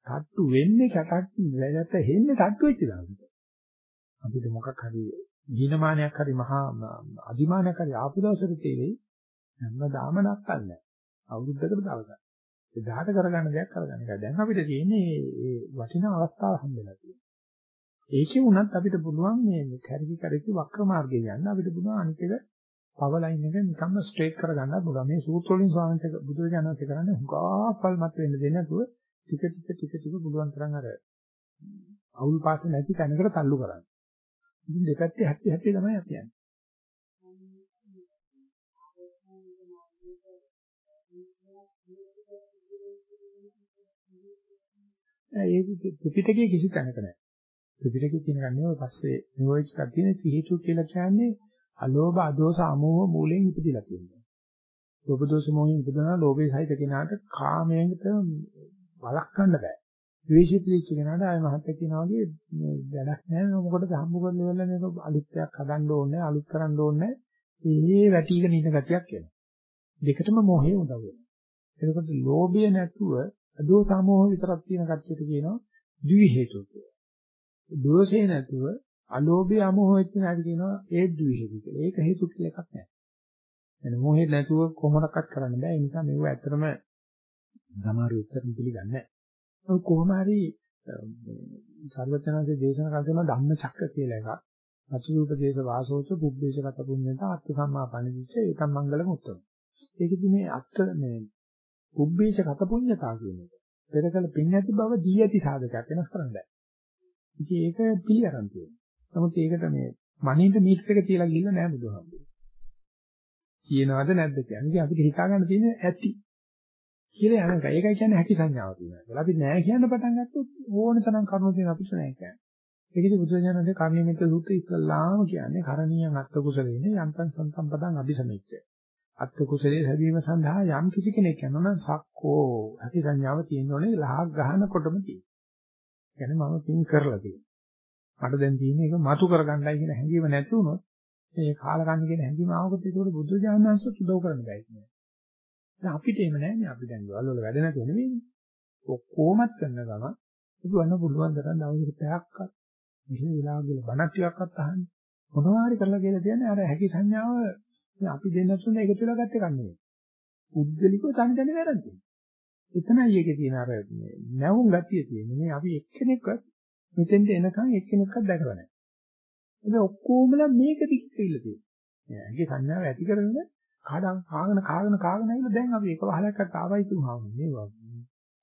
තට්ටු වෙන්නේ කටක් වැලට හෙන්නේ තට්ටු වෙච්ච දාකට. අපිට මොකක් හරි දීනමානයක් හරි මහා අදිමානයක් හරි ආපු දවසට තේරෙයි හැමදාම නැත්තල්ලා. අවුරුද්දකට දවසක්. ඒ 18 කරගන්න දෙයක් කරගන්න එකයි. දැන් අපිට තියෙන්නේ මේ වටිනා අවස්ථාව හම්බෙලා තියෙනවා. ඒකේ වුණත් අපිට පුළුවන් මේ කැරකි කැරකි වක්‍ර මාර්ගයේ යන්න අපිට පුළුවන් අනිත් එක පවර් ලයින් එක නිකම්ම ස්ට්‍රේට් කරගන්නත් පුළුවන්. මේ සූත්‍ර වලින් ස්වාමීන් වහන්සේ බුදුරජාණන් වහන්සේ කරන්නේ හුඟාපල් මත වෙන්න දෙන්නේ නැතුව ටික ටික ටික ටික පුළුවන් තරම් අර අවුල් පාස නැති තැනකට තල්ලු කරන්නේ. ඉතින් දෙපැත්තේ හැටි හැටි තමයි අපි යන්නේ. ඒක ත්‍රිපිටකයේ කිසි තැනක නැහැ. ත්‍රිපිටකයේ කියන කන්නේ ඔය පස්සේ නියෝජිත තියෙන සිහිතු කියලා කියන්නේ අලෝභ අදෝස අමෝහ මූලයෙන් ඉපදිලා තියෙනවා. ලෝභ දෝෂ මොහෙන් ඉපදනා ලෝභයේ සහිත කෙනාට කාමයෙන්ට වළක්වන්න බෑ. ද්වේෂය පිළිච්ච කෙනාට ආය මහත්ය කියනවා වගේ මේ වැඩක් නැහැ මොකටද හම්බ කරලා ඉවරලා මේක අලුත්යක් හදන්න ඕනේ අලුත් කරන්න ඕනේ ඒ වැටිගෙන ඉන්න ගතියක් එනවා. දෙකටම මොහේ උදව් වෙනවා. එතකොට ලෝභය නැතුව අදෝ සමෝහ විතරක් තියෙන කච්චියට කියනවා ද්වි හේතු කියලා. දෝෂේ නැතුව අලෝභය අමෝහය කියන එක කියනවා ඒ ද්වේෂය කියලා. ඒක හේතු කියලා එකක් නැහැ. එන මොහේ නැතුව කොහොමඩක්වත් කරන්න බෑ. ඒ නිසා මේව ඇත්තටම සමහර උත්තරම් පිළිගන්නේ නැහැ. කොහොම හරි සර්වඥාන්සේ දේශනා කරන ධම්මචක්ක කියලා එකක්. අචුපදේශ වාසෝච බුද්ධේශගත පුඤ්ඤත අත්ථ සම්මාපණිච්ච ඒකම් මංගලම උත්තම. ඒකෙදි මේ අත්ථ මේ බුද්ධේශගත පුඤ්ඤතා කියන එක. පෙරකල පින් ඇති බව දී ඇති සාධකයක් වෙනස් කරන්න බෑ. ඉතින් ඒක පිළිඅරන් තියෙනවා. නමුත් ඒකට මේ මනින්ද මීටර එක තියලා ගිහිල්ලා නෑ බුදුහාමුදුරුවෝ. කියනවද නැද්ද කියන්නේ. ඉතින් අපිට හිතා ගන්න තියෙන්නේ ඇති. කියලා යන එක. ඒකයි කියන්නේ හැකි සංඥාව තියෙනවා. අපි නෑ කියන්න පටන් ගත්තොත් ඕන තරම් කරුණු තියෙන අපිට නෑ කියන්නේ. ඒකදී බුදුරජාණන්ගේ කර්ණීයමිත සූත්‍රය ඉස්සල්ලාම කියන්නේ කරණීයන් අත්ත කුසලේන යන්තං සම්පදං අபிසමිච්ච. අත්ත කුසලයේ හැදීම සඳහා යම් කිසි කෙනෙක් යනවා නම් සක්කෝ හැකි සංඥාව තියෙනෝනේ ලහක් ගහනකොටම තියෙනවා. කියන්නේ මම පින් කරලා තියෙනවා. මට දැන් තියෙන්නේ ඒක මතු කරගන්නයි කියන හැඟීම නැති වුණොත් මේ කාලකන්ණි කියන හැඟීම ආවොත් ඒක බුදුරජාණන්සෝ උදව් කරන්න බෑ කියන්නේ. දැන් අපිට එහෙම නැහැ අපි දැන් ගෙවල් වල වැඩ නැතුව නෙවෙයි. ඔක්කොමත් කරන ගම ඒක වන්න පුළුවන් තරම් දවසකට පැයක්වත් මෙහෙම වෙලාව ගිහලා බණක් ටිකක්වත් අහන්න. මොනවා හරි කරලා කියලා කියන්නේ අර හැකි සංඥාව අපි දෙන්න තුන එකතු වෙලා ගත්ත එකක් නෙවෙයි. උද්දලිකව තනි තනි වැරද්දේ. එතනයි ඒකේ තියෙන අර නැවුම් ගතිය තියෙන්නේ. මේ අපි එක්කෙනෙක්වත් මෙතෙන්ට එනකන් එක්කෙනෙක්වත් දැකලා නැහැ. ඒක ඔක්කොමලා මේක දික්කෙilla තියෙන්නේ. ඇගේ සංඥාව ඇති කරගෙන කාඩම් කාගෙන කාගෙන කාගෙන ඇවිල්ලා දැන් අපි එක වහලක්වත් ආවයි තුමා මේ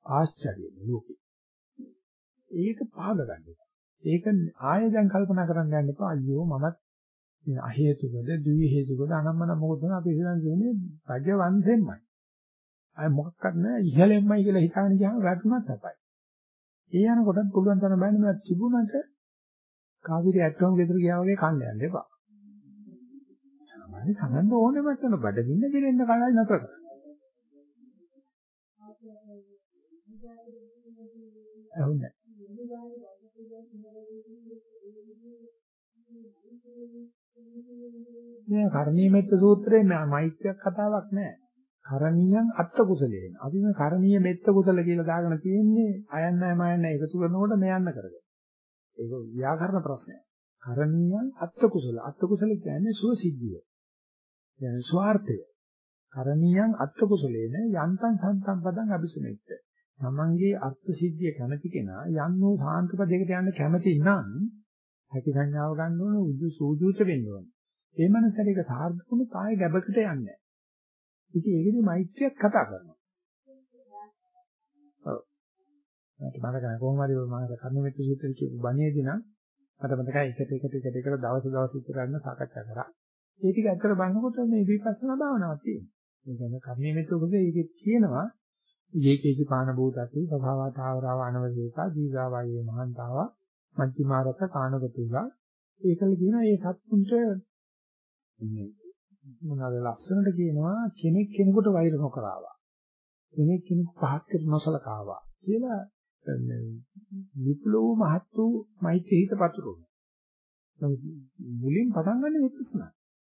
ආශ්චර්යයි ලෝකේ. ඒක පාග ගන්න. ඒක ආයෙ දැන් කල්පනා කරන්න යන්න එපා. අයියෝ මමත් අහේතුකද, ද්වි හේතුකද අනම්මන මොකද අපි හිතන් කියන්නේ රජ වංශෙන්මයි. අය මොකක්වත් නෑ ඉහළෙන්මයි කියලා හිතාගෙන ගියාම වැටුණත් අපයි. ඒ යනකොට පුළුවන් තරම් බෑනේ මම තිබුණාට කාවිරි ඇටෝම් ගෙදර ගියා වගේ කන්න යන්න එපා. සාමාන්‍ය සමන්ද ඕනෙම කරන බඩගින්න දෙලෙන්න කලයි නැතර. ඇහුන්නේ. මේ කර්ණීය මෙත්ත සූත්‍රයේ මෛත්‍රියක් කතාවක් නැහැ. කරණීයන් අත්ත කුසලයෙන්. අපි මේ කරණීය මෙත්ත කුසල කියලා දාගෙන තියෙන්නේ අයන් නැහැ මයන් නැහැ එකතු කරනකොට මෙයන්න කරගෙන. ඒක ව්‍යාකරණ ප්‍රශ්නයක්. කරණීයන් අත්ත කුසල. අත්ත කුසල කියන්නේ සුව සිද්ධිය. يعني ස්වార్థය. කරණීයන් අත්ත කුසලේන යන්තං සන්තං පදං අபிසමෙත්ත. තමන්ගේ අර්ථ සිද්ධිය කැමති කෙනා යන්නෝ සාන්තපදයකට යන්න කැමති නම් හැකි සංඥාව ගන්න ඕන උදු සූජූච වෙන්න ඕන. ඒ මනසට ඒක සාර්ථකුණු කාය ගැබකට යන්නේ නැහැ. ඉතින් ඒකෙදි මෛත්‍රියක් කතා කරනවා. ඔව්. මට මතකයි කොහොම හරි මම කර්මමිත සූත්‍රය කියපු බණේදී නම් මට මතකයි එකට එකට එකට එකට දවස් දවස් විතර ගන්න සාකච්ඡා කරා. ඒ ටික ඇත්තට බලනකොට මේ විපස්සනා භාවනාවක් තියෙනවා. ඒ කියන්නේ කර්මමිත උපදේ ඒකේ තියෙනවා යේකේසි පාන භූතති සභාවා තාවරාව අනවදේකා දීගාවයේ මහන්තාව මධ්‍යමාරස කාණගතුලා ඒකල කියනවා මේ සත්තුන්ට මේ මොනවාද ලස්සනට කියනවා කෙනෙක් කෙනෙකුට වෛර නොකරවා. කෙනෙක් කෙනෙකු පහත් කර නොසලකාවා කියලා විප්ලව මහත් වූ මෛත්‍රී හිත පතුරවන. මුලින් පටන් ගන්න විපස්සනා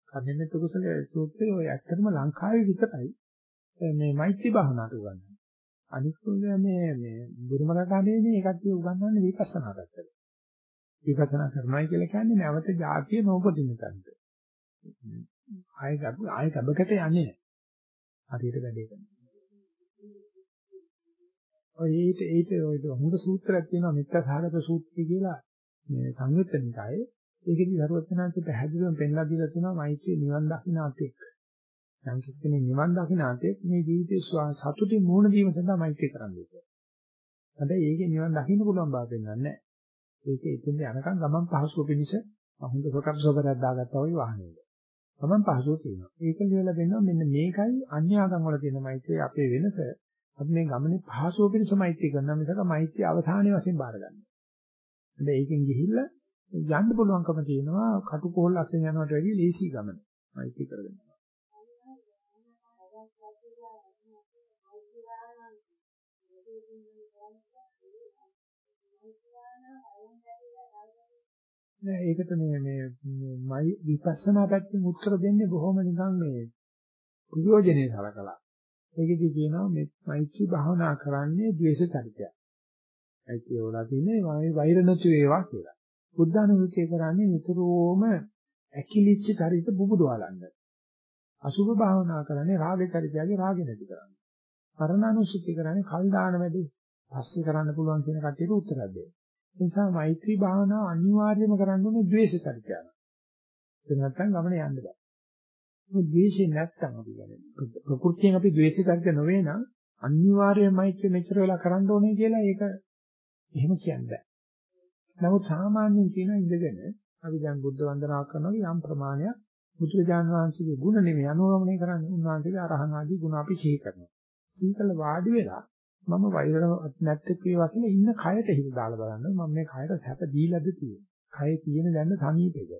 කර්මෙත් කුසල සූත්‍රයේ ඔය ඇත්තටම ලංකාවේ විතරයි මේ මෛත්‍රී භාවනාවට උගන්වන්නේ. අනිත් මේ මේ බුදුම රටාවේ මේ එකක් උගන්වන්නේ විපස්සනා පැත්තට. විපස්සනා කරනවා කියලා කියන්නේ නැවත જાතිය නොපදින තැනට. ආයෙ ආයෙ කබකට යන්නේ නැහැ. හරියට වැඩේ කරනවා. ඔය ඊට ඊට ඔය හොඳ සූත්‍රයක් තියෙනවා මෙත්තසහගත සූත්‍රය කියලා මේ සංයුත්තනිකායේ ඒකෙදි සරුවචනාංශ පැහැදිලිවම පෙන්ලා දීලා තියෙනවා මෛත්‍රී නිවන් දකින්නාත් එක්ක. යම් කිසි කෙනෙක් නිවන් දකින්නාතේ මේ ජීවිතේ සතුටින් මුහුණ දීම සඳහා මෛත්‍රී කරන්නේ කියලා. හැබැයි ඒකේ නිවන් දකින්න පුළුවන් බව පෙන්වන්නේ නැහැ. ඒකේ ඉතින් යනකම් ගමන් පහසුව පිණිස හොඳ සොකප් සොකරක් දාගත්තා වගේ වාහනේක. ගමන් පහසුව තියෙනවා. ඒක ලියලා දෙනවා මෙන්න මේකයි අන්‍යාගම් වල තියෙන මෛත්‍රී අපේ වෙනස. අපි මේ ගමනේ පහසුව පිණිස මෛත්‍රී කරනවා මිසක මෛත්‍රී අවධානයේ වශයෙන් බාරගන්නේ. හැබැයි ඒකෙන් ගිහිල්ලා යන්න පුළුවන්කම තියෙනවා කටුකොහල් අස්සෙන් යනවට වැඩිය ලේසි ගමන. මෛත්‍රී කරගෙන. නෑ ඒකට මේ මේ මයි විපස්සනා පැත්තෙන් උත්තර දෙන්නේ බොහොම නිකන් මේ ප්‍රයෝජනේ සලකලා. ඒකෙදි කියනවා මේ මෛත්‍රී භාවනා කරන්නේ ද්වේෂ චරිතයක්. ඒකේ වල තියෙන්නේ මම වෛර නැති වේවා කියලා. බුද්ධානුභූතිය කරන්නේ නිතරම ඇකිලිච්ච චරිත බුබුදවලන්න. අසුභ භාවනා කරන්නේ රාග චරිතයගේ රාගෙ නැති කරන්නේ. මරණානුස්සති කරන්නේ කල් දාන වැඩි පස්සේ කරන්න පුළුවන් කියන කටියට උත්තරයක් දෙන්න. ඒ නිසා මෛත්‍රී භාවනාව අනිවාර්යයෙන්ම කරන්න ඕනේ ද්වේෂ චරිතය. ඒක නැත්තම් ගමන යන්න බෑ. මොකද ද්වේෂය නැත්තම් අපි කියන්නේ ප්‍රകൃතියෙන් අපි ද්වේෂය කරද නොවේ නම් අනිවාර්යයෙන්මයි මෙච්චර වෙලා කරන්න ඕනේ කියලා ඒක එහෙම කියන්න බෑ. නමුත් සාමාන්‍යයෙන් කියන ඉඳගෙන අපි දැන් බුද්ධ වන්දනා කරනවා යම් ප්‍රමාණයක් බුදුරජාණන් වහන්සේගේ ගුණ නෙමෙයි අනුගමනය කරන්නේ උන්වහන්සේගේ අරහන් ආදී ගුණ අපි සිහි කරනවා. සිහි කළ වාඩි වෙලා මම වෛර නැත්තේ කියලා කියලා ඉන්න කයට හිත දාලා බලන්න මම මේ කයට සැප දීලාද තියෙන්නේ. කය තියෙන දැන්න සමීපෙද.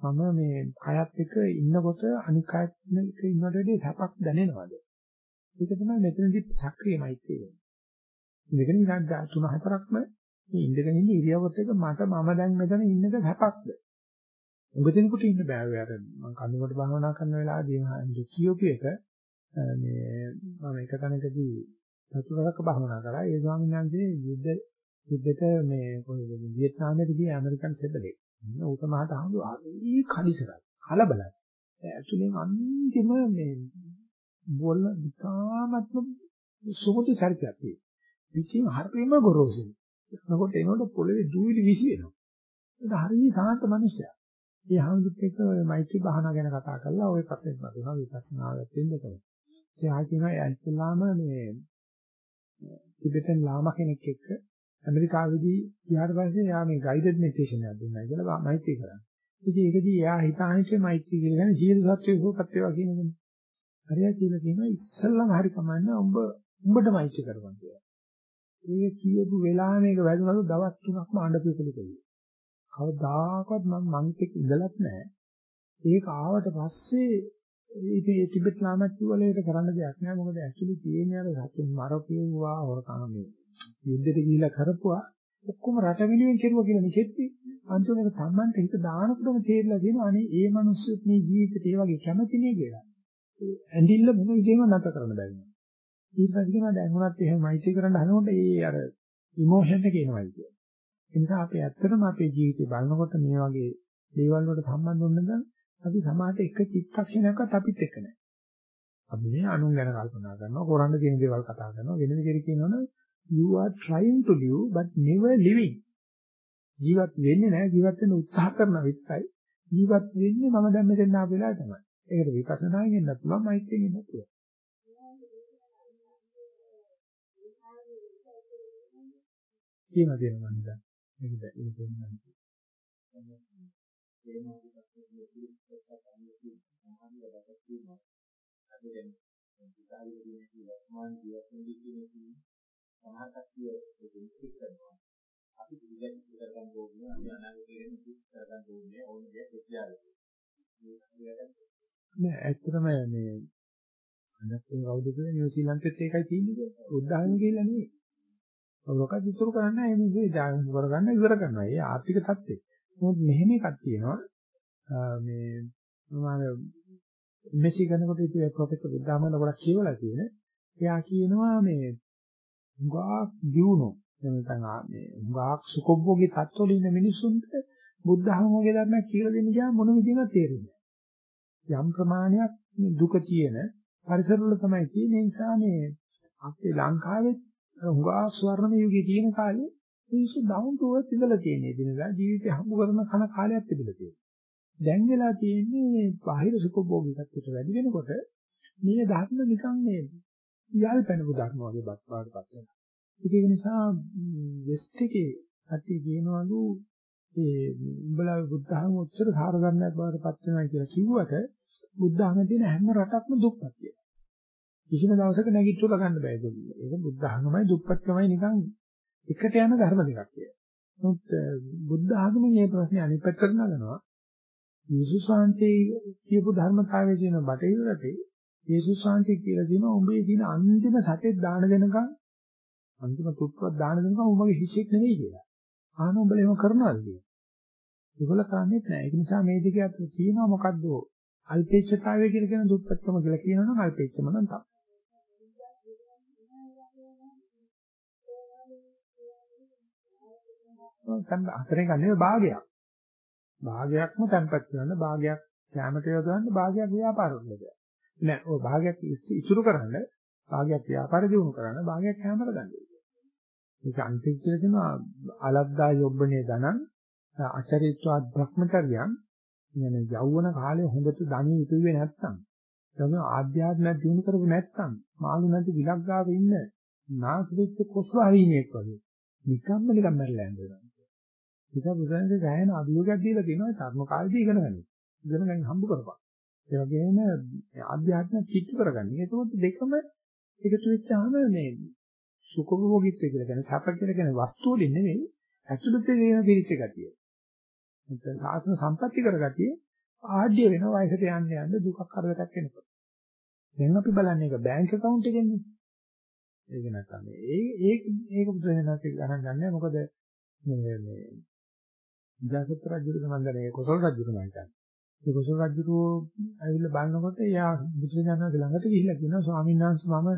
මම මේ කයත් එක්ක ඉන්නකොට අනික් කයත් එක්ක ඉන්නකොට වැඩි සැපක් දැනෙනවද? ඒක තමයි මෙතනදි සක්‍රියමයි කියන්නේ. ඉඳගෙන ඉඳන් තුන හතරක්ම මේ ඉඳගෙන ඉන්න ඉරියව්වත් එක මට මම දැන් මෙතන ඉන්නක සැපක්ද? උගදිනකොට ඉන්න බෑ ඔය අර මම කඳුකට භාවනා කරන වෙලාවදී කියෝපි එක මේ මම එක තැනකදී චතුරාර්යක භාවනා කරා ඒ ස්වාමීන් වහන්සේ යුද්ධ යුද්ධෙට මේ කොහෙද වියට්නාමයට ගිය ඇමරිකන් සෙබලේ. ඌක මහට අහුව ආදී කලිසරයි. කලබලයි. ඇතුලෙන් අන්තිම මේ බොල්ල විකාමත්ම සුමුදු චරිතයක් තියෙනවා. පිටින් හරිම ගොරෝසුයි. එතකොට එනකොට පොළවේ දූවිලි විසි වෙනවා. ඒක හරිය සාන්ත මිනිසයා. ඒ හඳුත් එක්ක ඔය මෛත්‍රී භාවනා ගැන කතා කරලා ඔය පස්සෙන් වදිනවා විපස්සනාවට දෙන්න කරා. ඒ ආකිනා ඉස්ලාම මේ ටිබෙටන් ලාමා කෙනෙක් එක්ක ඇමරිකාවේදී ගියාට පස්සේ යා මේ ගයිඩඩ් මෙඩිටේෂන් එකක් දුන්නා කියලා මෛත්‍රී කරා. ඉතින් ඒකදී එයා හිතාහිතේ මෛත්‍රී කියලා කියන්නේ ජීවිත සත්‍යය හොපත් වේවා කියන එක. හරියට කියලා කියනවා ඉස්සල්ලාම හරි කමන්නේ උඹ උඹට මෛත්‍රී කරපන් කියලා. ඒක කියපු වෙලාවෙ මේක වැදුනලු දවස් තුනක්ම අඬපු කෙනෙක්. කවදාකවත් මම මං එක්ක ඉඳලත් නැහැ. ඒක ආවට පස්සේ ඉතින් ඒ ටිබෙට් ලාමච්චි වල ඒක කරන්න දෙයක් නෑ මොකද ඇක්චුලි තියෙන්නේ අර සතුන් මරපියුවා හොරකම මේ යුද්ධෙට ගිහිලා කරපුවා ඔක්කොම රට වෙනුවෙන් කෙරුවා කියලා නිකෙtti අන්තිමට සම්මන්ත හිත දානකොටම තේරිලා තියෙනවා අනේ ඒ මිනිස්සුත් මේ ජීවිතේට ඒ වගේ කැමති නේ කියලා. ඇඬිල්ල මොන විදිහෙම නැත කරන්න බැරි නෑ. ඊට පස්සේ කියනවා දැන් උනත් එහෙම මෛත්‍රී කරන්න හදනකොට ඒ අර ඉමෝෂන් එක එනවායි කියලා. ඒ නිසා අපි ඇත්තටම අපේ ජීවිතේ බලනකොට මේ වගේ දේවල් වලට සම්බන්ධ වුණ නම් අපි සමාජයට එක චිත්තක්ෂණයක්වත් අපිත් එක්ක නැහැ. අපි මේ අනුන් ගැන කල්පනා කරනවා, කරන්න තියෙන දේවල් කතා කරනවා, වෙන විදිහට කියනවනම් you are trying to live but never living. ජීවත් වෙන්නේ නැහැ, ජීවත් වෙන්න උත්සාහ කරන විතරයි. ජීවත් වෙන්නේ මම දැන් මෙතන ආපු වෙලාව තමයි. ඒකට විපස්සනායෙන් එන්නත් පුළුවන්, මෛත්‍රියෙන් එන්නත් පුළුවන්. කියනවා දෙනවා නේද? මේක ඒක දෙන්නම්. අපි පිළිගන්න කරගන්න ඕනේ අපි අනාගතයේ මුත් කරගන්න ඕනේ ඕන දෙයක් කියලා. නෑ ඇත්තටම මේ අනත් කවුද කියන්නේ නිව්සීලන්තෙත් ඒකයි තියෙන්නේ. උදාහරණ කියලා නෙවෙයි. මොකක්ද ඉතුරු කරන්නේ නැහැ මේ ජාගන කරගන්න ඉවර කරනවා. ඒ ආර්ථික தත්ත්වය. මොකද මෙහෙම එකක් තියෙනවා. මේ මම මෙසි කරනකොට ඉතින් ප්‍රොෆෙසර් බුද්ධාමන ගොඩක් කියවලා තියෙන. එයා කියනවා මේ හුඟා දියුණු නැත්නම් මේ හුඟා සුකොබ්බෝගේ தත්ත්වවල ඉන්න මිනිස්සුන්ට බුද්ධාමෝගේ ධර්මයක් කියලා දෙන්න ගියාම මොන විදිහකට තේරෙන්නේ යම් ප්‍රමාණයක් දුක තියෙන පරිසරවල තමයි තියෙන නිසා මේ අපේ ලංකාවේ හුඟා ස්වර්ණ යුගයේ තියෙන කාලේ මිනිස්සු down to earth ඉඳලා තියෙන ඉතින්ලා ජීවිතය හම්බ කරන කන කාලයක් තිබිලා තියෙනවා. දැන් වෙලා තියෙන්නේ මේ බාහිර සුඛභෝගීකත්වයට වැඩි වෙනකොට මේ ධර්ම නිකන් මේ ඉයල් පැනපු ධර්ම වගේ බත් පාඩපත් වෙනවා. ඒක නිසා වෙස්ට් එකේ ඇත්තේ කියනවලු ඒ උඹලා බුද්ධ ධර්ම උච්චර සාර ගන්නක් බවට පත් වෙනවා කියලා කිව්වට බුද්ධ ධර්ම තියෙන හැම රටක්ම දුක්පත් කියලා. කිසිම දවසක නැගිටලා ගන්න බෑ ඒක. ඒක බුද්ධ ධර්මමයි දුප්පත්කමයි නිකන් එකට යන ධර්ම දෙකක් කියලා. නමුත් බුද්ධ ආගමෙන් මේ ප්‍රශ්නේ අනිත් පැත්තට නගනවා. යේසුස් වහන්සේ කියපු ධර්මතාවයේ තියෙන බටහිර රටේ යේසුස් වහන්සේ කියලා දෙනවා උඹේ තියෙන අන්තිම සතෙක් දාන දෙනකන් අන්තිම තුත්වත් දාන දෙනකන් උඹගේ ශිෂ්‍යෙක් නෙවෙයි කියලා. ආන උඹලා එහෙම කරනවාද කියලා. ඒගොල්ල කරන්නේ නැහැ. ඒක නිසා මේ දෙක අතර තියෙනවා මොකද්ද? අල්පේච්ඡතාවය කියලා කියන දුප්පත්කම කියලා කියනවනම් අල්පේච්ඡම නම් තමයි. හතරෙන් ගන්නේ භාගයක්. භාගයක්ම තැම්පත් කරන්න භාගයක් කැමට යොදවන්න භාගයක් ව්‍යාපාරවල දෙයක්. නෑ ඔය භාගයක් ඉතුරු කරන්න භාගයක් ව්‍යාපාර දිනු කරන්න භාගයක් කැමර ගන්න. ඒක අන්තිම කියලා දෙනවා අලද්දා යොබ්බනේ ධනං අචරිත්වා භ්‍රමචර්යං يعني යෞවන කාලේ හොඳට ධනිය ඉතුරුවේ නැත්තම් එතන ආධ්‍යාත්මයක් දිනු කරපු නැත්තම් මාළු නැති විලක් ගාව ඉන්න නාසුවිච්ච කොස්වාහීනියෙක් වගේ නිකම්ම නිකම් මැරලා යනවා. ඒක බුදුන්සේ ගෑන අභියෝගයක් දීලා තියෙනවා ධර්ම කාලේදී ඉගෙන ගන්න. ඉගෙන ගන්න හම්බ කරපන්. ඒ වගේම ආධ්‍යාත්ම කිට්ටු කරගන්න. ඒකත් දෙකම එකතු වෙච්චාම මේ සුඛභෝගීත්වය කියලා කියන්නේ සැප කියලා කියන්නේ වස්තු වලින් නෙමෙයි ඇතුළතේ තියෙන පිරිච්ච ගතිය. නැත්නම් සාසන සම්පatti කරගතිය ආඩ්‍ය වෙන වයසට යන්න යන්න දුකක් කරදරයක් එනකොට. දැන් අපි බලන්නේ ඒක බැංක account එකෙන්නේ. ඒක නැත්නම් ඒ ඒ ඒක බුදුසෙනාට ගණන් ගන්නෑ මොකද මේ මේ ජාසත් රජුගේ මන්දනේ කොසල් රජුගේ මම කියන්නේ. ඒ කොසල් රජු ඇවිල්ලා බලනකොට එයා බුදුසෙනාට ළඟට ගිහිල්ලා කියනවා ස්වාමීන් වහන්සේ මම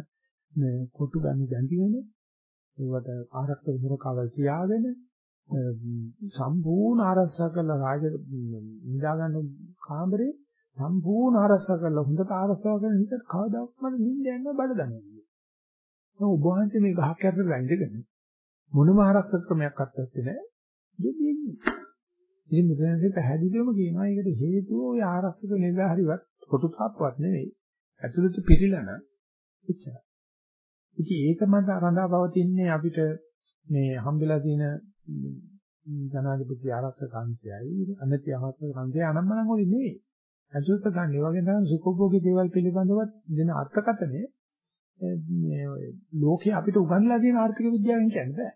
මේ කොටු ගන්න දැන් තියෙන්නේ. ඒවට ආරක්ෂක මුරකාවල් තියාගෙන සම්පූර්ණ ආරක්ෂා කරලා රාජ නිදා ගන්න කාමරේ සම්පූර්ණ ආරක්ෂා කරලා හොඳට ආරක්ෂා කරන හිතට කවදාවත් මට නිින්ද යන්න බඩ දන්නේ. මම ඔබ වහන්සේ මේ ගහක් යට වැඳගෙන මොනම ආරක්ෂක ක්‍රමයක් අත්දැකේ නැහැ. දෙන්නේ. ඉතින් මෙතනදී පැහැදිලිවම කියනවා ඒකට හේතුව ওই ආරක්ෂක නිලධාරිවත් කොටු තාප්පවත් නෙවෙයි. ඇතුළත පිළිලන එච්චරයි. ඉතින් ඒක මත රඳා පවතින්නේ අපිට මේ හම්බෙලා තියෙන ජනාධිපති ආරක්ෂක අංශයයි අනති ආරක්ෂක අංශය අනම්මනම් වලින් නෙවෙයි. ඇතුළත ගන්න ඒ වගේ තමයි සුඛෝභෝගී දේවල් පිළිබඳව දෙන අර්ථකථනය මේ ලෝකේ අපිට උගන්ලා තියෙන ආර්ථික විද්‍යාවෙන් කියන්නේ බෑ.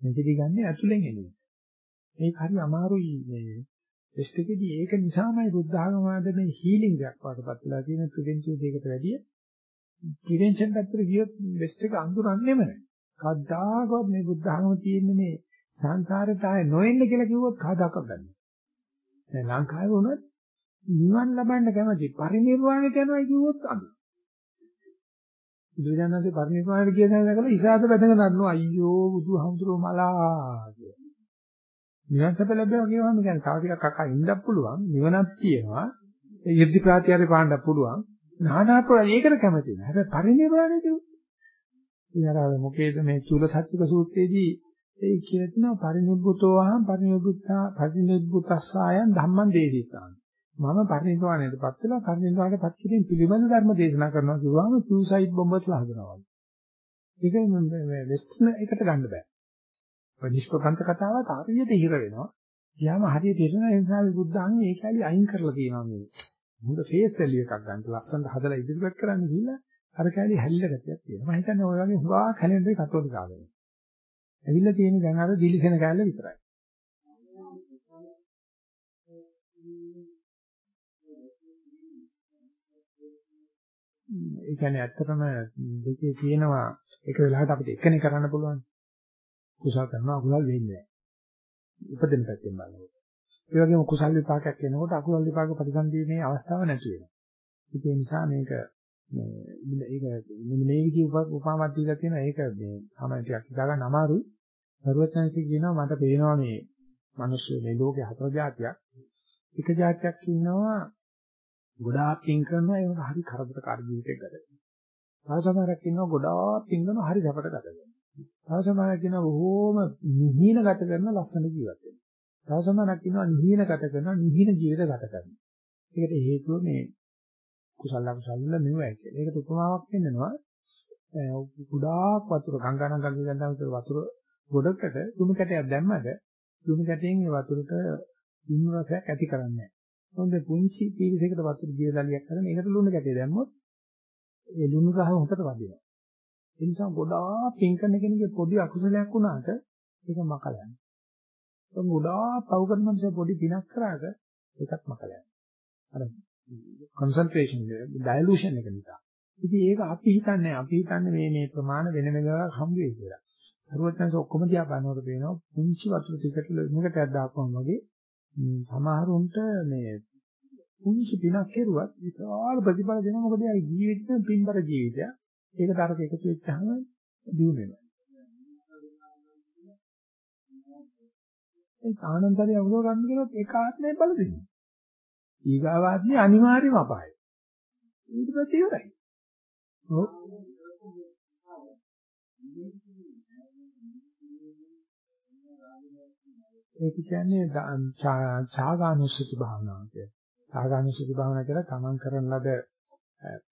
මේකදී ගන්න ඇතුලෙන් එන්නේ. ඒක හරි අමාරුයි මේ ටෙස්ට් එකේදී ඒක නිසාමයි බුද්ධ ආගම මේ හීලින්ග් එකක් වඩපත් වෙලා තියෙන ප්‍රිවෙන්ටිව් දෙයකට වැඩිය ප්‍රිවෙන්ෂන් පැත්තට ගියොත් වෙස්ට් එක අඳුරන්නේම නැහැ. කවදාකවත් මේ බුද්ධ ආගම තියෙන්නේ මේ සංසාරයට ආයේ නොඑන්න කියලා කිව්වොත් කවදාකවත් ගන්නෙ. දැන් ලංකාවේ වුණත් නිවන් ලබන්න කැමති පරිණිරවාණයට යනවා කිව්වොත් අඳු. බුදුරජාණන්සේ පරිණිරවාණයට කියන දැකලා ඉසాత බැඳගෙන ගන්නවා අයියෝ බුදුහාමුදුරුවෝ මලා කියලා. නිවන් සැප ලැබෙනවා කියවම කියන්නේ තව ටිකක් අකා ඉන්නත් පුළුවන් නිවනක් තියෙනවා ඊර්ති ප්‍රාතිහාරේ පාන්නත් පුළුවන් නානාපුර ඒකට කැමති නෑ හැබැයි පරිණිරවාණය කිව්වොත් ඉතින් අර මොකේද මේ චූල සත්‍යික සූත්‍රයේදී ඒ කියලා තියෙනවා පරිනිබ්බුතෝ අහං පරිනිබ්බුත්තා පරිනිබ්බුතස්සායන් ධම්මං දේදිතාන මම පරිනිර්වාණයටපත් වෙලා පරිනිර්වාණයටපත් කිරීම පිළිබඳ ධර්ම දේශනා කරනවා කිව්වම සූසයිඩ් බොම්බස්ලා හදනවා වගේ. ඒක මේ වෙස්ටර්න් එකට ගන්න බෑ. ඔය නිෂ්ප්‍රපංච කතාවත් හරියට ඉහිර වෙනවා. ගියාම හරියට ඉරන ඒ නිසා බුද්ධ ආන්නේ ඒක ඇලි අයින් කරලා තියෙනවා මේ. හොඳ ෆේස් වැලියු එකක් ගන්න ලස්සනට හදලා ඉදිරිපත් කරන්න ගිහිල්ලා අර කැලේ හැල්ල ගතියක් තියෙනවා. මම හිතන්නේ ඔය වගේ හුඟා කැලෙන්දේ කතෝලික ආගම. ඇවිල්ලා තියෙන්නේ දැන් අර දිලිසෙන කැලේ විතරයි. ඒ කියන්නේ ඇත්තටම දෙකේ තියෙනවා එක වෙලාවකට අපිට එකනේ කරන්න පුළුවන්. කුසල කරනවා අකුසල වෙන්නේ නැහැ. උපදින පැත්තෙන් බලනකොට. ඒ වගේම කුසල විපාකයක් එනකොට අකුසල විපාක ප්‍රතිසන්දීමේ අවස්ථාව නැති වෙනවා. ඒ නිසා මේක මේ ඒක මෙන්න මේ විදිහ උපමාවක් දීලා තියෙනවා ඒක මේ තමයි ටිකක් හිතා ගන්න අමාරුයි. සරුවචනසි කියනවා මට පේනවා මේ මිනිස්සු මේ ලෝකේ හතර జాතියක්. එක జాතියක් ඉන්නවා ගොඩාක් පින් කරනවා ඒක හරි කරදරකාරී ජීවිතයක් ගත කරනවා. තව සමහරක් ඉන්නවා ගොඩාක් පින් කරනවා හරි සැපට ගත කරනවා. තව සමහරක් ඉන්නවා බොහෝම නිහින ගත කරන ලස්සන ජීවිතයක්. තව සමහරක් ඉන්නවා නිහින ගත කරන නිහින ජීවිත ගත කරනවා. ඒකට හේතුව මේ කුසල අකුසල වල මෙවයි කියලා. ඒකට උපමාවක් දෙන්නවා. ගොඩාක් වතුර ගංගානම් ගංගා ගන්න වතුර ගොඩකට දුමු කැටයක් දැම්මද දුමු කැටයෙන් ඒ වතුරට දුමු රසයක් ඇති කරන්නේ නැහැ. හොඳ පුංචි පීරිසයකට වතුර දියදලියක් කරන ඒකට ලුණු කැටේ දැම්මොත් ඒ ලුණු රහ හොකට වදිනවා. ඒ නිසා ගොඩාක් පින් කරන කෙනෙක්ගේ පොඩි අකුසලයක් වුණාට ඒක මකලන්නේ. ඒ ගොඩාක් පව් කරන මිනිස්සු පොඩි පිනක් කරාට ඒකත් මකලන්නේ. අර කන්සන්ට්‍රේෂන් ඩයලූෂන් එක නිසා. ඉතින් ඒක අපි හිතන්නේ අපි හිතන්නේ මේ මේ ප්‍රමාණ වෙන වෙනම හම් වෙයි කියලා. සරුවත්නස ඔක්කොම දිහා බලනකොට පේනවා පුංචි වතුර ටිකට ලුණුකට දාපුවම වගේ සමහරුන්ට මේ පුංචි පිනක් කෙරුවත් විශාල ප්‍රතිඵල දෙනවා මොකද ඒ ජීවිතේ පින්බර ජීවිතයක්. ඒකට අරක එකතු වෙච්චාම දියුණු වෙනවා. ඒ ආනන්දරිය අවුල ගන්න කියනොත් ඒක ආත්මය බල දෙනවා. ඊගාවාත්මේ අනිවාර්යම අපායයි. ඊට පස්සේ ඉවරයි. ඔව්. ඒක කියන්නේ ඡාගානුස්සති භාවනාව කියන්නේ. ඡාගානුස්සති භාවනාව කියලා තමන් කරන ලද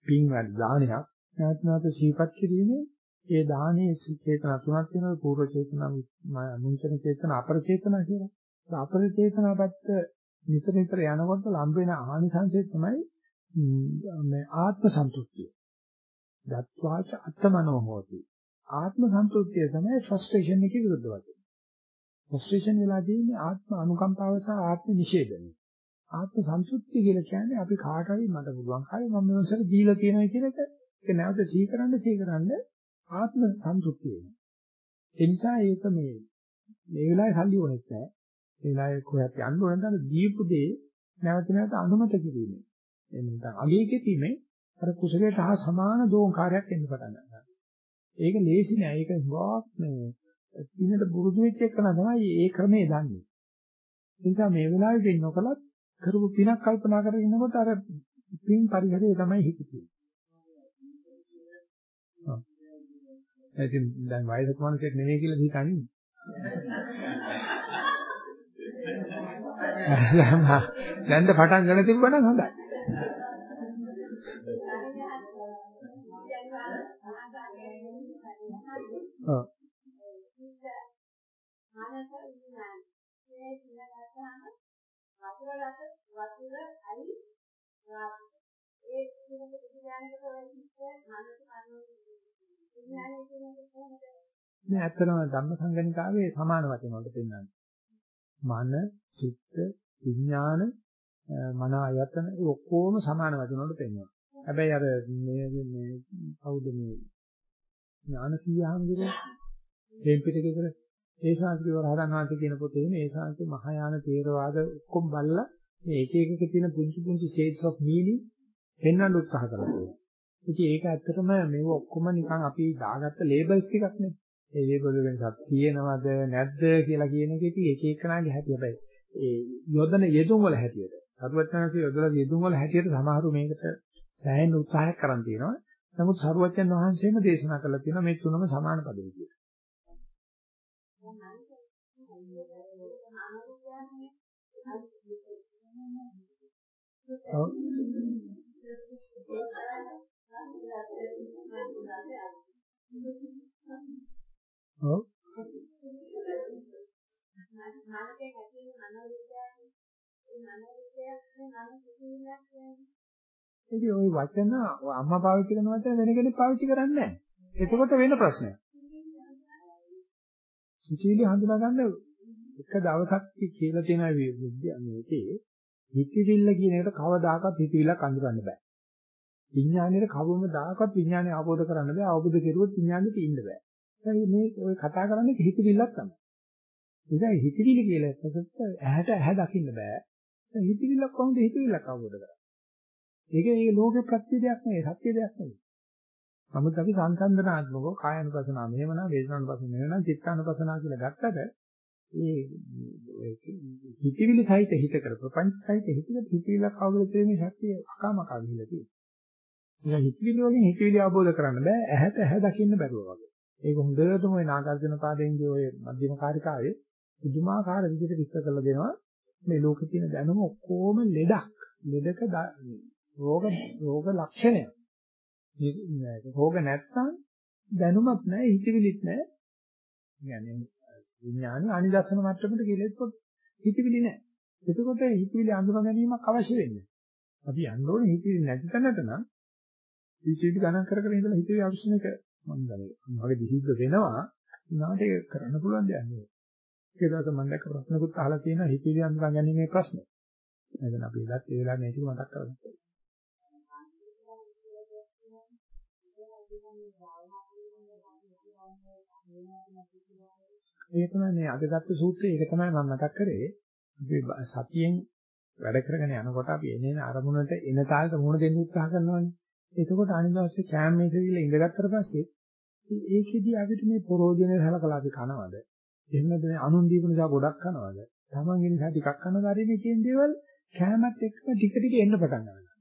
පින් වැඩ දානයක් නැවත නැවත සිහිපත් කිරීමේ ඒ දානයේ චේතනා තුනක් තියෙනවා පූර්ව චේතනා මුංචන චේතනා අපර චේතනා කියලා. ඒ අපර චේතනා පැත්ත නිතර නිතර යනකොට ලම්බ වෙන ආනිසංසය තමයි මේ ආත්ම සන්තුෂ්තිය. දත්වාච අත්තමනෝ හෝති. ආත්ම සන්තුෂ්තිය තමයි ෆ්‍රස්ට්‍රේෂන් එකේ විරුද්ධ වචන. ෆ්‍රස්ට්‍රේෂන් වෙලා තියෙන්නේ ආත්ම අනුකම්පාව සහ ආත්ම නිෂේධනය. ආත්ම සන්තුෂ්තිය කියලා කියන්නේ අපි කාට හරි මට පුළුවන් කාලේ මම මේවසර දීලා තියෙනවා කියන එක ඒක නැවත සීකරන්න සීකරන්න ආත්ම සන්තුෂ්තිය වෙනවා. ඒ නිසා ඒක මේ මේ වෙලාවේ සල්ලි ඕනෙත් නැහැ. ඒ වෙලාවේ කොහොමද යන්න ඕන නම් දීපු දේ නැවත නැවත අනුමත කිරීමේ. එහෙනම් නැත්නම් අගේ කෙටීමේ අර කුසලයට හා සමාන දෝංකාරයක් එන්න පටන් ගන්නවා. ඒක ලේසි නෑ. ඒක ගොඩක් මේ පිනට පුරුදු වෙච්ච එක තමයි ඒ ක්‍රමේ දන්නේ. ඒ නිසා මේ වෙලාවේදී නොකලත් කරපු පිනක් කල්පනා කරගෙන ඉන්නකොට අර පින් පරිසරය තමයි හිතෙන්නේ. ඉතින් දැන් වයසක මිනිස්සෙක් නෙමෙයි කියලා හිතන්නේ. දැන්ද පටන් ගන්න තිබ්බනම් හොඳයි. ඔව්. ඒ විඥානයේ කියන්නේ කොහොමද? මේ ඇත්තටම ධම්ම සංගණිකාවේ සමාන වචන වලට පෙන්නන්නේ. මන, චිත්ත, විඥාන, මන ආයතන ඔක්කොම සමාන වචන වලට පෙන්වනවා. හැබැයි අර මේ මේ කවුද මේ ඥාන සීයහම්ගිරේ මේ පිටකේතර ඒ ශාස්ත්‍රීය රහතන් වහන්සේ කියන පොතේ මේ ශාස්ත්‍රීය මහායාන තේරවාද ඔක්කොම බලලා මේ එක එකක තියෙන පුංචි පුංචි shades of meaning පෙන්වන්න උත්සාහ කරලා තියෙනවා. ඉතින් ඒක ඇත්තටම මේව ඔක්කොම නිකන් අපි දාගත්ත labels ටිකක් නේ. ඒ label වෙනසක් තියෙනවද නැද්ද කියලා කියන එක ඉතින් එක එකනාගේ හැටි හැබැයි ඒ යොදන යෙදුම් වල හැටියට. සරුවචනන්සේ යොදලා යෙදුම් වල හැටියට සමහරු මේකට සෑහෙන උත්සාහයක් කරන් තියෙනවා. නමුත් සරුවචන වහන්සේම දේශනා කළා තියෙනවා මේ තුනම සමාන පද විදියට. ඔව්. ඔව්. මානකේ හැටින් මනෝවිද්‍යාවේ ඒ මනෝවිද්‍යාවේ නම් කිසිමක් කියන්නේ ඉතින් ওই වචන අම්මා පාවිච්චි කරන වචන වෙන කෙනෙක් පාවිච්චි කරන්නේ නැහැ. එතකොට වෙන ප්‍රශ්නයක්. සිතිවිලි හඳුනා ගන්න එක දවසක් කියලා තියෙන විද්‍යාවේදී හිතවිල්ල කියන එකට කවදාකවත් හිතවිල්ලක් අඳුරන්න බෑ. විඥානයේ කවමදාකවත් විඥානය අවබෝධ කරන්න බෑ. අවබෝධ කෙරුවොත් විඥානෙට ඉන්න බෑ. මේ ඔය කතා කරන්නේ හිතවිල්ලක් තමයි. ඉතින් හිතවිලි කියලා එකකට ඇහැට ඇහැ දකින්න බෑ. හිතවිල්ලක් කොහොමද හිතවිල්ලක් අවබෝධ කරන්නේ? ඒක මේ ලෝකේ ප්‍රත්‍ය දෙයක් නෙවෙයි, සත්‍ය දෙයක් නෙවෙයි. නමුත් අපි සංසන්දනාත්මකව කායानुපසනාව මෙහෙම නම් වේදනානුපසනාව මෙහෙම නම් චිත්තානුපසනාව කියලා ගත්තට ඒ හිතවිලි සහිත හිත කර ප්‍රපංච සහිත හිතක හිතවිලක් අවබෝධ කිරීමේ ශක්තිය අකාමකා ගිහිලා තියෙනවා. නිසා හිතවිලි වලින් හිතවිලි අවබෝධ කරන්න බෑ ඇහැට ඇහැ දකින්න බැරුව වගේ. ඒක හොඳටම ওই නාගර්ජුන පාදෙන්ගේ ওই මධ්‍යම කාර්කාවේ පුදුමාකාර විදිහට විස්තර කරලා දෙනවා මේ ලෝකේ තියෙන දැනුම ඔක්කොම ලෙඩක්. ලෙඩක රෝග රෝග ලක්ෂණය. රෝග නැත්තම් දැනුමක් නැහැ හිතවිලිත් නැහැ. يعني විඥාන අනිදර්ශන මට්ටමට ගිලෙද්දී හිතවිලි නැහැ. එතකොට හිතවිලි අඳුර ගැනීමක් අවශ්‍ය වෙන්නේ. අපි යන්න ඕනේ හිතවිලි නැති තැනට නම් හිතවිලි ගණන් කර කර ඉඳලා හිතවිලි අවශ්‍යන එක මම දන්නේ. මගේ දිහිද්ද වෙනවා. උනාට ඒක කරන්න පුළුවන් දෙයක් නෙවෙයි. ඒක දවස මම දැක්ක ප්‍රශ්නකුත් අහලා තියෙනවා හිතවිලි අඳුර ගැනීමේ ප්‍රශ්න. එතන අපි ඉලක්ක ඒ වෙලාවේ මේ ටික මතක් කරගන්න. ඒක තමයි මේ අද ගත්ත සූත්‍රය ඒක තමයි මම මතක් කරේ. අපි සතියෙන් වැඩ කරගෙන යනකොට අපි එනේන අරමුණට එන තාලට මුහුණ දෙන්න උත්සාහ කරනවානේ. එතකොට අනිවාර්යයෙන් කැම් එකේ ගිහලා ඉඳගත්තට පස්සේ ඒකෙදි අපිට මේ ප්‍රෝජනේ හලකලා අපි කනවද? එහෙම නැත්නම් මේ අනුන් දීපු නිසා ගොඩක් කනවද? Taman නිසා ටිකක් කනවද? හරි මේ කියන දේවල් කැමත් එක්ක ටික ටික එන්න පටන් ගන්නවා.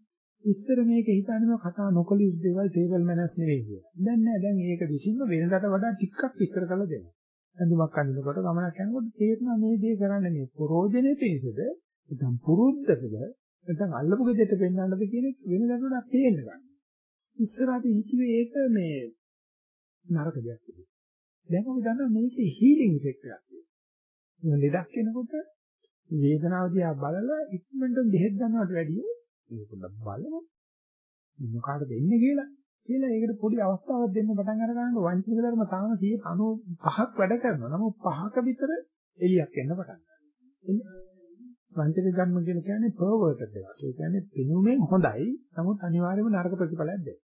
ඉස්සර මේක හිතන්නේ කතා නොකළ යුතු දේවල් ටේබල් මැනර්ස් නෙවෙයි කියලා. දැන් නෑ දැන් ඒක විසින්ම වෙනදාට වඩා ටිකක් විස්තර කරලා දෙනවා. ඇඳුමක් අඳිනකොට ගමනක් යනකොට තේරෙනවා මේ දේ කරන්නේ මේ ප්‍රෝජනේ පිණිසද නැත්නම් පුරුද්දකද නැත්නම් අල්ලපු ගෙදරට පෙන්නන්නද කියන එක වෙන දඩුවක් තේරෙන්න ගන්න. ඉස්සරහට හිතුවේ ඒක මේ නරක දෙයක් කියලා. දැන් අපි දන්නවා මේකේ හීලින් ඉෆෙක්ට් එකක් තියෙනවා. ලෙඩක් එනකොට වේදනාව දිහා බලලා ඉක්මනට බෙහෙත් ගන්නවට වැඩිය මේක පොඩ්ඩක් බලමු. මොකාටද දෙන්නේ කියලා. කියලා ඒකට පොඩි අවස්ථාවක් දෙන්න පටන් අර ගන්නකොට වංචනික ධර්ම තාම 95ක් වැඩ කරනවා. නමුත් පහක විතර එළියක් එන්න පටන් ගන්නවා. වංචනික ධර්ම කියන කියන්නේ පර්වර්ටඩ් එකක්. ඒ කියන්නේ පෙනුමෙන් හොඳයි. නමුත් අනිවාර්යයෙන්ම නරක ප්‍රතිඵලයක් දෙයි.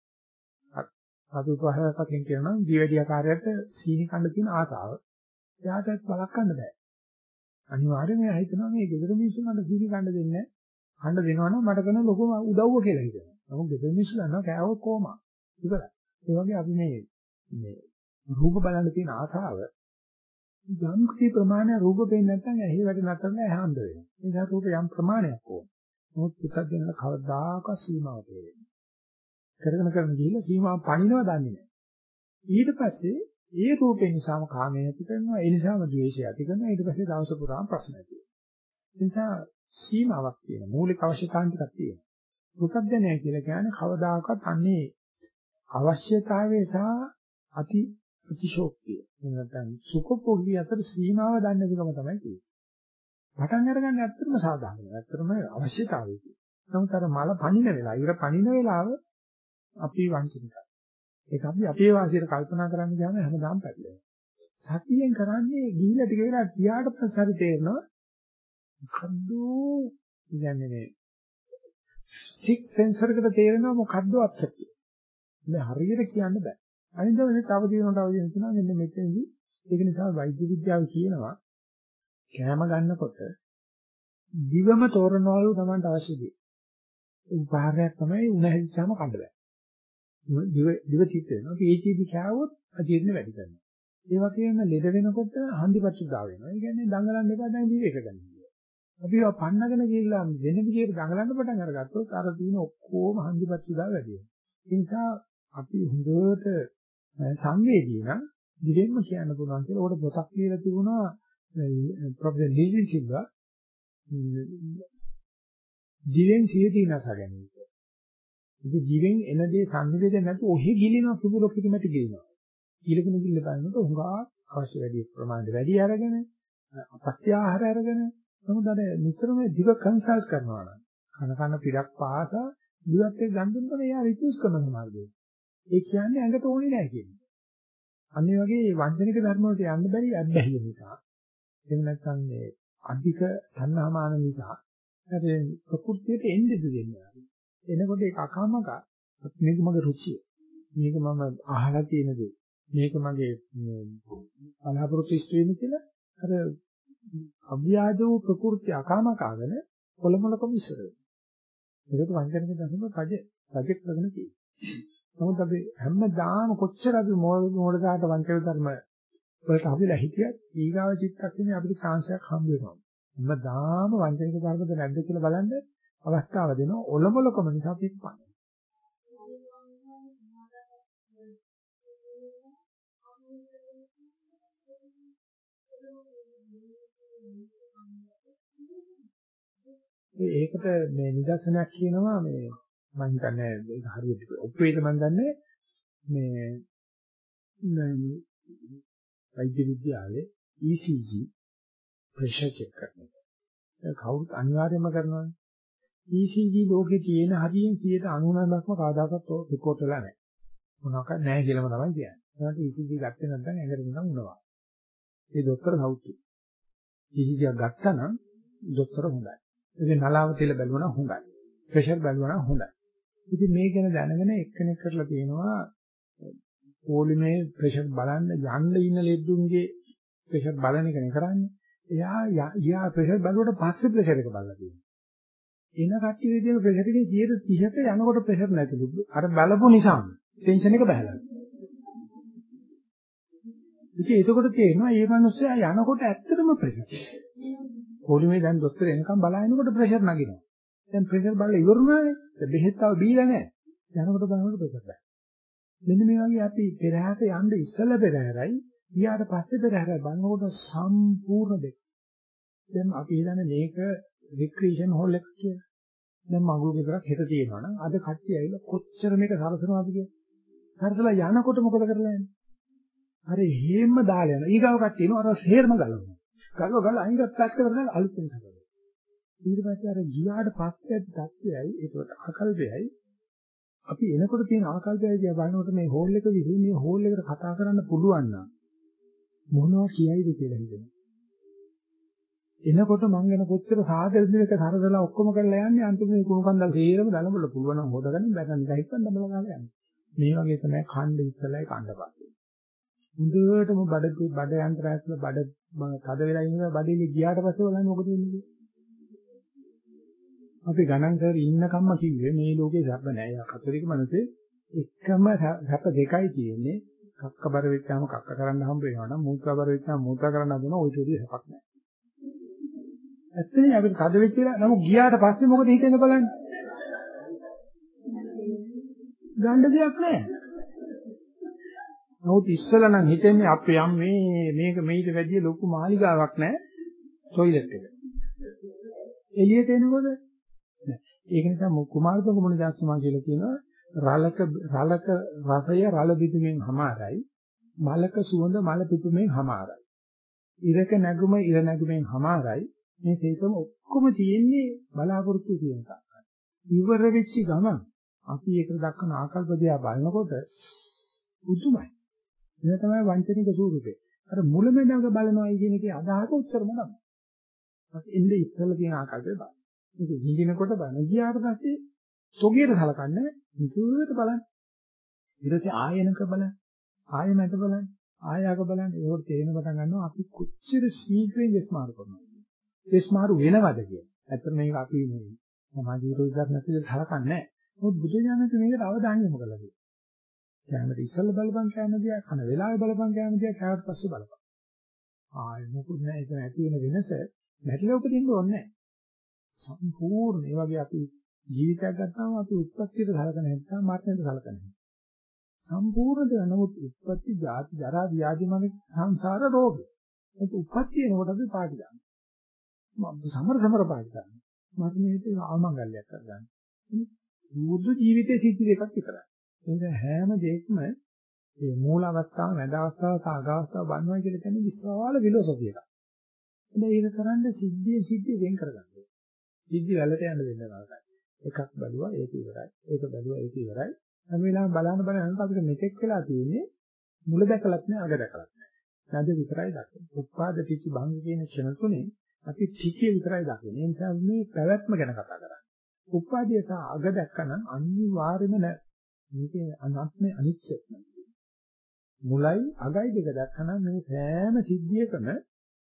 අදුපහයක් වශයෙන් කියනවා ජීවැඩියාකාරයට සීනි කන්න තියෙන ආසාව. එයාට බලක් ගන්න බෑ. අනිවාර්යයෙන්ම එයා හිතනවා මේ ගෙදර මිනිස්සු මට සීනි කන්න දෙන්නේ නැහැ. කන්න දෙනවනම් මට කරන ලොකුම උදව්ව කියලා හිතනවා. නමුත් ගෙදර මිනිස්සු දන්නවා කෑවොත් කොහොමද? ඉවරයි. ඒ වගේ අපි මේ මේ රූප බලන්න තියෙන ආසාව යම් කිසි ප්‍රමාණයක් රූප පේන්නේ නැත්නම් ඇහි වැඩ නැත්නම් ඇහඳ වෙනවා. ඒ නිසා රූප යම් ප්‍රමාණයක් ඕන. මොකද පිටත් දෙන කවදාකවත් සීමාව තේරෙන්නේ. කරගෙන කරගෙන ගිහිල්ලා සීමාව පණිනව දන්නේ නැහැ. ඊට පස්සේ ඒ රූපේ නිසාම කාමය ඇති කරනවා. ඒ නිසාම ද්වේෂය ඇති කරනවා. ඊට පස්සේ දවස පුරාම ප්‍රශ්න ඇති වෙනවා. ඒ නිසා සීමාවක් තියෙන මූලික අවශ්‍යතාවන් ටිකක් තියෙනවා. දුක්ඛඥය කියලා කියන්නේ කවදාකවත් අන්නේ අවශ්‍යතාවය සහ අති ප්‍රතිශෝක්තිය. නැත්නම් සුඛෝපභෝගී අතර සීමාව දන්නේ නැතිකම තමයි තියෙන්නේ. පටන් අරගන්න ඇත්තටම සාධාරණයි. ඇත්තටම අවශ්‍යතාවය තියෙනවා. නමුත් අර මල පණින වෙලාව, ඉර පණින වෙලාව අපි වංචනිකයි. ඒක අපි අපේ වාසියට කල්පනා කරන්න ගියාම හැමදාම පැටලෙනවා. සතියෙන් කරන්නේ ගිහිල්ලා ටික වෙලා ගියාට පස්සේ හරි තේරෙනවා මොකද්ද කියන්නේ මේ සික් සෙන්සර් එකට තේරෙනවා මොකද්ද අප්සෙට් මේ හරියට කියන්න බෑ. අනිත් දවසේ තව දිනකට තව දිනකට කියනවා මෙන්න මෙතෙන්දී ඒක නිසා වෛද්‍ය විද්‍යාව කියනවා කෑම ගන්නකොට දිවම තෝරනවලු Tamanට අවශ්‍ය දේ. උපහාරයක් තමයි උණ හැදිච්චාම කන්න බෑ. දිව දිව චිත්ත වෙනවා. PHD කෑවොත් අජීර්ණ වැඩි කරනවා. ඒ වගේම ලෙඩ වෙනකොට හන්දිපත්තු දා වෙනවා. ඒ කියන්නේ දඟලන්න එපා දැන් විවේක ගන්න. අපි පන්නගෙන ගිහිල්ලා වෙන විදිහට දඟලන්න පටන් අරගත්තොත් අර තියෙන ඔක්කොම හන්දිපත්තු දා වැඩි වෙනවා. ඒ නිසා අපි හොඳට සංවේදී නම් දිවෙන්න කියන්න පුළුවන් කියලා උඩ පොතක් කියලා තිබුණා ප්‍රොෆෙසර් ලීජන් සිල්වා දිවෙන් සියදී නැස ගැනීම. ඉතින් දිවෙන් එන දේ සංවේදනය නැතු ඔහි ගිලිනවා සුදු ලොකෙක මැටි ගිලිනවා. ඊළඟ ගිල්ල බලනකොට උඟා අවශ්‍ය වැඩි ප්‍රමාණයට වැඩි අරගෙන අපත්‍ය ආහාර අරගෙන නමුත් අර නිතරම දිව කන්සල්ට් කරනවා නම් කන කන පිටක් පාසා දිවත් එක්ක ගන්න දුන්නොත් එයා රිප්ලේස් කරන මාර්ගය. ඒ කියන්නේ ඇඟට ඕනේ නැහැ කියන්නේ. අනිත් වගේ වංචනික ධර්ම වලට යන්න බැරි අත්දැකීම නිසා. එහෙම නැත්නම් මේ අධික තණ්හාමාන නිසා අර ප්‍රകൃතියට එන්නේ දෙන්නේ. එනකොට ඒක අකමක මේක මගේ රුචිය. මේක මම අහලා තියෙන දේ. මේක මගේ බලාපොරොත්තු ඉෂ්ට වෙන්නේ කියලා අර අව්‍යාජ වූ ප්‍රകൃති අකමකාගෙන කොළමලකම ඉස්සර වෙනවා. ඒකට වංචනික ධර්ම රජ රජ කරගෙන තියෙනවා. නමුත් අපි හැමදාම කොච්චර අපි මොඩ දාට වංචනික ධර්ම වලට අපිලා හිතියත් ඊගාව චිත්තක්ෂණේ අපිට chance එකක් හම්බ වෙනවා. හැමදාම වංචනික ධර්මද නැද්ද කියලා බලන්න අවස්ථාව දෙනවා. ඔලොමලකම නිසා පිටපන්න. ඒකට මේ නිදර්ශනයක් කියනවා මේ මම හිතන්නේ ඒක හරියට ඔප්පේද මම දන්නේ මේ වෛද්‍ය විද්‍යාවේ ECG ප්‍රෙෂර් චෙක් කරන එක. ඒක කවුරුත් අනිවාර්යයෙන්ම කරනවානේ. ECG ලෝකේ තියෙන හරියෙන් 99%ක්ම කවදාකවත් රිපෝට් වෙලා නැහැ. මොනවාක්වත් නැහැ කියලාම තමයි කියන්නේ. ඒකට ECG ගත්තේ නැත්නම් ඇඟට නිකන් උනවා. ඒ දොස්තර සෞඛ්‍ය. ECG ගත්තා නම් දොස්තර හොඳයි. ඒක නලාව තියලා බැලුවා නම් හොඳයි. ප්‍රෙෂර් බැලුවා නම් හොඳයි. ඉතින් මේක ගැන දැනගෙන එක්කෙනෙක් කරලා තියෙනවා පොලිමේ ප්‍රෙෂර් බලන්න යන්න ඉන්න ලෙඩුන්ගේ ප්‍රෙෂර් බලන එක නේ කරන්නේ. එයා යා ප්‍රෙෂර් බලුවට පස්සේ ප්‍රෙෂර් එක බලලා තියෙනවා. එන කට්ටිය විදිහේ ප්‍රෙෂර් එකේ 30ක යනකොට ප්‍රෙෂර් නැතිලු. අර බලපු නිසාම ටෙන්ෂන් එක බහැලා. ඉතින් ඒකකොට තේරෙනවා මේ මිනිස්සයා යනකොට ඇත්තටම ප්‍රෙෂර්. පොලිමේ දැන් දොස්තර එනකම් බලනකොට ප්‍රෙෂර් නගිනවා. දැන් ප්‍රෙෂර් බලලා ඉවරුනානේ. බෙහෙත් තව බීලා නැහැ. යනකොට බලනකොට ප්‍රෙෂර් නැහැ. මෙන්න මේ වගේ අපි පෙරහැරට යන්න ඉස්සෙල්ලා පෙරහැරයි ඊට පස්සේ පෙරහැර බලනකොට සම්පූර්ණ දෙක. දැන් අපි හිතන්නේ මේක රික්‍රියේෂන් හෝල් එකක් කියලා. දැන් මගුල් ගෙදරක් හෙට තියෙනවා නම් අද කට්ටිය ඇවිල්ලා කොච්චර මේක සරසනවාද කියලා. සරසලා යනකොට මොකද කරලා යන්නේ? අර හේම්ම දාලා යනවා. ඊගාව කට්ටිය එනවා අර හේර්ම ගලවනවා. ගලව ගල අයින් පැත්තකට කරලා අලුත් වෙනසක් කරනවා. ඊට පස්සේ අර ගියාට පස්සේ ඇති තත්ත්වයයි ඒකට අකල්පයයි අපි එනකොට තියෙන ආකල්පයයි දිහා බලනකොට මේ හෝල් එක විසින් මේ හෝල් එකට කතා කරන්න පුළුවන් නම් මොනවා කියයිද කියලා හිතෙනවා. එනකොට මං ගැන කොච්චර සාදරද මේක සරදලා ඔක්කොම කරලා යන්නේ අන්තිමේ කුණුකන්දල් සේරම දලබල පුළුවන් නම් හොදගන්න බැරනම් නිකන් හිටන් දමලා ගන්න යන්නේ. මේ වගේ තමයි ඛණ්ඩ ඉස්සලයි ඛණ්ඩ පස්සේ. හොඳටම බඩ බඩ යන්ත්‍රය ඇතුළ බඩ තද වෙලා ඉන්න බඩේ ගියාට පස්සේ බලන්න මොකද වෙන්නේ අපි ගණන් කර ඉන්නකම්ම කිව්වේ මේ ලෝකේ සැප නෑ. යා කතෝලික මනසේ එකම සැප දෙකයි තියෙන්නේ. කක්කබර වෙච්චාම කක්ක කරන්න හම්බ වෙනවා නම් මූත්‍රාබර වෙච්චාම මූත්‍රා කරන්න හදන ওই දෙවිය සැපක් නෑ. ඇත්තනේ අපිට කඩ වෙච්ච එක නමුත් ගියාට පස්සේ මොකද හිතෙන්නේ බලන්න. ගන්න දෙයක් නෑ. නමුත් ඉස්සලා නම් හිතෙන්නේ අපේ යම් මේ මේක මේිට වැඩිය ලොකු මාලිගාවක් නෑ টয়ලට් එක. එළියට එනකොට ඒක නිසා කුමාරතුංග මුනිදාස්තුමා කියලා කියනවා රලක රලක රසය රල පිටුමෙන් හමාරයි මලක සුවඳ මල පිටුමෙන් හමාරයි. ඉරක නැගුම ඉර නැගුමෙන් හමාරයි මේ තේකම ඔක්කොම තියෙන්නේ බලාපොරොත්තු කියන එක. ඉවර වෙච්ච ගමන් අපි ඒක දක්වන ආකල්ප දිහා බලනකොට පුදුමයි. එන තමයි වංචනික ස්වරූපේ. අර මුලමෙදාක බලනවායි කියන එකේ අදහස උත්තරම තමයි. අපි ඉන්නේ ඉස්සෙල්ලා තියෙන ආකල්පය බලන්න. මේක විඳිනකොට බලන ගියාට පස්සේ තොගේට සලකන්නේ විසුරුවට බලන්න. ඊට පස්සේ ආයනක බලන්න. ආයමැට බලන්න. ආයාක බලන්න. ඒක තේරෙන පටන් ගන්නවා අපි කොච්චර ශීඝ්‍රයෙන් විස්මාරු කරනවද. විස්මාරු වෙනවද කියලා. ඇත්තට මේක අපි මේ සමාජ විරෝධයක් නැතිව සලකන්නේ නැහැ. මොකද බුදු දානක මේකට අවධානය යොමු කළා කියලා. කැමති ඉස්සල්ල බලපං කැම දියා කන වෙලාවේ බලපං කැම දියා කෑවට පස්සේ බලපං. ආයෙ මොකුත් නැහැ ඒක නැති වෙන වෙනස නැතිව උපදින්න ඕනේ නැහැ. සම්පූර්ණ ඒ වගේ අපි ජීවිතයක් ගත්තාම අපි උත්පත්තියට සලකන නිසා මරණයට සලකන නිසා. සම්පූර්ණ දේ නමුත් උත්පත්ති ජාති ජරා ව්‍යාධි මගේ සංසාර රෝග. ඒක උත්පත්ති වෙනකොට අපි පාටි දානවා. සමර සමර පාටි දානවා. මරණයට ආමංගල්‍යයක් කරගන්න. බුදු ජීවිතයේ සිද්ධ දෙකක් විතරයි. ඒක හැම දෙයක්ම මේ මූල අවස්ථාව, මැද අවස්ථාව, සාග අවස්ථාව බන්නවා කියලා කියන්නේ විශාල ෆිලොසොෆි එකක්. ඒක කරන්නේ සිද්ධිය සිද්ධිය වෙන් කරගන්න. සිද්ධි වලට යන්න දෙන්න නරකයි. එකක් බැලුවා ඒක ඉවරයි. ඒක බැලුවා ඒක ඉවරයි. හැම වෙලාවෙම බලන්න බලන්න අපිට මෙතෙක් වෙලා තියෙන්නේ මුල දැකලත් නෑ අග දැකලත් නෑ. නැද විතරයි දකින්නේ. උපාද පිටි භංග කියන ක්ෂණ තුනේ අපි ටිකේ විතරයි දකින්නේ. ඒ නිසා මේ පැවැත්ම ගැන කතා කරන්නේ. උපාදිය සහ අග දැක්කනම් අනිවාර්යයෙන්ම නෑ. මේකේ අනාත්මේ අනිත්‍යයක් නෑ. මුලයි අගයි දෙක දැක්කනම් මේ සෑම සිද්ධියකම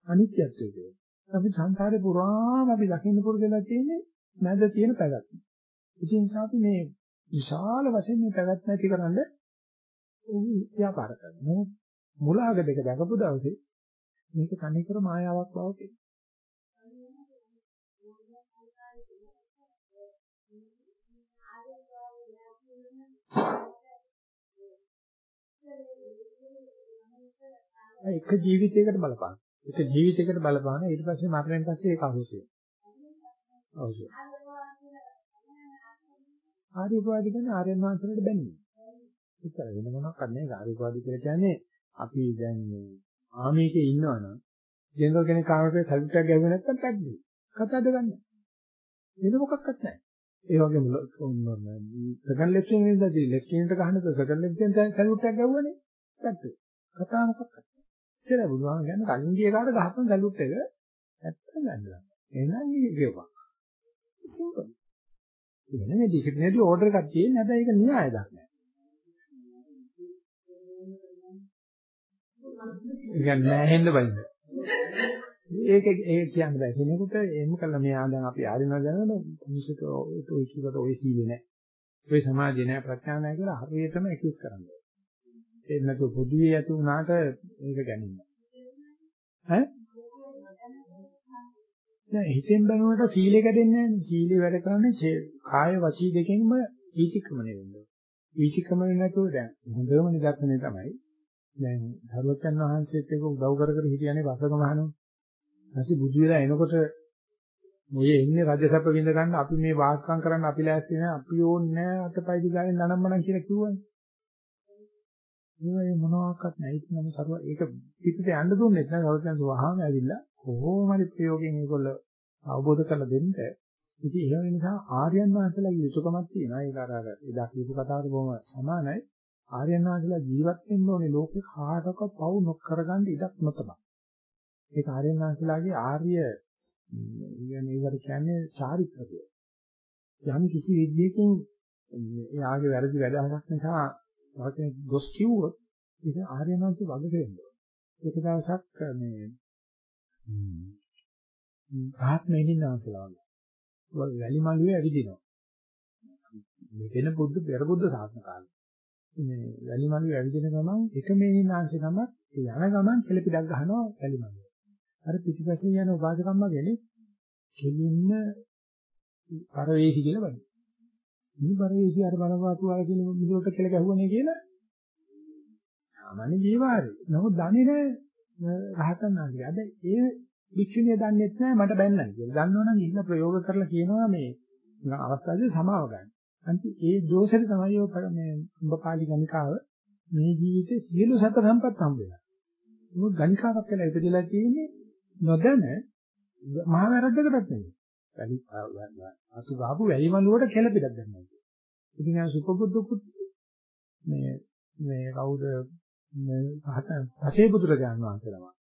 අනිත්‍යත්වය තියෙනවා. අපි සංසාරේ පුරාම අපි දකින්න පුරුදුලා තියෙන්නේ නැද තියෙන පැවැත්ම. ඉතින් අපි මේ විශාල වශයෙන් මේ පැවැත්ම ඇතිකරනද ව්‍යාපාර කරනවා. මුලාග දෙක දැකපු දවසේ මේක තනිකර මායාවක් බව පේනවා. එක ජීවිතයකට බලපාන. එක ජීවිතයකට බලපාන ඊට පස්සේ මරණයෙන් පස්සේ ඒක අහුසිය. අවශ්‍යයි. ආර්ය උපාධි කියන්නේ ආර්යයන් වහන්සේලාට බැන්නේ. ඒතර වෙන මොනවක් නැහැ. ආර්ය උපාධි කියලා කියන්නේ අපි දැන් මේ ආමේකේ ඉන්නවනම් ජෙනරල් කෙනෙක් කාමරේ සල්ටක් ගැහුවේ නැත්නම් පැද්දේ. කතාද ගන්න. වෙන මොකක්වත් නැහැ. ඒ වගේම සෙකන්ඩ් ලෙක්චර් එකේදී ලෙක්චර් එකට ගහන සෙකන්ඩ් ලෙක්චර් සල්ටක් ගැහුවනේ. පැද්දේ. කතා මොකක්වත් ඉතල බුදුහාම කියන්නේ කලින් ගිය කාට ගහපන් සැලුට් එක නැත්තම් ගන්නවා. එහෙනම් මේ කියපන්. සිම්පල්. ඉතින් මේ ඩිසිප්ලිනරි ඕඩර් එකක් තියෙන හැබැයි ඒක න්‍යාය දක්නෑ. ඉතින් නැහෙන්න බයින්ද. ඒක ඒක කියන්න බෑ. කෙනෙකුට එහෙම කළා මෙයා දැන් අපි ආරිනවා දැනනද මිනිස්සුට ඔය කිව්වට ඔය සීලේ නෑ. ඔය සමාජේ නෑ ප්‍රඥා නෑ කියලා හරියටම ඇකියුස් කරන්නේ. ඒක නැතු පොදුවේ ඇති වුණාට ඒක ගැනීම. ඈ? දැන් හිතෙන් බලනකොට සීලය කැඩෙන්නේ නැහැ. සීලේ වැඩ කරන්නේ කාය වචී දෙකෙන්ම වීතික්‍රමණය වෙනවා. වීතික්‍රමණය නැතුව දැන් හොඳම නිදර්ශනය තමයි දැන් ධර්මචන් වහන්සේත් එක්ක උදව් කර කර හිටියනේ වසක මහණෝ. ඊපස්සේ බුදු වෙලා එනකොට මොයේ ඉන්නේ රජසැප විඳ ගන්න අපි මේ වාස්කම් කරන්න අපි ලෑස්ති නෑ අපි ඕනේ නෑ අතපය දිගාරින් නනම්මනම් කියලා කිව්වනේ. ඒ මොනවාක්වත් නැහැ ඉතින් නම් සරුව ඒක පිටට යන්න දුන්නෙත් නෑ සරුවෙන් වහාම ඇවිල්ලා කොහොම හරි ප්‍රයෝගයෙන් ඒගොල්ලෝ අවබෝධ කරලා දෙන්න. ඉතින් ඒ නිසා ආර්යයන් වහන්සේලාගේ යුතුයකමක් තියෙනවා. ඒක අර අර එදා කියපු කතාවට බොහොම සමානයි. ආර්යයන් වහන්සේලා ජීවත් වෙන්න ඕනේ ලෝකේ කාටවත් පවු නොකර ගන්න ඉඩක් නොතබා. ඒක ආර්යයන් වහන්සේලාගේ ආර්ය කියන්නේ ඒකට කියන්නේ චාරිත්‍රකය. යම් කිසි විදියකින් එයාගේ වැරදි වැඩහසක් නිසා වාක්‍යයෙන් දොස් කිව්වොත් ඒක ආර්යයන් වහන්සේ වග දෙන්නේ. ඒක දවසක් මේ රහත් මෙහිණන් වහන්සේලා වගේ වැලි මළුවේ ඇවිදිනවා. මේ වෙන බුද්ධ පෙර බුද්ධ ශාසන කාලේ. මේ වැලි මළුවේ ඇවිදින ගමන් එක මෙහිණන් වහන්සේ තමයි යන ගමන් කෙලපිඩක් ගහනවා වැලි මළුවේ. අර පිටිපස්සේ යන උපාසකම්මගෙන කෙලින්ම පරවේශි කියලා බලනවා. මේ පරවේශි අර බලවාතු වල කියන මිලුවට කෙල ගැහුවනේ කියලා සාමාන්‍ය ජීවාරේ. නමුත් දන්නේ නැහැ රහතන් වහන්සේ. අද ඒ භික්ෂුණිය දන්නේ නැහැ මට බැන්නයි කියලා. දන්නවනම් ඉන්න ප්‍රයෝග කරලා කියනවා මේ අවස්ථාවේ සමාව ගන්න. අන්ති ඒ දෝෂෙට තමයි ඔය මේ උඹපාලි ගණිකාව මේ ජීවිතේ සියලු සතර සම්පත් හම්බ වෙනවා. මොකද ගණිකාවක් කියලා ඉපදෙලා තියෙන්නේ නොදැන මහා වැරද්දකටත් නෙවෙයි. වැලි අතු ගහපු වැලි මලුවට කෙලපිටක් දැම්මා. ඉතින් ආ සුපබුද්ධ මේ මේ කවුද මේ පසේ බුදුරජාණන් වහන්සේලා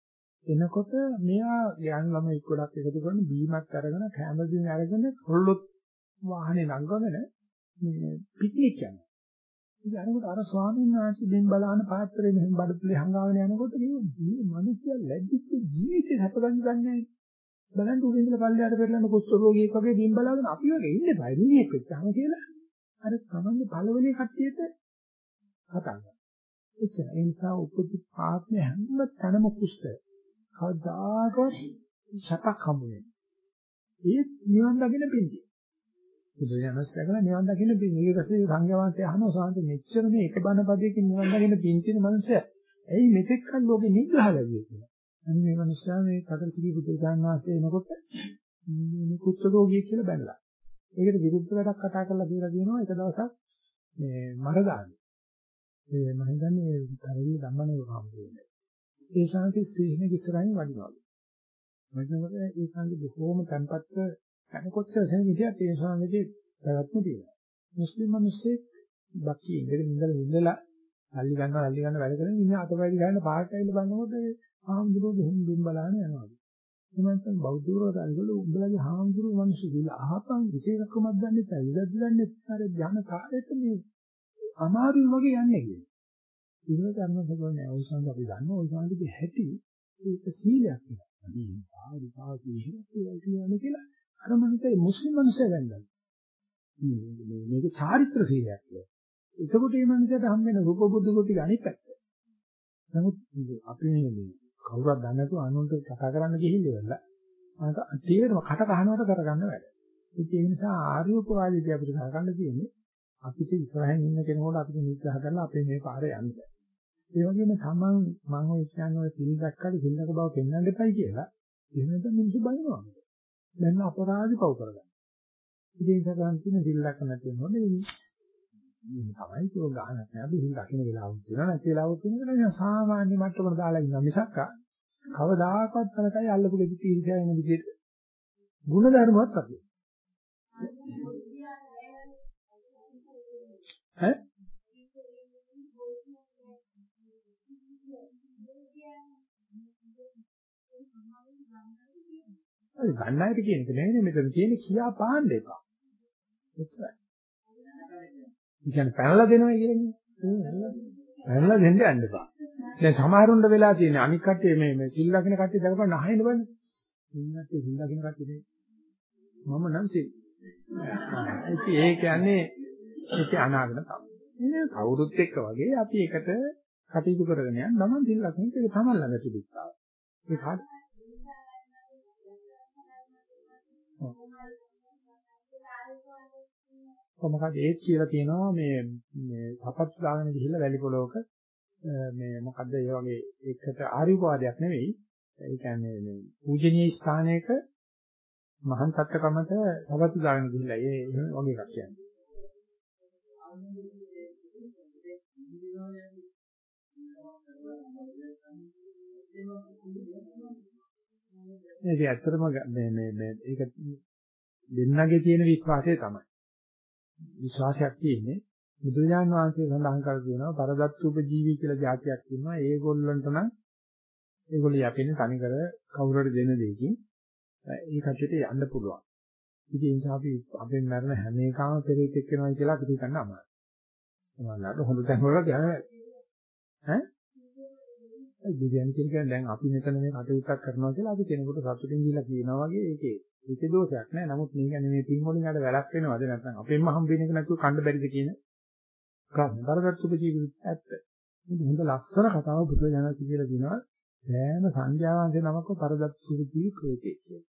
එනකොට මෙයා ඥාන ළමයි ගොඩක් එකතු කරන බීමක් අරගෙන කැමරකින් අරගෙන කොල්ලොත් වාහනේ නංගගෙන මේ පික්නික් යනවා. ඉතින් අරකට අර ස්වාමීන් වහන්සේ දෙන් බලන පාත්‍රයේ මෙහෙම බඩතුලේ හංගාගෙන යනකොට මේ මිනිස්සු ලැජ්ජිච්ච ජීවිතේ හැප ගන්න දන්නේ නැහැ. බලන්න උගේ ඉඳලා පල්ලයට පෙරලන කුෂ්ඨ රෝගියෙක් වගේ දින් බලාගෙන අපි වගේ ඉන්නේ බයි මිනිහෙක් වෙච්චාම කියලා අර තමන්ගේ පළවෙනි කට්ටියට කතා කරනවා. එච්චර. ඒ නිසා උපදි ආත්මය හැම තැනම කුෂ්ඨ. කවදාකවත් සතක් හමු වෙන්නේ. ඒ නිවන් දකින්න පින්දිය. බුදුරජාණන් සැකලා නිවන් දකින්න පින්. ඊට පස්සේ සංඝවංශය අහනවා සාන්ත මෙච්චර මේ එක බණ පදයකින් නිවන් දකින්න පින් කියන මනුස්සයා. ඇයි මෙතෙක් කල් ලෝකෙ නිග්‍රහ ලැබුවේ කියලා. අනිත් මේ මනුස්සයා මේ කතරසිරි බුදුරජාණන් වහන්සේ එනකොට මේ කුෂ්ඨ රෝගියෙක් කියලා බැලලා. ඒකට විරුද්ධ වැඩක් කතා කරලා කියලා කියනවා එක දවසක් මේ මරදානේ. ඒ මම හිතන්නේ තරවි ධම්මනේ වහම්බුනේ. ඒ ශාන්ති ස්ටේෂන් එක ඉස්සරහින් වඩිනවලු. වඩිනකොට ඒ ශාන්ති බොහෝම තැම්පත්ව අනිකොච්ච සෙන් විදියට ඒ ශාන්තිගේ පැවැත්ම තියෙනවා. මුස්ලිම් මිනිස්සෙක් බක්කී ඉඳගෙන ඉඳලා ඉඳලා අල්ලි ගන්නවා අල්ලි ගන්න වැඩ කරගෙන ඉන්න අතපය ගන්න පාට ඇවිල්ලා බලනකොට ආම්දුරෝ දෙහින් දුම් බලාන යනවා. එමන්තන් බෞද්ධවරු අරගල උඹලගේ හාමුදුරුවෝ මිනිස්සු කියලා අහපන් විශේෂකමක් දන්නේ නැහැ. ඉලක්ක දන්නේ නැහැ. ඥාන කාර්යයට මේ අමාරුයි වගේ යන්නේ කියලා. ඉතින් කර්ම සබෝ නෑ. ওই සංග අපි දන්නවා ওই සංගිතේ හැටි ඒක සීලයක් කියලා. අදී සාදු සාදු කියන්නේ කියලා අර මනිතේ මුස්ලිම් මිනිස්සු ගන්නවා. මේ මේක චාරිත්‍ර සීලයක් කියලා. එතකොට මේ මනුස්සයාට හම් වෙන රූප බුද්ධ කොට අනිත් පැත්ත. නමුත් අපි මේ කවුරුත් දන්නේ නැතුව අනුන්ට කතා කරන්න ගිහිල්ලා අනක තේරෙම කට කහනවට කරගන්න වැඩ. ඒ නිසා ආර්ය උපවාදීදී අපිට කරගන්න තියෙන්නේ අපිට ඉස්සරහින් ඉන්න කෙනෙකුට අපිට නිග්‍රහ කරලා අපේ මේ පාරේ යන්න. ඒ වගේම තමන් මම ඔය කියන්නේ සිල් දැක්කද සිල්ලක බව පෙන්වන්න දෙපයි කියලා එහෙනම් මිනිස්සු බලනවා. දැන් අපරාධි පව කරගන්න. ඉතින් ඒක ගන්න තියෙන සිල් දැක්ක නැති වෙනවනේ මේ තමයි ඒක ගානක් නෑ. අපි හිල් දකින්න වෙලාවක් තියෙනවා. නැති වෙලාවක් තියෙනවා. නේද සාමාන්‍ය මට්ටමකට දාලා ඉන්නවා මිසක් කවදාකවත් තරකයි අල්ලපු ගෙදි තීරසය වෙන විදිහට ಗುಣ ධර්මවත් අපි. ඈ? හරි ගන්න අයට කියන එක නෙවෙයි මෙතන තියෙන්නේ කියා පාන්න එපා. එච්චරයි. කියන්නේ පැනලා දෙනවා කියන්නේ. පැනලා දෙන්න යන්න එපා. දැන් සමහරුන්ට වෙලා තියෙන අනික් කට්ටිය මේ මේ සිල් ලකින කට්ටිය දකපන් නැහින්න බන්නේ. ඉන්නත් සිල් ලකින කට්ටිය මම නම් සිල්. ඒ කියන්නේ ඒක අනාගත තමයි. කවුරුත් එක්ක වගේ අපි එකට කටයුතු කරගෙන යන ගමන් සිල් ලකින එක තමයි ළඟ තිබිස්තාව. ඒ කාට කොහොමද ඒත් කියලා තියෙනවා මේ මේ සපත්තු දාගෙන ගිහිල්ලා වැලි පොලවක මේ මොකද්ද ඒ වගේ එකට ආරිවාදයක් නෙවෙයි. ඒ කියන්නේ මේ පූජනීය ස්ථානයක මහාන් සත්කමත සවතු දාගෙන ගිහිල්ලා ඒ එහෙම වගේ එකක් කියන්නේ. මේක ඇත්තටම මේ මේ මේ ඒක දෙන්නගේ තියෙන විශ්වාසය තමයි. විශ්වාසයක් තියෙන්නේ බුදුජාන් වහන්සේ සඳහන් කරලා තියෙනවා පරදත්තුප ජීවි කියලා જાතියක් ඉන්නවා. ඒගොල්ලන්ට නම් ඒගොල්ලෝ යපෙන්නේ තනිකර කවුරුහරි දෙන දෙයකින් ඒ කච්චිට යන්න පුළුවන්. ඉතින් ඒ නිසා අපි අපෙන් මරණ හැම එකම පෙරේත එක්කෙනවයි කියලා අපි හිතන්න අමාරුයි. සමහරවිට හොඳ තැන් වල යන ඈ ඒ දිව්‍යන් කියන්නේ දැන් අපි මෙතන මේ කටයුත්තක් කරනවා කියලා අපි කෙනෙකුට සතුටින් දීලා කියනවා වගේ ඒකේ ඒකේ දෝෂයක් නෑ. නමුත් මේ කියන්නේ මේ පින් වලින් අර වැලක් වෙනවද නැත්නම් අපෙන්ම හම්බ වෙන එක නැතුව කණ්ඩ බැරිද කියන කාරණා. බරගත් උපජීවිත ඇත්ත. මේක හොඳ ලස්සන කතාවක් බුදු දහමේ කියලා දිනවා. සෑම සංඥාවන්සේ නමක පරදත් සුභජීවි ප්‍රේතේ කියලා.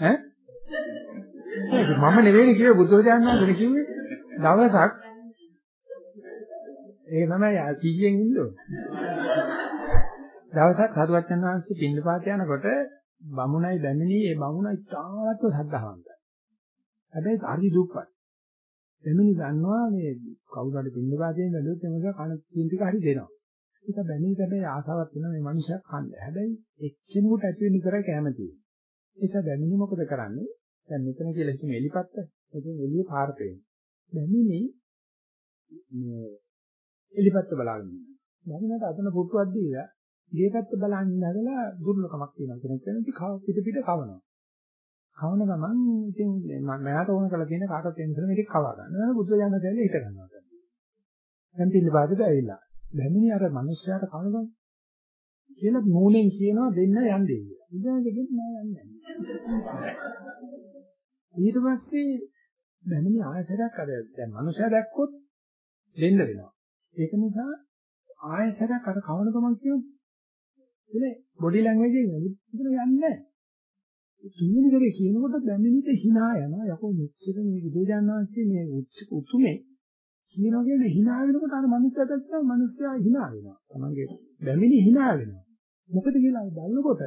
ඈ? මම නෙවෙයි කිව්වේ බුදුරජාණන් වහන්සේ කිව්වේ දවසක් ඒක තමයි සීයෙන් ඉන්නෝ. දවසක් සරුවච්චන් වහන්සේ පින්නපාත යනකොට බමුණයි බැමිණි ඒ බමුණ ඉතාමත්ව සද්ධාවන්තයි. හැබැයි හරි දුප්පත්. බැමිණි දන්නවා මේ කවුරු හරි පින්නපාතයෙන් බැලුවොත් එමක කන තින් ටික හරි දෙනවා. ඒක බැමිණි හැබැයි ආසාවක් වෙන මේ මනුස්සයා කන්න. හැබැයි එක්කෙනෙකුට ඇති වෙන විතරයි කැමති. ඒ නිසා බැමිණි මොකද කරන්නේ? දැන් මෙතන කියලා හිතමු එලිපත්ත. එතන එළිය පාර පේනවා. බැමිණි මේ එලිපත්ත බලාගෙන ඉන්නවා. බැමිණට අතන පුටුවක් දීලා ගේ පැත්ත බලන් ඉඳලා දුර්ලකමක් තියෙනවා කියන කෙනෙක් පිට පිට කවනවා. කවන ගමන් ඉතින් මම ඕන කරලා තියෙන කාටවත් එන්න මේක කවා ගන්න. නේද බුද්ධ ජානක කියලා හිට ගන්නවා. දැන් පින්න පාදට ඇවිල්ලා. බැමිණි අර මිනිස්සයාට කවනවා කියලා මූණෙන් කියනවා දෙන්න යන්නේ කියලා. ඉතින් දෙකින් නෑ යන්නේ ඊට පස්සේ බැමිණි ආයසරයක් අර දැන් මිනිස්සයා දැක්කොත් දෙන්න වෙනවා. ඒක නිසා ආයසරයක් අර කවන ගමන් කියනවා ඉතින් බොඩි ලැන්ග්වේජ් එකෙන් ඉතින් යන්නේ නැහැ. තුන්වෙනි දේ කියනකොට දැනෙන්නේ hina යනවා. යකෝ මෙච්චර මේ බුදුජානනාංශයේ මේ උතුමේ කියනවා කියන්නේ hina වෙනකොට අර මනුස්සයා දැක්කම මනුස්සයා hina වෙනවා. තමන්ගේ බැමිණි hina වෙනවා. මොකද කියලා බලනකොට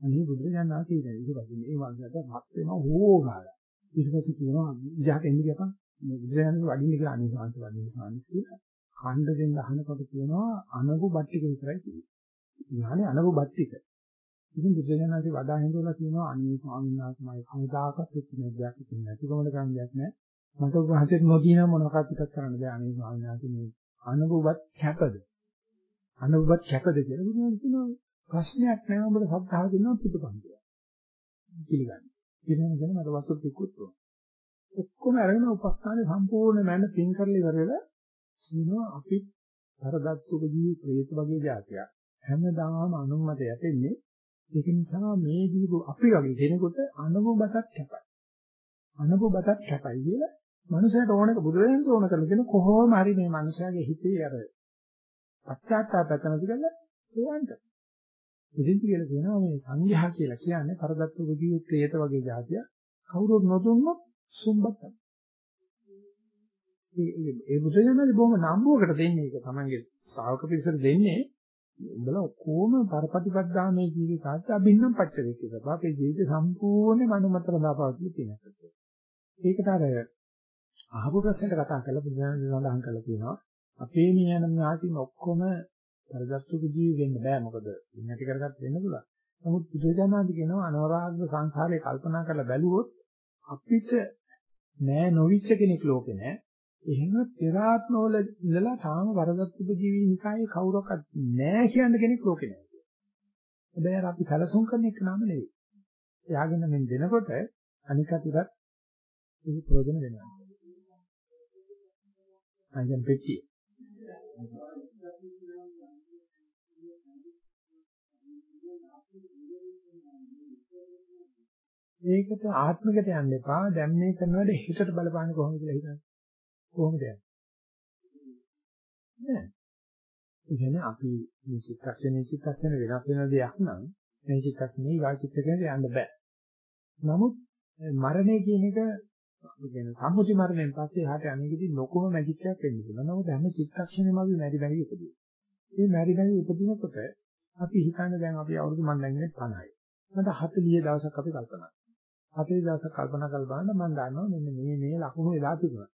අනේ බුදුජානනාංශය ඉතින් ඊට පස්සේ මේ වංශයට මත් වෙනවා හෝගාලා. ඊට පස්සේ කියනවා ඉජහට එන්න ගියපන් මේ බුදුජානනාංශ වඩින්න කියලා අනේ වංශ වඩින්න සාමිස් කියලා. ඛණ්ඩ දෙන්න අහනකොට කියනවා අනගු බට්ටික විතරයි කියන්නේ. ඥානේ අනුබත්තික. ඉතින් බුදුරජාණන්සේ වදා හිඳවලා කියනවා අනේ ස්වාමීන් වහන්සේ කවදාකවත් සිත් දෙයක් ඉතින් නැතිකමල ගන්න දෙයක් නැහැ. මට වහන්සේට නොදීන මොනවක්වත් පිටත් කරන්න බෑ අනේ ස්වාමීන් වහන්සේ මේ අනුබත් කැපද? අනුබත් කැපද කියලා බුදුරජාණන් කියනවා ප්‍රශ්නයක් නෑ ඔබට සද්ධාව දෙනවා පිටපන් කියලා. පිළිගන්න. ඊළඟ දේ මට වස්තු තිකුත් ඔක්කොම අරගෙන උපස්ථානේ සම්පූර්ණ මැන්න පින් කරලා ඉවර වෙලා කියනවා අපි පරදත්තුක ජීවි ප්‍රේත වගේ જાතියක්. හැමදාම අනුමත යටෙන්නේ ඒක නිසා මේ දීපු අපි වගේ කෙනෙකුට අනුභවයක් කැපයි. අනුභවයක් කැපයි කියලා මනුස්සයට ඕනක බුදුරජාණන් ඕන කරලා කියන කොහොම හරි මේ මනුස්සයාගේ හිතේ අර පශ්චාත්තාපය නැති කරලා සෝවන්ට. ඉතින් කියලා කියනවා මේ සංඝයා කියලා කියන්නේ කරදත්තු බුද්ධියේ ප්‍රේත වගේ જાතිය කවුරුත් නොදුන්නොත් සුම්බත් ඒ ඒ බුදුරජාණන් බොහොම නම්බුවකට දෙන්නේ ඒක තමන්ගේ ශ්‍රාවක පිරිසට දෙන්නේ උඹලා ඔක්කොම පරපටිපද්දාමේ ජීවිතාත් අභින්නම් පච්චවේක සබ අපේ ජීවිත සම්පූර්ණයෙන්ම අනුමතර දාපවතින තියෙනවා. ඒකට අර අහපු ප්‍රශ්නෙට කතා කරලා බුදුන් සඳහන් කරලා තියෙනවා අපේ මේ යන ඥාතින් ඔක්කොම පරදත්තුක ජීවි වෙන්න බෑ මොකද නැති කරගත් වෙන්න පුළුවන්. නමුත් බුදුජානනාදී කියනවා අනවරාග්‍ය සංසාරේ කල්පනා කරලා බැලුවොත් අපිට නෑ නොවිච්ච කෙනෙක් ලෝකේ නෑ එහෙම පෙර ආත්මවල ඉඳලා තාම වරදත් උපජීවී නිකායේ කවුරක්වත් නැහැ කියන කෙනෙක් ලෝකේ නැහැ. හැබැයි අපි සැලසුම් කරන එක නම නෙවෙයි. එයාගෙන මෙන් දෙනකොට අනික අතට ඒක ප්‍රයෝජන වෙනවා. අයියන් පෙට්ටිය. ඒකට ආත්මිකට යන්න එපා. දැන් මේ කරනකොට හිතට බලපාන්නේ කොහොමද කියලා හිතන්න. කොහොමද යන්නේ? නෑ. ඒ කියන්නේ අපි මේ චිත්තක්ෂණේ චිත්තක්ෂණ වෙනස් වෙන දෙයක් නම් මේ චිත්තක්ෂණේ ඊගා චිත්තකේ යන්න බෑ. නමුත් මරණය කියන එක කියන සම්මුති මරණයෙන් පස්සේ එහාට අනේකදී ලොකුම මැජික් එකක් වෙන්න පුළුවන්. නමුත් හැම චිත්තක්ෂණෙම අපි මැරි මැරි උපදිනවා. මේ මැරි මැරි උපදිනකොට අපි හිතන්නේ දැන් අපි අවුරුදු මන් දැන් ඉන්නේ 50යි. මට 40 දවසක් අපි කල්පනා කරනවා. 40 දවසක් කල්පනා කරලා බලන්න මම දන්නවා මෙන්න මේ මේ ලකුණු වෙලා තිබුණා.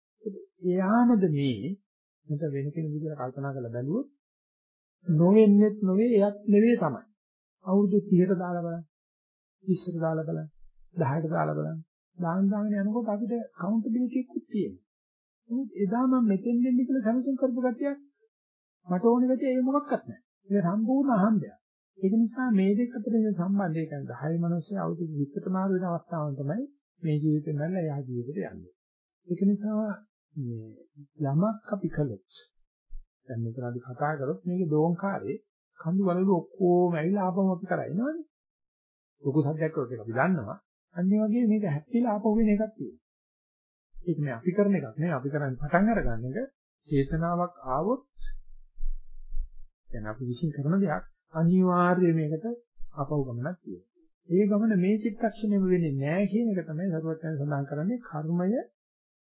එයාමද මේ මට වෙන කෙනෙක් විදිහට කල්පනා කරලා බැලුවොත් නොවෙන්නේත් නොවේ එයත් නෙවෙයි තමයි. අවුරුදු 30ට දාලා බලන්න. 20ට දාලා බලන්න. 10ට දාලා බලන්න. දාන දාගෙන යනකොට අපිට කවුන්ටබිලිටි එකකුත් තියෙනවා. නමුත් එදා මම මෙතෙන් දෙන්න කියලා සැලසුම් කරපු ගැටියක් මට ඕනේ ගැටිය ඒ මොකක්වත් නැහැ. ඒක සම්පූර්ණ අහම්බයක්. ඒක නිසා මේ දෙක අතර තියෙන සම්බන්ධය කියන්නේ 10 මිනිස්සු අවුරුදු 20ට මාරු වෙන අවස්ථාවන් තමයි මේ ජීවිතේ නැල්ල එහා ජීවිතේට යන්නේ. ඒක නිසා මේ යමක් අපි කළොත් දැන් මෙතන අපි කතා කරොත් මේක දෝංකාරේ කඳු වලලු ඔක්කොම ඇවිල්ලා ආපහු අපි කරා එනවනේ. ලොකු සද්දයක් කරොත් ඒක අපි දන්නවා. අනිත් වගේ මේක හැප්පිලා ආපහු වෙන එකක් තියෙනවා. ඒක නේ අපි කරන එකක් නේ අපි කරන්නේ පටන් අරගන්න එක චේතනාවක් ආවොත් දැන් අපි විශ්ින් කරන දෙයක් අනිවාර්යයෙන් මේකට ආපහු ගමනක් තියෙනවා. ඒ ගමන මේ චිත්තක්ෂණයම වෙන්නේ නැහැ කියන එක තමයි සරුවත් යන සඳහන් කරන්නේ කර්මය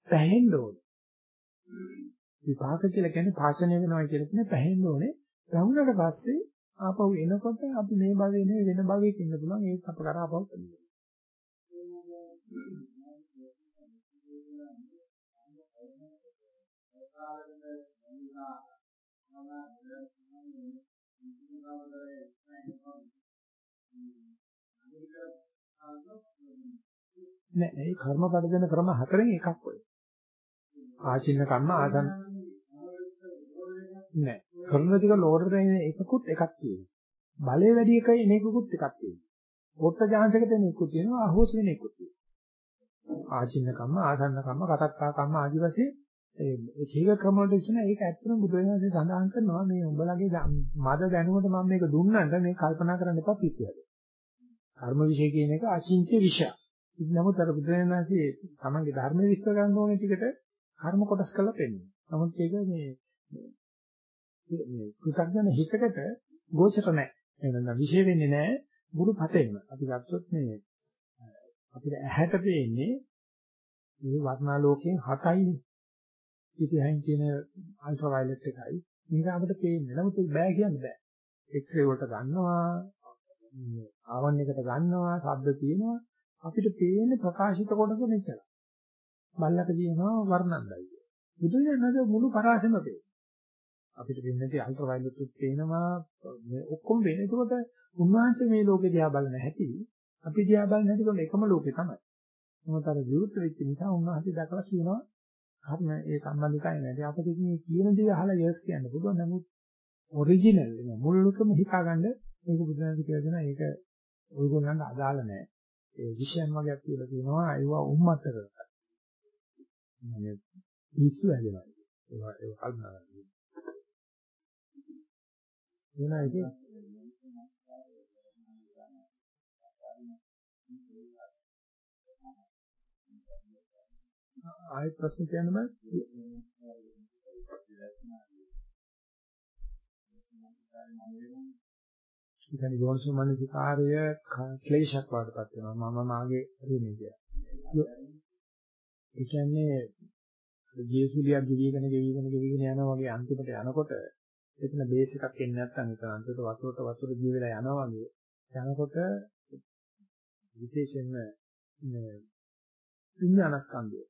පැහෙන්න ඕනේ. විපාක කියලා කියන්නේ පාචනය වෙනවා කියලා කියන්නේ පැහෙන්න ඕනේ. වැහුණට පස්සේ ආපහු එනකොට අපි මේ භවයේ නෙවෙයි වෙන භවයක ඉන්න පුළුවන් ඒක අප කරා ආපහු කරනවා. නෑ ඒ කර්ම පරිදෙන ක්‍රම හතරෙන් එකක් ඔය. ආචින්න කර්ම ආසන්න නෑ කරන ටික ලෝඩර් වෙන එකකුත් එකක් තියෙනවා. බලය වැඩි එකයි එන එකකුත් එකක් තියෙනවා. පොට්ට ජාන්සකට එන එකකුත් තියෙනවා අහෝස් වෙන එකකුත් තියෙනවා. ආචින්න කම්ම ආසන්න කම්ම කටත්තා කම්ම ආදි වශයෙන් ඒ එක ක්‍රම වලට ඉස්සන ඒක ඇත්තටම බුදුරජාණන් සඳහන් කරනවා මේ උඹලගේ මද දැනුමට මම මේක දුන්නට මේ කල්පනා කරන්න එපා පිටියද. කර්ම විශේෂ කියන එක අචින්ත්‍ය විෂය. නමුත් අර බුදුරජාණන් වහන්සේ තමන්ගේ ධර්මයේ විස්තර කරන්න ඕනේ ටිකට කර්ම කොටස් කරලා පෙන්නනවා. නමුත් ඒක මේ මේ කෘතඥ හිතකට ගෝචර නැහැ. එහෙනම් විශේෂ වෙන්නේ නැහැ බුදු පතේම. අපි ගත්තොත් මේ අපිට ඇහැට පේන්නේ මේ වර්ණාලෝකයෙන් 7යිනේ. ඉතින් කියන අල්ට්‍රා වයලට් එකයි. මේක අපිට පේන්නේ. නමුත් ඒක බෑ කියන්න බෑ. එක්ස්රේ වලට ගන්නවා, ආවන් එකට ගන්නවා, ශබ්ද තියෙනවා. අපිට පේන්නේ ප්‍රකාශිත කොටස මෙච්චරයි. බල්ලට කියනවා වර්ණන්දයි. බුදුරජාණන් මුළු පරාසෙම පේනවා. අපිට වෙන්නේ අල්ට්‍රා වයලට් උත් පේනවා මේ ඔක්කොම වෙන. ඒකකොට උන්වහන්සේ මේ ලෝකේ දිහා බලන හැටි අපි දිහා බලන හැටි කොහොම එකම ලෝකේ තමයි. මොකද අර විරුද්ධ වෙච්ච නිසා උන්වහන්සේ දැකලා කියනවා හරිම ඒ සම්බන්ධතාවය නැති අපිට මේ කියන දේ අහලා යස් කියන්න පුළුවන් නමුත් ඔරිජිනල් නේ මුල්ලකම හිතාගන්න මේක බුදුරජාණන් කියලා දෙනවා ඒක ඔයගොල්ලන්ට අදාළ නැහැ. ඒ විෂයන් වගේක් කියලා කියනවා ඒවා උම්මත කරලා. මේ පිස්සු හැදෙනවා. ඒවා ඒක කල්පනා කරන්න. එනයිද? ආයෙත් ප්‍රශ්න කියන්න බෑ. ඉතින් යෝනිසෝ මනසිකාර්ය ක්ලේශයක් වඩපත් වෙනවා. මම මාගේ රුණේ කියලා. ඒ කියන්නේ ජීසුලියක් ගෙවිගෙන ගෙවිගෙන ගෙවිගෙන යනවා වගේ අන්තිමට යනකොට එතන බේස් එකක් එන්නේ නැත්නම් ඒක අන්තිමට වතුරට වතුර දී වෙලා යනවා වගේ යනකොට විශේෂයෙන්ම විඥානස්කන්ධය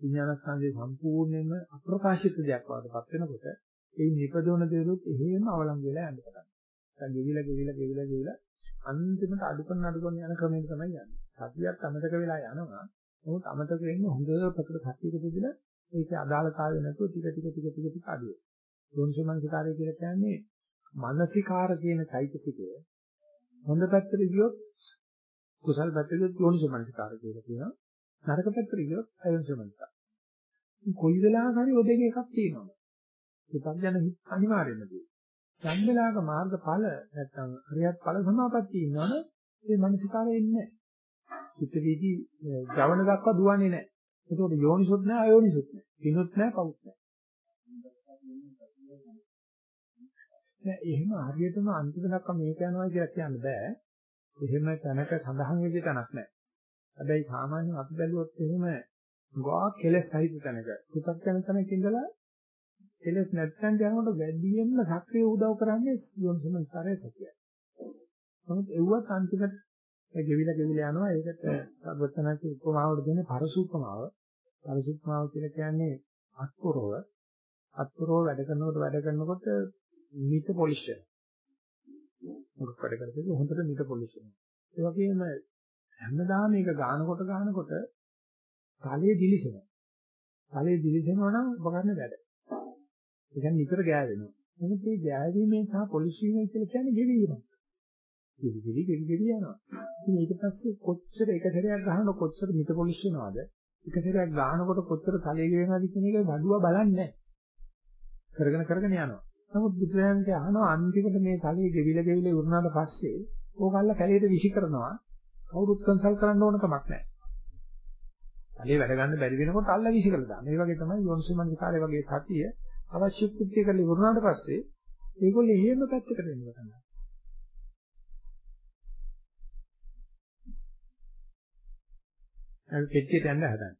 විඥානස්කන්ධය සම්පූර්ණයෙන්ම අප්‍රකාශිත දෙයක් වඩපත් වෙනකොට ඒ නිපදවන දේරුත් එහෙම අවලංගු වෙලා යන්න පටන් ගන්නවා. දැන් ගෙවිලා ගෙවිලා ගෙවිලා ගෙවිලා අන්තිමට අඩු කරන අඩු කරන යන ක්‍රමයක තමයි යන්නේ. සතියක් අමතක වෙලා යනවා. නමුත් අමතක වෙන්නේ හොඳ ප්‍රකට සතියක තිබිලා ඒකේ අදාළතාවය නැතුව ටික ටික ටික ටික ටික අඩු වෙනවා. යෝනිසමනසිකාරය කියලා කියන්නේ මානසිකාර කියන চৈতසිකය හොඳ පැත්තට ගියොත් කුසල් පැත්තට ගියොත් යෝනිසමනසිකාර කියලා කියනවා. නරක පැත්තට ගියොත් අයෝනිසමනසිකාර. කොයි වෙලාවක හරි ඔය දෙක එකක් තියෙනවා. පුතග්ජන අනිවාර්යෙන්ම තියෙනවා. යම් වෙලාවක මාර්ගඵල නැත්නම් හරියත් ඵල සමාපatti ඉන්නවනේ ඒ මනසිකාරය ඉන්නේ නැහැ. චිත්ත වීදි ජවන දක්වා දුවන්නේ නැහැ. ඒකෝට යෝනිසොත් නැහැ අයෝනිසොත් නැහැ. කිනුත් නැහැ පවුත් නැහැ. නෑ එහෙම හරියටම අන්තිම දක්වා මේක යනවා කියලා කියන්න බෑ. එහෙම තැනක සඳහන් වෙච්ච තැනක් නෑ. හැබැයි සාමාන්‍යයෙන් අපි බැලුවොත් එහෙම ගා කෙලස් සහිත තැනක පුතක් යන තැනක ඉඳලා කෙලස් නැත්නම් යනකොට වැඩියෙන්ම සක්‍රිය උදව් කරන්නේ යොන්සමස්තරයේ සතියයි. නමුත් එව්වත් අන්තිමට ඒ ගෙවිලා ගෙවිලා යනවා ඒකට සර්වඥාචි උපමාවට දෙන්නේ පරසූපමාව. පරසූපමාව කියලා කියන්නේ අත්පොරව. අත්පොරව වැඩ කරනකොට වැඩ කරනකොට මිට පොලිෂ් වෙනවා. මොකක් වැඩ කරද්දී හොඳට මිට පොලිෂ් වෙනවා. ඒ වගේම හැමදාම මේක ගානකොට ගානකොට තලයේ දිලිසෙනවා. තලයේ දිලිසෙනවා නම් උපකරණ වැඩ. ඒ කියන්නේ නිතර ගෑවෙනවා. එහෙනම් මේ ගෑවීමෙන් සහ පොලිෂ් වීමෙන් කියලා කියන්නේ ගෙවීමක්. ගෙවි ගෙවි ගෙවි ගෙවි යනවා. ඉතින් ඊට පස්සේ කොච්චර එක සැරයක් ගහනකොට කොච්චර මිට පොලිෂ් වෙනවද? එක සැරයක් ගහනකොට කොච්චර තලයේ ගෙවෙනවද කියන එක වඩුව බලන්නේ කරගෙන කරගෙන යනවා. නමුත් බුදුරජාණන්ගේ අහනවා අන්තිමට මේ තලයේ ගෙවිලා ගෙවිලා ඉවරනාට පස්සේ ඕකල්ල කැලේට විසි කරනවා. කවුරුත් කන්සල්ට් කරන්න ඕන කමක් නැහැ. තලයේ වැඩ ගන්න බැරි වෙනකොට අල්ල විසි කරලා දාන්න. මේ වගේ තමයි යොන්සුමන් කාලේ වගේ සතිය අවශ්‍ය කෘත්‍ය කරලා ඉවරනාට පස්සේ ඒගොල්ලෝ එහෙම පැත්තකට වෙන්න පටන් අපි පෙට්ටියට යන්න හදන්නේ.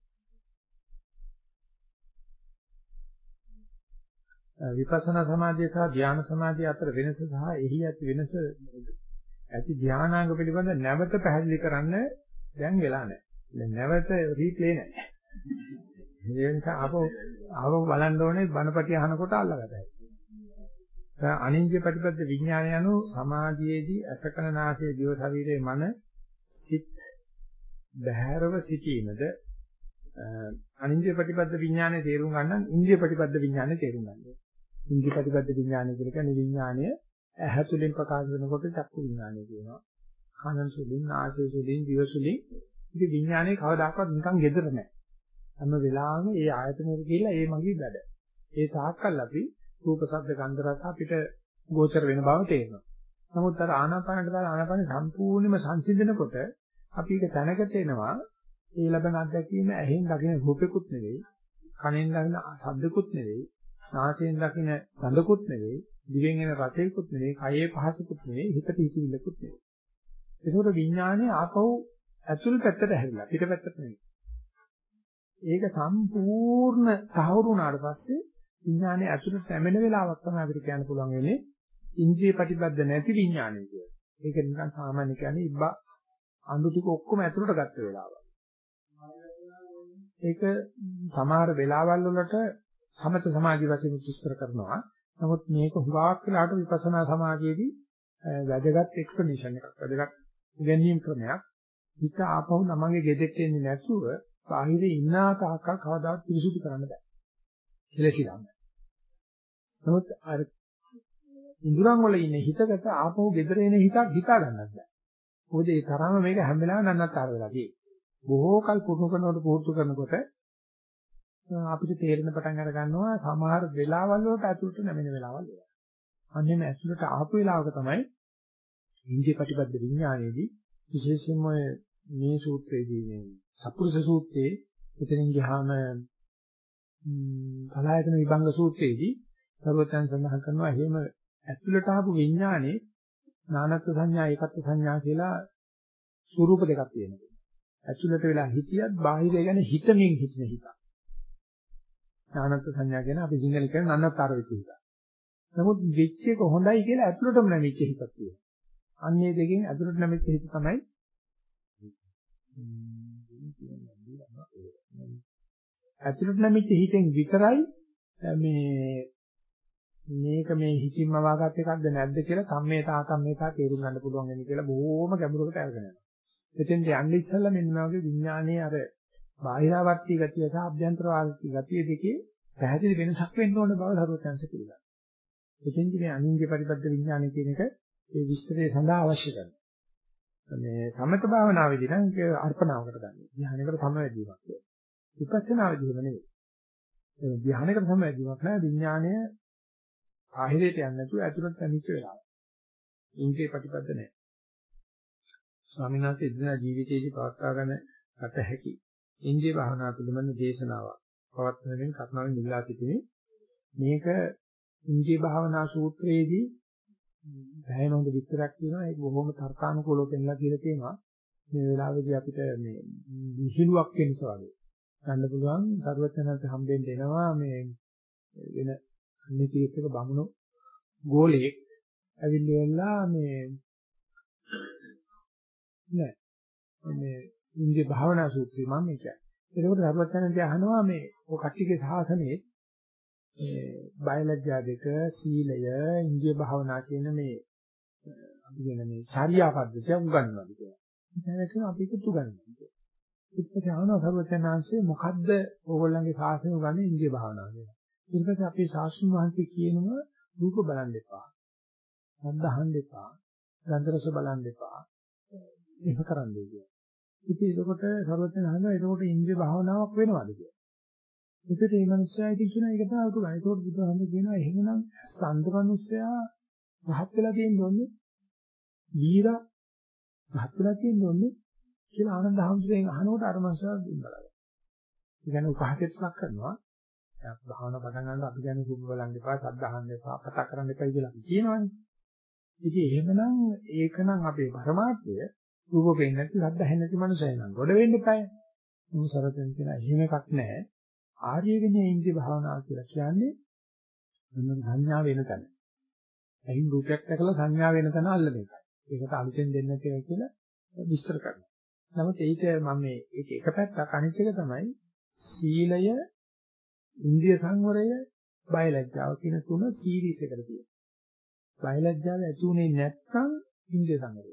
විපස්සනා සමාධිය සහ ධ්‍යාන සමාධිය අතර වෙනස සහ එහි ඇති වෙනස ඇති ධානාංග පිළිබඳ නැවත පැහැදිලි කරන්න දැන් වෙලා නැහැ. දැන් නැවත රීප්ලේ නැහැ. ඒ නිසා ආපහු ආපහු බලන්න ඕනේ බණපටි අහනකොට අල්ලගතයි. අනින්ජ ප්‍රතිපද විඥානය anu සමාධියේදී අසකන නාසයේ දිව ශරීරයේ මන සිත් බහැරව සිටීමද අනින්ද්‍රිය ප්‍රතිපද විඥානයේ තේරුම් ගන්න ඉන්ද්‍රිය ප්‍රතිපද විඥානයේ තේරුම් ගන්න. ඉන්ද්‍රිය ප්‍රතිපද විඥානය කියන්නේ විඥානය ඇහැ තුලින් ප්‍රකාශ වෙනකොට චක්කු විඥානය කියනවා. කන සුලින්, නාසය සුලින්, දිව සුලින් ඉතින් විඥානයේ කවදාකවත් නිකන් gedera නැහැ. හැම වෙලාවෙම ඒ ආයතනෙට ගිහිල්ලා ඒ මගේ වැඩ. ඒ තාක්කල් අපි රූප, ශබ්ද, ගන්ධ, රස අපිට ගෝචර වෙන බව තේරෙනවා. නමුත් අර ආනාපානට දාලා ආනාපාන සම්පූර්ණයෙන්ම සංසිඳනකොට අපි ඒක දැනගට එනවා ඒ ලබන අත්දැකීම ඇහෙන් දකින රූපෙකුත් නෙවෙයි කනෙන් දකින ශබ්දෙකුත් නෙවෙයි නාසයෙන් දකින ගඳකුත් නෙවෙයි දිවෙන් එන රසයකුත් නෙවෙයි කයේ පහසකුත් නෙවෙයි හිතට හිතිවිල්ලකුත් නෙවෙයි ඒකෝට විඥානේ ආපහු ඇතුල් පැත්තට හැරිලා පිට පැත්තට නෙවෙයි ඒක සම්පූර්ණ සහවුරු වුණාට පස්සේ විඥානේ ඇතුළට පැමිණ වෙලාවක් තමයි අපිට කියන්න පුළුවන් වෙන්නේ ඉන්ද්‍රිය ප්‍රතිබද්ධ නැති විඥානය කියලා. ඒක නිකන් සාමාන්‍ය කියන්නේ ඉබ්බා අඳු ටික ඔක්කොම ඇතුළට ගත්ත වෙලාව. ඒක සමහර වෙලාවල් වලට සමත සමාධි වශයෙන් විස්තර කරනවා. නමුත් මේක හුඟක් වෙලාවට විපස්සනා සමාධියේදී වැදගත් එක්ස්ප්ලනේෂන් එකක්. වැදගත් ඉගැන්වීම් ක්‍රමයක්. හිත ආපහු නමගේ ගෙදෙට්ට එන්නේ නැතුව බාහිරේ ඉන්න තාක්කල් කවදාවත් පිරිසුදු කරන්න බෑ. කෙලසිරන්න. නමුත් අර ඉඳුරන් වල ඉන්න හිතකට ආපහු ගෙදර එන හිතක් හිතා ගන්නත් බෑ. මොකද ඒ තරම මේක හැම වෙලාවෙම නන්නත්තර වෙලා තියෙන්නේ. බොහෝ කල් පුරුදු කරනකොට පුරුදු කරනකොට අපිට තේරෙන පටන් අර ගන්නවා සමහර වෙලාවල් වලට ඇතුළට නැමෙන වෙලාවල් වල. අන්නේම ඇතුළට ආපු වෙලාවක තමයි ඉන්දිය ප්‍රතිපද විඥානයේදී විශේෂයෙන්ම මේ සූත්‍රයේදී මේ සප්පුරුෂ සූත්‍රයේ එතනින් ගියාම කලායතන විභංග සූත්‍රයේදී සර්වඥයන් සඳහන් කරනවා එහෙම ඇතුළට ආපු විඥානේ නානත්ත් සංඥා ඒකත්ව සංඥා කියලා ස්වරූප දෙකක් තියෙනවා. ඇතුළත වෙලා හිතියත් බාහිරය ගැන හිතමින් හිතන හිත. නානත්ත් සංඥා කියන අපි සිංහල කියන නන්නතර වෙච්ච හිත. නමුත් වෙච්ච එක හොඳයි කියලා ඇතුළටම නැමිච්ච හිතක් තියෙනවා. අන්නේ දෙකෙන් ඇතුළට නැමිච්ච හිත තමයි ඇතුළට නැමිච්ච හිතෙන් විතරයි මේ මේක මේ හිතින්ම වාගත් එකක්ද නැද්ද කියලා සම්මේ තාකම්මේතා තේරුම් ගන්න පුළුවන් වෙන්නේ කියලා බොහොම ගැඹුරකට අරගෙන යනවා. එතෙන්ට යන්නේ ඉස්සෙල්ලා මෙන්න මේ වගේ විඥානයේ අර බාහිරාවර්ති ගතිය සහ අභ්‍යන්තරාවර්ති ගතිය දෙකේ පැහැදිලි වෙනසක් වෙන්න ඕන බව හරුවචන්ස පිළිගන්නවා. එතෙන්දි මේ අනින්ගේ පරිබද්ධ විඥානය කියන එක ඒ විස්තරය සඳහා අවශ්‍ය කරනවා. මේ සමත භාවනාවේදී නම් ඒක අර්පණාවකට ගන්න. ධ්‍යානයකට සමවැදීමක් කියලා. විපස්සනාවේදීම නෙවෙයි. ඒ ධ්‍යානයකට සමවැදීමක් නෑ විඥානය ආහිරයට යන්නේ නැතුව ඇතුළට පැමිච්ච වෙලාව. ඉන්ද්‍රිය ප්‍රතිපද නැහැ. ස්වාමීන් වහන්සේ එදින ජීවිතයේදී පවත්වා ගන්න ගත හැකි ඉන්ද්‍රිය භාවනා පිළිබඳ දේශනාවක් පවත්වමින් කර්මාවෙන් ඉල්ලා සිටිනේ මේක ඉන්ද්‍රිය භාවනා සූත්‍රයේදී බැහැ නොඳ විස්තරයක් තියෙනවා. ඒක බොහොම තර්කානුකූලව පෙන්නලා කියලා තියෙනවා. මේ වෙලාවේදී අපිට මේ විහිළුවක් වෙනස වගේ. ගන්න පුළුවන්. සරුවචනන්ත හම්බෙන්න එනවා මේ වෙන අනිතියක බමුණු ගෝලයක් ඇවිල්ලා මේ නෑ මේ ඉන්දිය භාවනා සූත්‍රය මම කියන්නේ. ඒකෝට සරුවචනන්ත අහනවා මේ ඔය කට්ටියගේ සාසනයේ මේ බයලජ්ජා දෙක සීලය ඉන්දිය භාවනා කියන මේ අපි කියන මේ ශාරියා පද්ධතිය උගන්වනවා කියලා. ඉතින් අපි ඒක උගන්වනවා. ඊට පස්සේ අහනවා සර්වඥාන්සේ මොකද්ද ඕගොල්ලන්ගේ ශාසනය උගන්වන්නේ ඉන්දිය භාවනාව කියලා. ඊට පස්සේ අපේ ශාස්ත්‍රඥ වහන්සේ කියනවා රූප බලන්න එපා. ශබ්ද අහන්න එපා. ගන්ධ රස බලන්න එපා. එහෙම කරන්නේ කියලා. ඉතින් ඒකට සර්වඥ අහනවා ඒකට ඉන්දිය භාවනාවක් වෙනවද කියලා. ඒකට මේ මිනිස්සයා ඉතින් කියන එක තමයි උතුගා. ඒකට බුදුහාමුදුරුවෝ කියනවා එහෙමනම් සම්ද මිනිස්සයා රහත් වෙලා තියෙන්නේ වීර රහත් වෙලා තියෙන්නේ කියලා ආනන්ද හැමදේම අහනකොට අර මනුස්සයා බලනවා. ඒ කියන්නේ උපහාසයට ලක් කරනවා. එයා භාවනා පටන් ගන්නකොට අපි කියන්නේ කුඹ බලන්න එපා, සද්ද අහන්න එපා, කතා කරන්න එපා කියලා අපි කියනවනේ. ඉතින් එහෙමනම් ඒකනම් අපේ පරමාර්ථය රූප පෙන්නේ නැති, සද්ද ඇහෙන්නේ නැති මනුස්සය නම් ගොඩ වෙන්න එපායි. මොහොත සරතෙන් කියන එහෙම එකක් නැහැ. ආර්යගනේ ඉන්ද්‍රිය භාවනාව කියලා කියන්නේ මොන සංඥා වෙන තැන. ඇහින් රූපයක් දැකලා සංඥා වෙන තැන අල්ලන එකයි. ඒකට අලුතෙන් දෙන්න කියලා විස්තර කරනවා. නමුත් ඒක මම මේ ඒක එක පැත්තක් අනිත් එක තමයි සීලය ඉන්ද්‍රිය සංවරය බයලජ්ජාව කියන තුන සීරීස් එකට තියෙනවා. බයලජ්ජාව ඇති උනේ නැත්නම් ඉන්ද්‍රිය සංවරය.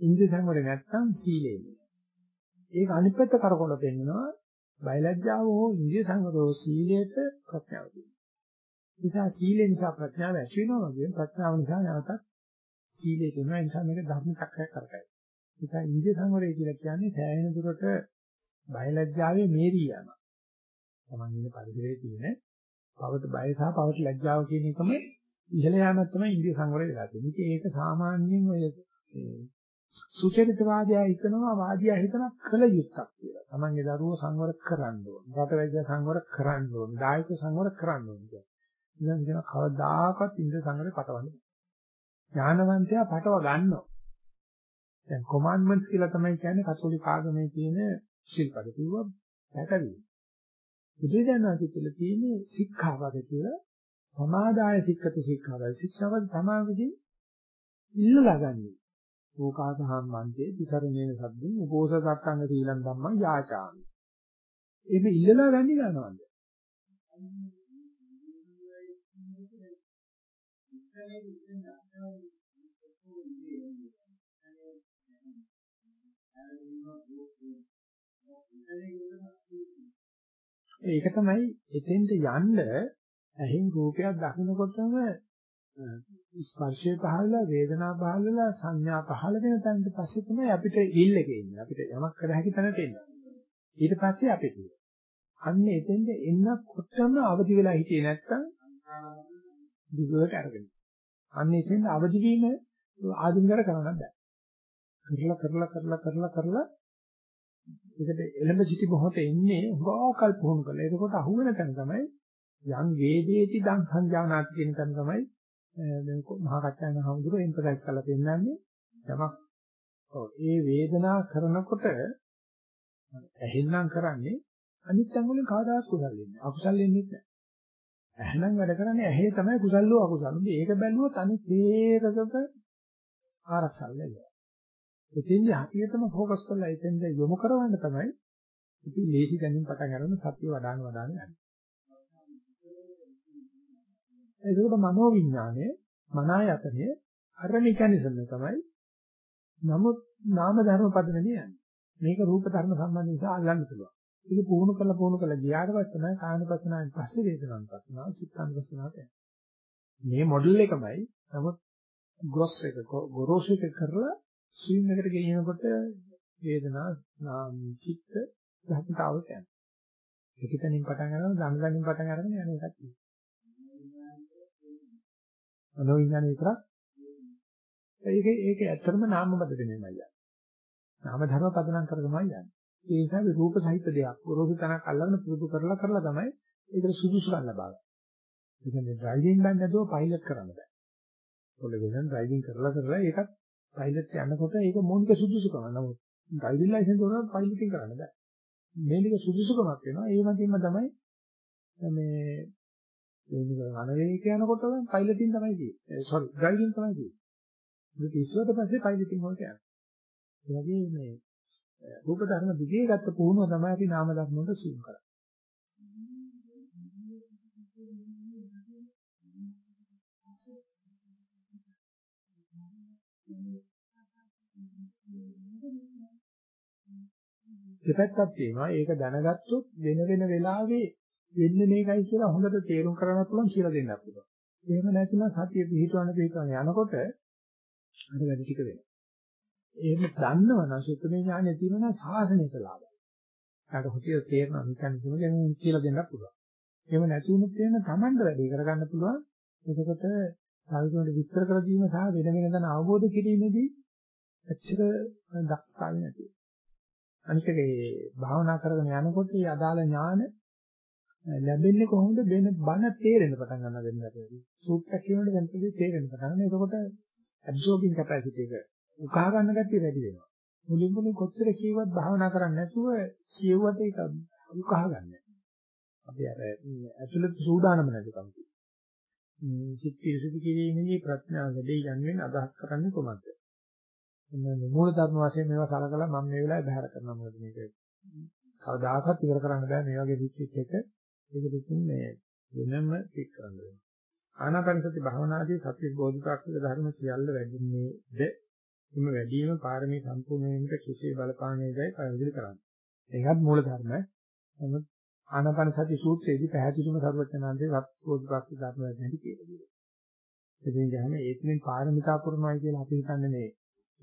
ඉන්ද්‍රිය සංවරය නැත්නම් සීලය නෑ. ඒක අනිත් පැත්ත කරකොල පෙන්නනවා බයලජ්ජාව හෝ ඉන්ද්‍රිය සංවරෝ සීලයට ප්‍රඥාව තියෙනවා. නිසා සීලය නිසා ප්‍රඥාව ඇති වෙනවා වගේ ප්‍රඥාව නිසා නැවතත් සීලය කියනවා ඒ නිසා මේක ධර්ම චක්‍රයක් කරකයි. නිසා ඉන්ද්‍රිය සංවරය කියලා කියන්නේ සෑහෙන දුරට බයලජ්ජාවේ මේරී යනවා. තමන් ඉන්න පරිසරයේ තියෙන පවත බය සහ පවත ලැජ්ජාව කියන එකම ඉහළ යාමක් තමයි ඉන්ද්‍රිය සංවරය වෙලා තියෙන්නේ. ඉතින් ඒක සාමාන්‍යයෙන් ඔය සුචරිතවාදයා හිතනවා වාදියා හිතන කල යුක්තක් කියලා. තමන්ගේ දරුවෝ සංවර කරන්න ඕන. රටවැජ්ජා සංවර කරන්න ඕන. දායක සංවර කරන්න ඕන කියලා. ඉතින් කියන කවදාකවත් ඉන්ද්‍රිය සංවරය පටවන්න බෑ. ඥානවන්තයා පටව ගන්නවා. දැන් කොමන්ඩ්මන්ට්ස් කියලා තමයි කියන්නේ කතෝලික ආගමේ තියෙන ශිල්පද කිව්වා පැටවි. බුදුදහමේ කියලා තියෙන්නේ සික්ඛාපද කියලා සමාදාය සික්කත සික්ඛාපද. ශික්ෂාපද සමාවෙදී ඉල්ලලා ගන්නේ. ඕකාසහම් මන්තේ විකරණේන සද්දින් උපෝසසත්තංග සීලං ධම්මං යාචාමි. ඒක ඉල්ලලා ගන්නේ ගන්නවද? ඒක තමයි එතෙන්ට යන්න ඇහෙන් රූපයක් දකිනකොටම ස්පර්ශය පහළලා වේදනා පහළලා සංඥා පහළ වෙන තැනට පස්සේ තමයි අපිට ඉල් එකේ ඉන්නේ. අපිට යමක් කර හැකි තැනට එන්නේ. ඊට පස්සේ අපි කියනවා. අන්න එතෙන්ට එන්නකොටම අවදි වෙලා හිටියේ නැත්තම් දිගට අරගෙන. අන්න එතෙන් අවදි වීම ආධුනිකර කරන්න බෑ. කරලා කරලා කරලා කරලා කරලා ඒකට එළඹ සිටි මොහොතේ ඉන්නේ උගාකල් පුහුණු කරලා. එතකොට අහුවෙන තැන තමයි යම් වේදේති දන් සංජානනාති කියන තැන තමයි දැන් මහා කච්චායන හඳුරෝ එම්පසයිස් කරලා පෙන්නන්නේ. යමක් ඔව් ඒ වේදනා කරනකොට ඇහෙන්නම් කරන්නේ අනිත් තැන් වලින් කවදාවත් කුසල් වෙන්නේ අකුසල් වෙන්නේ නැහැ. ඇහෙනම් වැඩ කරන්නේ ඇහි තමයි කුසල්ලෝ අකුසල්. මේක බැලුවොත් අනිත් ඒකකට ආරසල් වෙනවා එතෙන්ද හතියටම ફોકස් කරලා එතෙන්ද යොමු කරවන්න තමයි ඉතින් ලේසි ගැනීම පටන් ගන්න සත්‍ය වඩාන වඩාන යන්නේ. ඒකට මනෝ විඥානයේ මනායතනයේ අර මෙකැනිසම් තමයි නමුත් නාම ධර්ම පදනදී යන්නේ. මේක රූප ධර්ම සම්බන්ධ නිසා අල්ලන්න පුළුවන්. ඒක පුහුණු කරලා පුහුණු කරලා ගියාට පස්සේ තමයි කායනපසනාවෙන් පස්සේ වේදනානුපසනාව, සිතානුපසනාවට යන්නේ. මේ මොඩල් එකමයි. නමුත් ග්‍රොස් එක ගොරෝසු එක කරලා ස්විම් එකට ගෙනියනකොට වේදනා චිත්ත ධර්මතාවට යනවා. ඒකෙන් පටන් ගන්නවා ධන ධනින් පටන් අරගෙන යන එකක් තියෙනවා. මනෝවිඥාන විතරක් ඒක ඒක ඇත්තටම නාම බදෙන්නේමයි යන්නේ. නාම ධර්ම පදනම් කරගෙනමයි යන්නේ. ඒ නිසා රූප සහිත දෙයක් ගොරෝසු තනක් අල්ලගෙන පුරුදු කරලා කරලා තමයි ඒකට සුදුසුකම් ලබාගන්නේ. ඒ කියන්නේ ඩ්‍රයිවිං ගන්න නැතුව පයිලට් කරන්න බෑ. පොළේ වෙනන් ඩ්‍රයිවිං කරලා කරලා ඒකත් පයිලට් යනකොට ඒක මොනික සුදුසුකම. නමුත් ඩ්‍රයිවිං ලයිසන්ස් උනත් පයිලටින් කරන්න බෑ. මේලික සුදුසුකමක් වෙනවා. ඒ වගේම තමයි මේ මේක අනවේක යනකොට පයිලටින් තමයි තියෙන්නේ. Eh, සෝරි ඩ්‍රයිවිං තමයි තියෙන්නේ. ඒක ඉස්සුවට පස්සේ පයිලටින් වලට යනවා. ඒ වගේ මේ eh, රූප ධර්ම දිගේ ගත්ත පුහුණුව තමයි අපි නාම ධර්ම වලට සූම් කරන්නේ. දෙපැත්තක් තියෙනවා. ඒක දැනගත්තොත් වෙන වෙන වෙලාවේ වෙන්නේ මේකයි කියලා හොඳට තේරුම් කරගන්න පුළුවන් කියලා දෙන්නත් පුළුවන්. එහෙම නැතිනම් සතිය පිහිටවන පිහිටවන යනකොට අර වැඩි ටික වෙනවා. එහෙම දන්නවනම් සුත්තමේ ඥානෙ තියෙනවා සාසනයක ලාභයි. කාට හොතිය තේරෙනවා නිකන් දුමගෙන කියලා දෙන්නත් පුළුවන්. එහෙම නැති වුණොත් වෙන තමන්ට වැඩි කරගන්න පුළුවන්. එතකොට සාවිතුන්ට විස්තර කර දීම සහ වෙන වෙන දන අවබෝධ කිරීමේදී ඇත්තට දක්ෂතාවය නැති වෙනවා. අනික ඒ භාවනා කරගෙන යනකොට මේ අදාළ ඥාන ලැබෙන්නේ කොහොමද වෙන බණ තේරෙන්න පටන් ගන්නවා වෙනකට. සූත්‍රයක් කියනකොට වෙනකදී තේරෙන්න පටන් ගන්නවා. එතකොට ඇබ්සෝබින් කැපැසිටි එක උකහා ගන්න ගැතිය වැඩි වෙනවා. මුලින් මුලින් කොච්චර කියවත් භාවනා කරන්නේ නැතුව කියුවට ඒක උකහා ගන්න. අපි අර ඇතුළත සූදානම නැතිකම. සිත් පිරිසුදු කිරීමේදී ප්‍රඥාව වැඩි යන්නේ අදහස් කරන්නේ කොහොමද? මේ මූල ධර්ම වශයෙන් මේවා සලකලා මම මේ වෙලාවේ බහැර කරනවා. මොකද මේක කවදාකවත් ඉවර කරන්න බෑ මේ වගේ රිට්‍රීට් එක. ඒක දෙකින් මේ වෙනම පික් කරන්න වෙනවා. ආනාපානසති භාවනාදී සත්‍ය බෝධිපාක්ෂික ධර්ම සියල්ල වැඩින්නේද එම වැඩිම පාරමී සම්පූර්ණ වීමට කෙසේ බලපාන්නේදයි පැහැදිලි කරන්නේ. ඒකත් මූල ධර්ම නමුත් ආනාපානසති සූත්‍රයේදී පැහැදිලිවම සර්වඥාන්සේ සත්‍ය බෝධිපාක්ෂික ධර්ම වැඩි කියලා කියනවා ඉතින් ගහන්නේ ඒකෙන් පාරමිතා පුරනවායි කියලා අපි හිතන්නේ නේ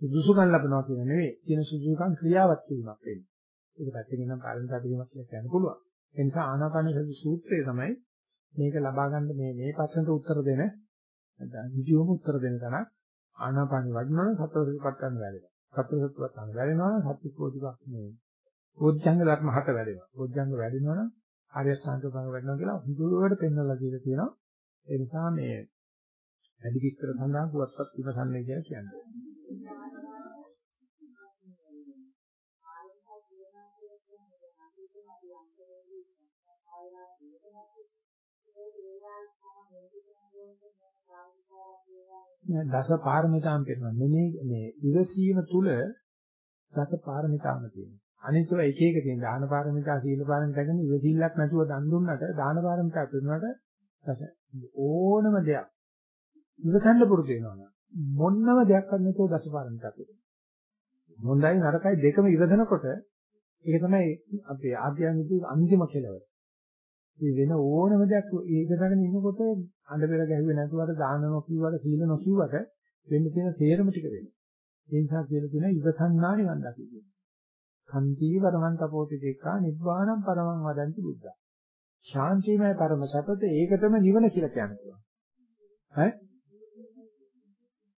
සුදුසුකම් ලබනවා කියන නෙවෙයි කියන සුදුසුකම් ක්‍රියාවත් කිරීමක් වෙන්නේ. ඒක පැත්තකින් නම් පාරමිතා කිරීමක් කියලා කියන්න පුළුවන්. ඒ නිසා ආනාපාන සති සූත්‍රය තමයි මේක ලබා ගන්න මේ මේ ප්‍රශ්නට උත්තර දෙන නැත්නම් විදියම උත්තර දෙන තැනක් ආනාපාන වඩනවා නම් සතරසතිපත් ගන්න වැඩෙනවා. සතරසතිපත් ගන්න වැඩෙනවා නම් සතිපෝධිපත් මේ බොද්ධංග ධර්ම හත වැඩෙනවා. බොද්ධංග වැඩෙනවා නම් ආර්ය සංකල්ප වැඩෙනවා කියලා හුදුවට පෙන්වලා දීලා තියෙනවා. ඒ නිසා මේ වැඩි විස්තර සඳහා පුවත්පත් විමසන්නේ කියලා කියන්නේ. දස පාරමිතාම් පෙන්වනවා. මෙනේ මේ ඉවසීම තුල දස පාරමිතාම තියෙනවා. අනිත්ව එක එක තියෙන දාන පාරමිතා, සීල පාරමිතා කියන ඉවසිල්ලක් නැතුව දන් දුන්නට දාන පාරමිතා පෙන්වනට දස ඕනම දෙයක් ඉවසන්න පුරුදු වෙනවා. මොන්නම දෙයක් නැතුව දස පාරමිතා පෙන්වනවා. හොඳයි නරකයි දෙකම ඉවසනකොට ඒක තමයි අපේ ආධ්‍යාත්මික අන්තිම කෙලවර. මේ වෙන ඕනම දෙයක් ඒකසගෙන ඉන්නකොට අඬ පෙර ගැහුවේ නැතුවට දාන නොකියුවට සීල නොකියුවට වෙන්න තියෙන තේරම ටික වෙනවා. ඒ නිසා කියලා තියෙන ඉවසන්නා නිවන් දකින්න. කන්ති වරමන් තපෝති දෙකා නිබ්බාණං පරමං වදන්ති බුද්ධා. ශාන්තිමය පරම සපත ඒකටම නිවන කියලා කියනවා. ඈ?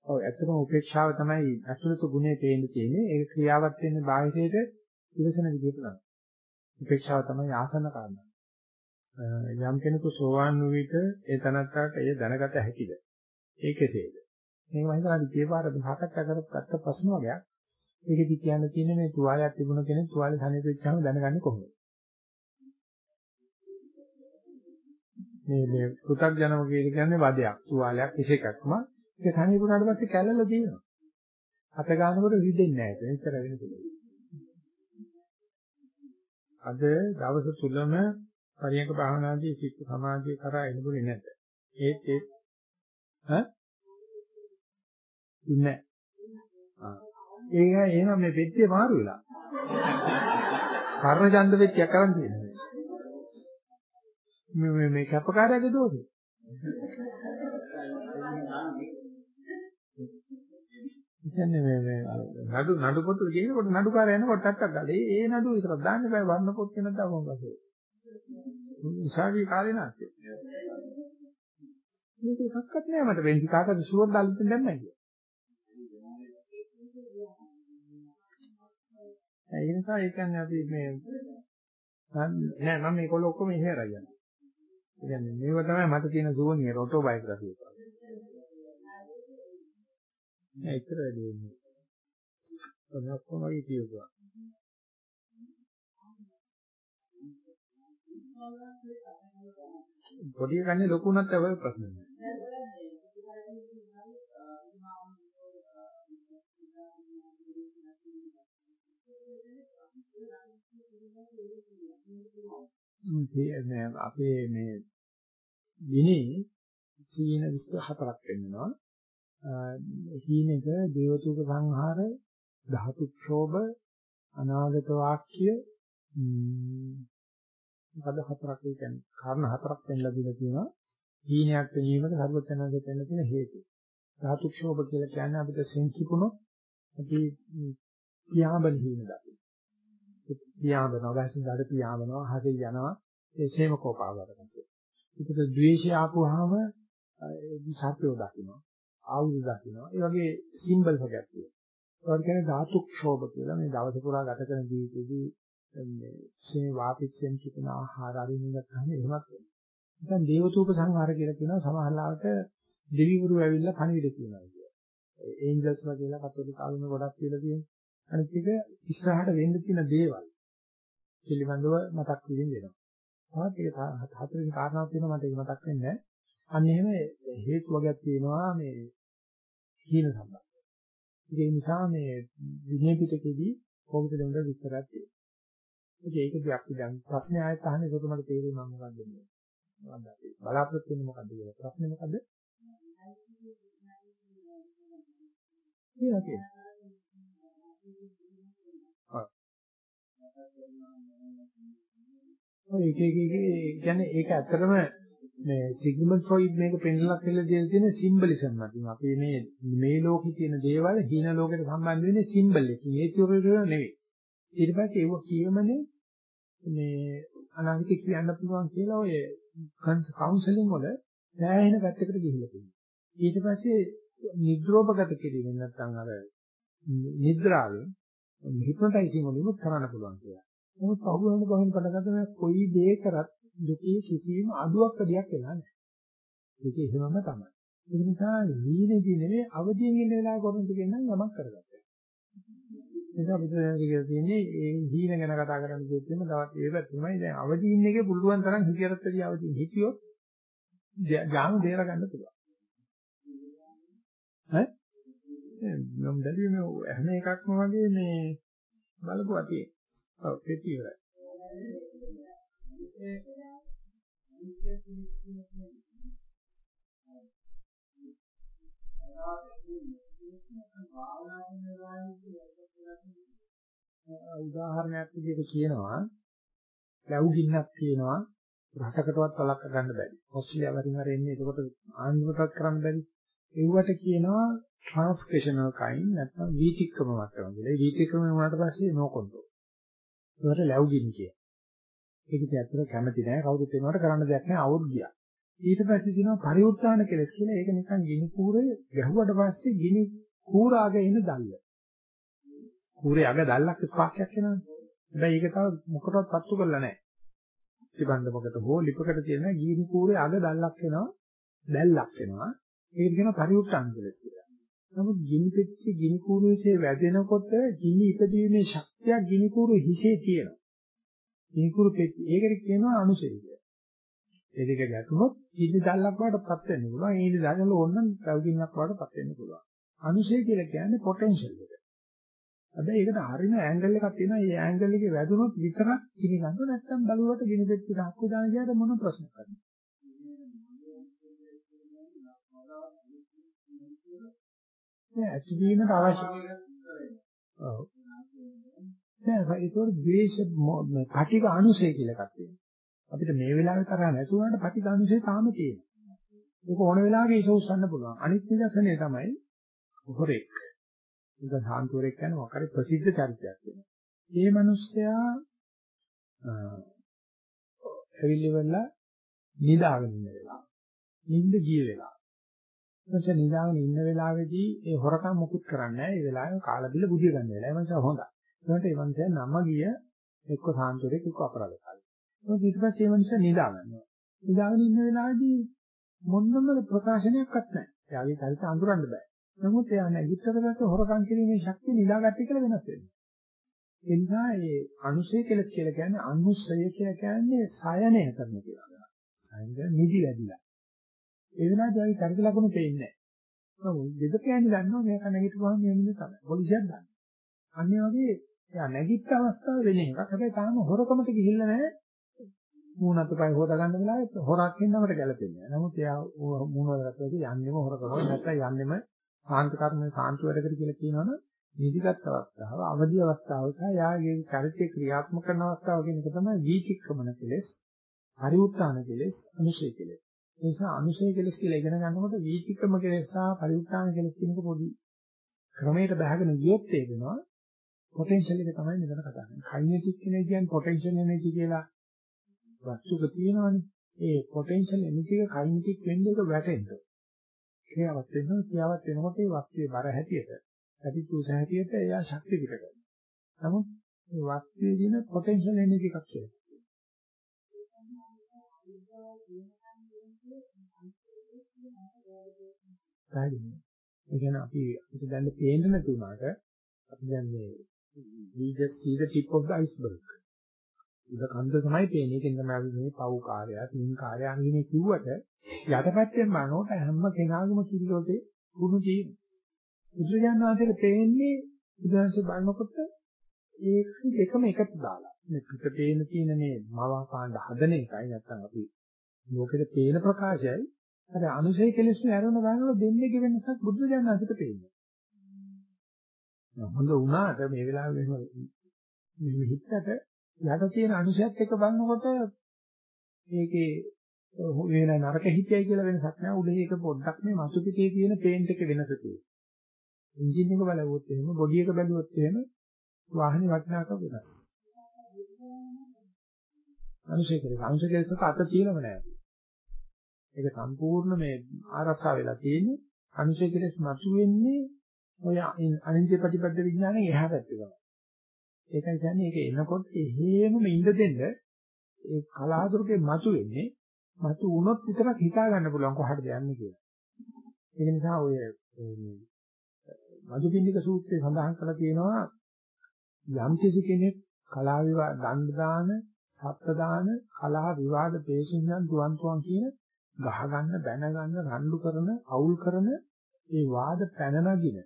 ඔව් ඇත්තටම උපේක්ෂාව තමයි අසුරත ගුණේ තේින්න තියෙන්නේ. ඒක ක්‍රියාවත් වෙන්නේ බාහිරයට ඉවසන විදිහට තමයි. උපේක්ෂාව තමයි ආසන්න කාරණා. යම් කෙනෙකු සෝවාන් වූ විට ඒ තනත්තාට එය දැනගත හැකිද? ඒ කෙසේද? මේක මම හිතනවා දීපාර හතක් අතර ගත්ත ප්‍රශ්න වගේක්. ඒකෙදි කියන්න තියෙන්නේ මේ තුවාලයක් තිබුණ කෙනෙක් තුවාලේ තනියට වෙච්චාම දැනගන්නේ කොහොමද? මේ මේ පෘථග්ජනම කියන්නේ වදයක්. තුවාලයක් කිසිකක්ම ඒක තනිය වුණාට පස්සේ කැළල තියෙනවා. අත ගන්නකොට රිදෙන්නේ නැහැ. ඒක විතර වෙන පුළුවන්. අද දවස තුලම පරියන්ක භාවනාදී සිත් සමාධිය කරා එළඹුණේ නැත. ඒත් ඒ ඈ ඉන්නේ. ආ. ඒක එහෙනම් මේ පෙට්ටිය මාරු වෙලා. කර්ණ ඡන්ද පෙට්ටියක් කරන් තියෙනවා. මේ මේ මේ කැපකාරයාගේ දෝෂේ. ඉතින් මේ මේ නඩු නඩු පොත් කියනකොට නඩුකාරය එනකොට ටක්ටක් ගාලා ඒ ඒ නඩුව විතරක් දාන්න බෑ වර්ණ පොත් කියන දා මොකද උසාවියේ කාලේ නැත්තේ මේක එකක්වත් නෑ මට වෙන්ටි කාටද ෂුවර් දාලා ඉතින් දැම්මයි ඒ නිසා ඒ කියන්නේ අපි මේ නෑ මම මේක ඔක්කොම ඉහෙරයි යනවා. ඒ කියන්නේ මේව තමයි මට තියෙන සුවනිය ඔටෝබයෝග්‍රැෆි එක. නෑ ඉතර වැඩි වෙන්නේ. ඔන්න ඔක්කොම වගේ කියුවා. පොඩි කන්නේ ලොකු උනත් ඔය ප්‍රශ්න නෑ. මේ අපේ මේ විනේ සීන විස්තර හතරක් වෙනවා. හීනෙක දේවතුක සංහාර ධාතු ක්ෂෝභ අනාගත වාක්‍ය මොකද හතරක් කියන්නේ? කාරණා හතරක් වෙන්නලා දීලා තියෙනවා. හීනයක් වෙනීමට සර්වඥාගේ දෙන්න තියෙන හේතු. ධාතු ක්ෂෝභ කියලා කියන්නේ අපිට සංකිපුණොත් අපි පියාඹන හීන දකින්න පියාඹනවා වැසින් දාට පියාඹනවා හරි යනවා. ඒ සේම කෝපාවරකසේ ඒකට ද්වේෂය ආපුවාම සත්‍යෝ දකින්නවා ආයුධ දකින්නවා ඒ වගේ සිම්බල්ස් එකක් තියෙනවා. ඒකට කියන්නේ ධාතු ක්ෂෝභ කියලා මේ දවස පුරා ගත කරන ජීවිතේදී මේ සේ වාපිච්චෙන් කිපෙන ආහාර අරින්න ගන්න එහෙමත් වෙනවා. දැන් දේවතූප සංහාර කියලා කියනවා. සමහරලාට දෙවිවරු ඇවිල්ලා කණවිඩ කියනවා කියන්නේ. ඒන්ජල්ස්ලා කියලා කතෝලික ආගම ගොඩක් කියලා තියෙනවා. අනිත් එක ඉස්සරහට වෙන්න තියෙන දේවල් පිළිබඳව මතක් කිරීම වෙනවා. තවත් ඒක හතරවෙනි කාරණාවක් තියෙනවා මට ඒක මතක් වෙන්නේ. අන්න එහෙම හේතු වර්ගයක් තියෙනවා මේ හීන සම්බන්ධ. ඒ නිසා මේ විනය පිටකෙදී කොහොමද දෙන්න විස්තරයක් තියෙනවා. ඒකදී අපි දැන් ප්‍රශ්නේ ආයෙත් අහන්නේ ඒකට මට තේරෙන්නේ මම මොකක්ද මේ. මොකක්ද අපි බලාපොරොත්තු වෙන්නේ මොකක්ද කියලා. ප්‍රශ්නේ මොකද්ද? කියලා ඔය එක එක එක කියන්නේ ඒක ඇත්තටම මේ සිග්මන්ඩ් ෆ්‍රොයිඩ් මේක පෙන්නලා කියලා දෙන තියෙන සිම්බලිසම් නැතිනම් අපි මේ මේ ලෝකේ තියෙන දේවල් හීන ලෝකයට සම්බන්ධ වෙන්නේ සිම්බල් එකකින්. ඒ චුරේර නෙවෙයි. ඊට පස්සේ ඒව කියමනේ මේ අනාගතේ කියන්න පුළුවන් කියලා ඔය කවුන්සලින් වල සෑහෙන පැත්තකට ගිහිල්ලා තියෙනවා. ඊට පස්සේ නිද්‍රෝපගත කිරීමෙන් නැත්නම් අර නිද්‍රාවෙන් හිප්නොටයිසින් වලින් කරන්න පුළුවන් කියලා නමුත් පහුවෙන බහින් පටගන්න කොයි දේ කරත් දුකේ කිසිම අඩුවක් අඩියක් වෙලා නැහැ. ඒක එහෙමම තමයි. ඒ නිසා හීනේදී නෙවෙයි අවදියෙන් ඉන්න වෙලාව කොහොමද කියනනම් යමක් කරගත්තා. ඒක අපිට කියන්නේ ඒ හීන ගැන කතා කරන්න කිව්වොත් එimhe තවත් ඒක තමයි දැන් අවදි ඉන්න එකේ පුළුවන් තරම් හිතියරත් වැඩි අවදි හිතියොත් ජාම දේර ගන්න පුළුවන්. ඈ මම දැලිය මේ හැම එකක්ම වගේ මේ බලපුවා තියෙන්නේ. ඔව් ඒක ඉවරයි. උදාහරණයක් විදිහට කියනවා ලැබු ගින්නක් තියෙනවා රටකටවත් වලක් ගන්න බැරි. ඔස්ට්‍රේලියාව වරින් වර එන්නේ ඒකට ආන්දරටත් කරන්න බැරි. ඒවට කියනවා ට්‍රාන්ස්ක්‍රිෂනල් කයින් නැත්නම් වීතික්‍රම මට්ටම කියලා. ඒ වීතික්‍රම වුණාට පස්සේ නෝ කන්ට්‍රෝල්. ඒකට ලැබු ගින්න කියනවා. ඒක ඉතින් ඇත්තට කැමති නෑ කවුරුත් වෙනවට කරන්න දෙයක් නෑ අවුත් ගියා. ඊට පස්සේ තියෙනවා පරිඋත්ථාන කෙලස් කියලා. ඒක නිකන් ගිනි කූරේ ගැහුවට පස්සේ ගිනි කූරාගේ එන දැල්ල. කූරේ අග දැල්ලක් ස්පාක්යක් එනවනේ. හැබැයි ඒක තව මොකටවත් පත්තු කරලා නෑ. ප්‍රතිබන්ධමකට හෝ ලිපකට තියෙන ගිනි කූරේ අග දැල්ලක් එනවා. දැල්ලක් එනවා. ඒක කියනවා පරිඋත්ථාන කෙලස් කියලා. නමුත් ගිනි පෙට්ටිය ගිනි කූරුවේ වැදෙනකොට ගිනි ඉදීමේ ශක්තිය ගිනි කූරු හිසේ තියෙනවා. ගිනි කූරු පෙට්ටිය ඒකට කියනවා අනුසය කියලා. ඒ දෙක ගැටුනොත් ඉදි දැල්ලක් වඩටපත් වෙන්න පුළුවන්. ඒ ඉදි දැල්වල ඕනනම් පැවගින්නක් වඩටපත් වෙන්න පුළුවන්. අනුසය කියලා කියන්නේ පොටෙන්ෂල් එක. හැබැයි ඒකට හරින ඇන්ගල් එකක් තියෙනවා. ඒ ඇන්ගල් එකේ වැදුනොත් විතරක් ගිනි ගන්න නැත්නම් බලුවට ගිනි පෙට්ටිය හක්කු දාන ගියාට මොන ප්‍රශ්නයක් නැහැ. නෑ ඇතිවීමට අවශ්‍ය ඔව්. නෑ ඒක ද්වේෂ පටික අනුසය කියලා එකක් තියෙනවා. අපිට මේ වෙලාවේ තරහ නැති වුණාට පටික අනුසය තාම තියෙනවා. ඒක ඕන වෙලාවක ඒක උස්සන්න පුළුවන්. අනිත් නිදර්ශනය තමයි හොරෙක් ඒක සාන්තුවරෙක් කියන්නේ මොකක් හරි ප්‍රසිද්ධ චරිතයක් වෙනවා. මේ මිනිස්සයා ඇවිල්ලිවලා නිදාගෙන ඉන්න වෙලාව. නිින්ද ගිය වෙලාව ඊපස්සේ නිදාගෙන ඉන්න වෙලාවේදී ඒ හොරකම් මුකුත් කරන්නේ නැහැ. ඒ වෙලාවේ කාලා බිල බුදිය ගන්න වෙලාව. ඒ මනුස්සයා හොඳයි. ඒකට ඒ මනුස්සයා නම ගිය එක්ක සාන්තුරෙක් එක්ක අපරාධකාරී. ඒක ඊට පස්සේ ඒ මනුස්සයා නිදා ගන්නවා. නිදාගෙන ඉන්න වෙලාවේදී මොන්නම ප්‍රකාශනයක්වත් නැහැ. එයාගේ චරිත අඳුරන්න බෑ. නමුත් එයා නැගිටතර ගත්ත හොරකම් කිරීමේ ශක්තිය නිදාගත්තේ කියලා වෙනස් වෙනවා. ඒ නිසා ඒ අනුසය කෙලස් කියලා කියන්නේ අනුසය කියලා කියන්නේ සයනය කරන කියලා. සයන නිදි වැඩිලා. ඒ වෙනාදී ආයි චරිත ලකුණු පේන්නේ නැහැ. ඔව් දෙද කියන්නේ දන්නවා මේක නැගිටපුවාම මේ නිද තමයි. පොලිසියක් දන්නවා. අන්නේ වගේ එයා නැගිට අවස්ථාව වෙන එකක්. හැබැයි තාම හොරකමට ගිහිල්ලා නැහැ. මූණත් පය හොදා ගන්න වෙලාවෙත් හොරක් ඉන්නවට ගැලපෙන්නේ නැහැ. නමුත් එයා මූණ වලට යන්නේම හොරකම නැත්නම් යන්නෙම සාන්ත කර්මයේ සාන්ති වැඩකට කියලා කියනවනේ නිදිගත් අවස්ථාව, අවදි අවස්ථාව සහ යාගේ චරිතය ක්‍රියාත්මක කරන අවස්ථාව කියන එක තමයි වීතික්‍රමන කෙලෙස්, පරිඋත්තාන කෙලෙස්, අනුශය කෙලෙස්. ඒ නිසා අනුශය කෙලෙස් කියලා ඉගෙන ගන්නකොට වීතික්‍රම කෙලෙස් සහ පරිඋත්තාන කෙලෙස් කියන එක පොඩි ක්‍රමයකට බහගෙන ගියොත් තේරෙනවා පොටෙන්ෂල් එක තමයි මෙතන කතා කරන්නේ. Kinetic energy and potential energy කියලා වස්තුක තියෙනවානේ. ඒ potential energy එක කයිනෙටික් වෙන්නේ එක වැටෙන්න. ක්‍රියාවත් වෙනවා ක්‍රියාවත් වෙනකොට ඒ වස්තුවේ බර හැටියට ඇතිතුස හැටියට එයා ශක්තිය පිට කරනවා. නමුත් මේ වස්තුවේ දින potential energy එකක් කියලා. පැහැදිලිද? ඒ කියන්නේ අපි අපිට දැන් පේන්න නැති වුණාට අපි දැන් මේ we just see the tip of the iceberg. ඉත කන්ද තමයි පේන්නේ. ඒකෙන් තමයි අපි මේ පව් කාර්යයක්, මින් කාර්යයක් අංගිනේ කිව්වට යටපැත්තෙන් බලනකොට හැම කෙනාගේම කිරිලෝටේ කුණු තියෙනවා. බුදුරජාණන් වහන්සේට පේන්නේ බුදුහන්සේ බලනකොට ඒක දෙකම එකට දාලා. මේ පිට පේන තියෙන මේ මවා පාණ්ඩ හදන එකයි නැත්තම් අපි ලෝකෙට පේන ප්‍රකාශයයි අර අනුසය කෙලෙස් නේ අරන බලනකොට දෙන්නේක වෙනසක් බුදුරජාණන් වහන්සේට පේන්නේ. හොඳ වුණාට මේ වෙලාවේ මෙහෙම මේ හිතට යට තියෙන අනුසයත් එක බලනකොට මේකේ වෙන නරක හිතයි කියලා වෙනසක් නෑ උඩේ එක පොඩ්ඩක් මේ මසු පිටේ තියෙන පේන්ට් එක වෙනස තියෙනවා. එන්ජින් එක බලවුවොත් එහෙම බොඩි එක බැලුවොත් එහෙම වාහනේ වටිනාකම වෙනස්. අනුශය කෙරේ අනුශය කෙරේසක අත තියෙනව නෑ. ඒක සම්පූර්ණ මේ ආරසා වෙලා තියෙන්නේ අනුශය කෙරේස් මතු වෙන්නේ ඔය අනිත්‍ය ප්‍රතිපද විඥානේ එහා පැත්තේ තමයි. ඒකයි කියන්නේ ඒක එනකොට එහෙමම ඉඳ දෙන්න ඒ කලාතුරකේ මතු වෙන්නේ මතු වුණොත් විතරක් හිතා ගන්න පුළුවන් කොහටද යන්නේ කියලා. ඒ නිසා ඔය මේ මදුපිණ්ඩික සූත්‍රයේ සඳහන් කරලා තියෙනවා යම් කෙනෙක් කලාව විවාද දණ්ඩ දාන, සත්ත්ව දාන, කලාව විවාද පේශින්යන් දුවන්තුවන් කියන ගහ ගන්න, බැන ගන්න, රණ්ඩු කරන, අවුල් කරන ඒ වාද පැන නගින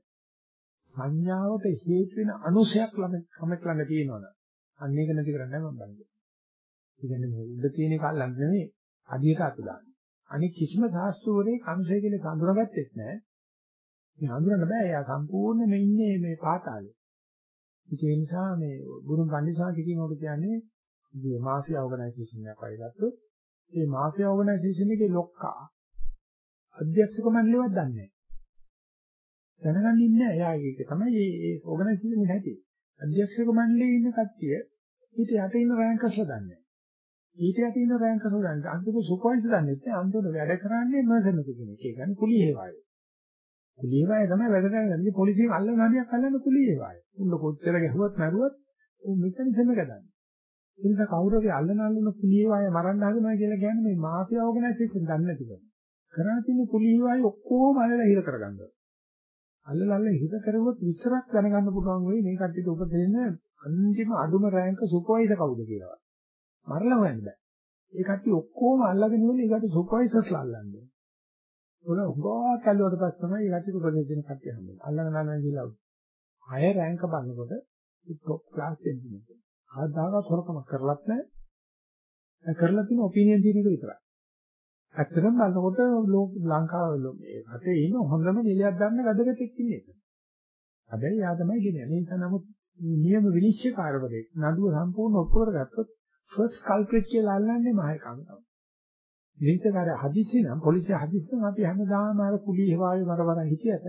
සංඥාවට හේතු වෙන අනුසයක් ළම කමක් ළඟ තියෙනවනේ. අන්න ඒක නැති කරන්නේ මම බලන්නේ. ඒ කියන්නේ මේ උඩ තියෙන එක අල්ලන්නේ නෙමෙයි අඩියට අත දාන්නේ. අනික කිසිම සාස්ත්‍රවලේ අනුසය කියලා හඳුනාගත්තෙත් නැහැ. මේ හඳුනන්න බෑ. එයා සම්පූර්ණයෙන්ම ඉන්නේ මේ පාතාලේ. ඒ නිසා මේ ගුරු පඬිසාති කියනකොට කියන්නේ මේ මාෆියා ඕගනයිසේෂන් එකක් වගේ ගත්තොත් මේ මාෆියා ඕගනයිසේෂන් එකේ ලොක්කා අධ්‍යක්ෂක මණ්ඩලෙවත් දන්නේ නැහැ. දැනගන්න ඉන්නේ එයා ඒක තමයි මේ ඕගනයිසේෂන් එක හැටි. අධ්‍යක්ෂක මණ්ඩලයේ ඉන්න කට්ටිය ඊට යට ඉන්න රෑන්කර්ස්ලා දන්නේ නැහැ. ඊට යට ඉන්න රෑන්කර්ස්ලා දන්නේ අන්තිම සුපර්වයිසර් දන්නේ නැහැ. අන්තිම වැඩ කරන්නේ මර්සනරි කෙනෙක්. ඒ කියන්නේ කුලී හේවාය. කුලී හේවාය තමයි වැඩ කරන්නේ. පොලිසියෙන් අල්ලන හරියක් අල්ලන්න කුලී හේවාය. උන්න කොච්චර ගැහුවත් මරුවත් උන් මෙතන දෙන්න ගදන්නේ. ඒ නිසා කවුරු හරි අල්ලන අල්ලන කුලී හේවාය මරන්න හදනවා කියලා කියන්නේ මේ මාෆියා ඕගනයිසේෂන් දන්නේ නැති කෙනෙක්. කරා තියෙන කුලී හේවාය ඔක්කොම අල්ලලා හිර කරගන්නවා. අල්ලලා අල්ලලා හිත කරුවොත් විතරක් දැනගන්න පුළුවන් වෙයි මේ කට්ටියට උපදින අන්තිම අඩුම රෑන්ක සුපර්වයිසර් කවුද කියලා. මරලා හොයන්න බෑ. ඒ කට්ටිය ඔක්කොම අල්ලගෙන ඉන්නේ ඒකට සුපර්වයිසර්ස්ලා අල්ලන්නේ. ඔල උගා කල්ලුවට පස්සේ තමයි ඒ කට්ටිය උපදින කට්ටිය හම්බෙන්නේ. අල්ලගෙන අල්ලගෙන ගිහලා හය රෑන්ක බලනකොට টොප් ක්ලාස් එන්ජිනියර්. ආදාගත් හොරකම කරලත් නැහැ. කරලා තියෙන ඔපිනියන් තියෙන එක විතරයි. ඇත්තටම බලනකොට ලංකාව මේ රටේ ඉන්න හොඳම නිලයක් ගන්න වැඩකෙක් ඉන්නේ. හැබැයි යා තමයි ගෙනියන්නේ. ඒ නිසා නමුත් නියම විනිශ්චයකාරවරයෙක් නඩුව සම්පූර්ණ ඔප්පු කරගත්තොත් ෆස්ට් කල්ප්‍රිට් කියලා අල්ලන්නේ මහේකම් තමයි. විනිශ්චයකාරය හදිස්සි නම් පොලිසිය හදිස්සි නම් අපි හැමදාම අර කුලී හේවාවේ වරවර හිටියට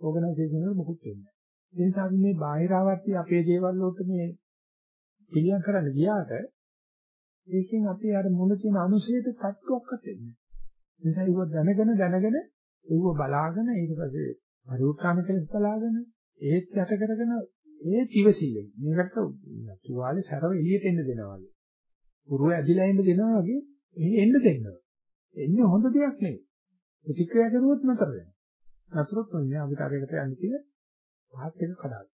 ඕගනයිසේෂන් වල මොකුත් වෙන්නේ නැහැ. ඒ නිසා අපි මේ බාහිරාවර්ති අපේ දේවල් වලට මේ පිළියම් කරන්න ගියාට ඒකෙන් අපි අර මුල තියෙන අනුශේධ තත්ත්වයක්වත් වෙන්නේ නිසා ඒව දැනගෙන දැනගෙන ඒව බලාගෙන ඊට පස්සේ පරිඋත්කාම කෙලස් බලාගෙන ඒත් යට කරගෙන ඒ තිවසිල්ලෙන් මේකට තුවාලේ සරව එළියට එන්න දෙනවා වගේ. පුරුව ඇදිලා එන්න දෙනවා වගේ එහි එන්න දෙන්නවා. එන්නේ හොඳ දෙයක් නෙවෙයි. ප්‍රතික්‍රියා කරුවොත් නතර වෙනවා. නතරොත් වෙන්නේ අපිට අරකට යන්න කියලා පහත් එක කඩාවි.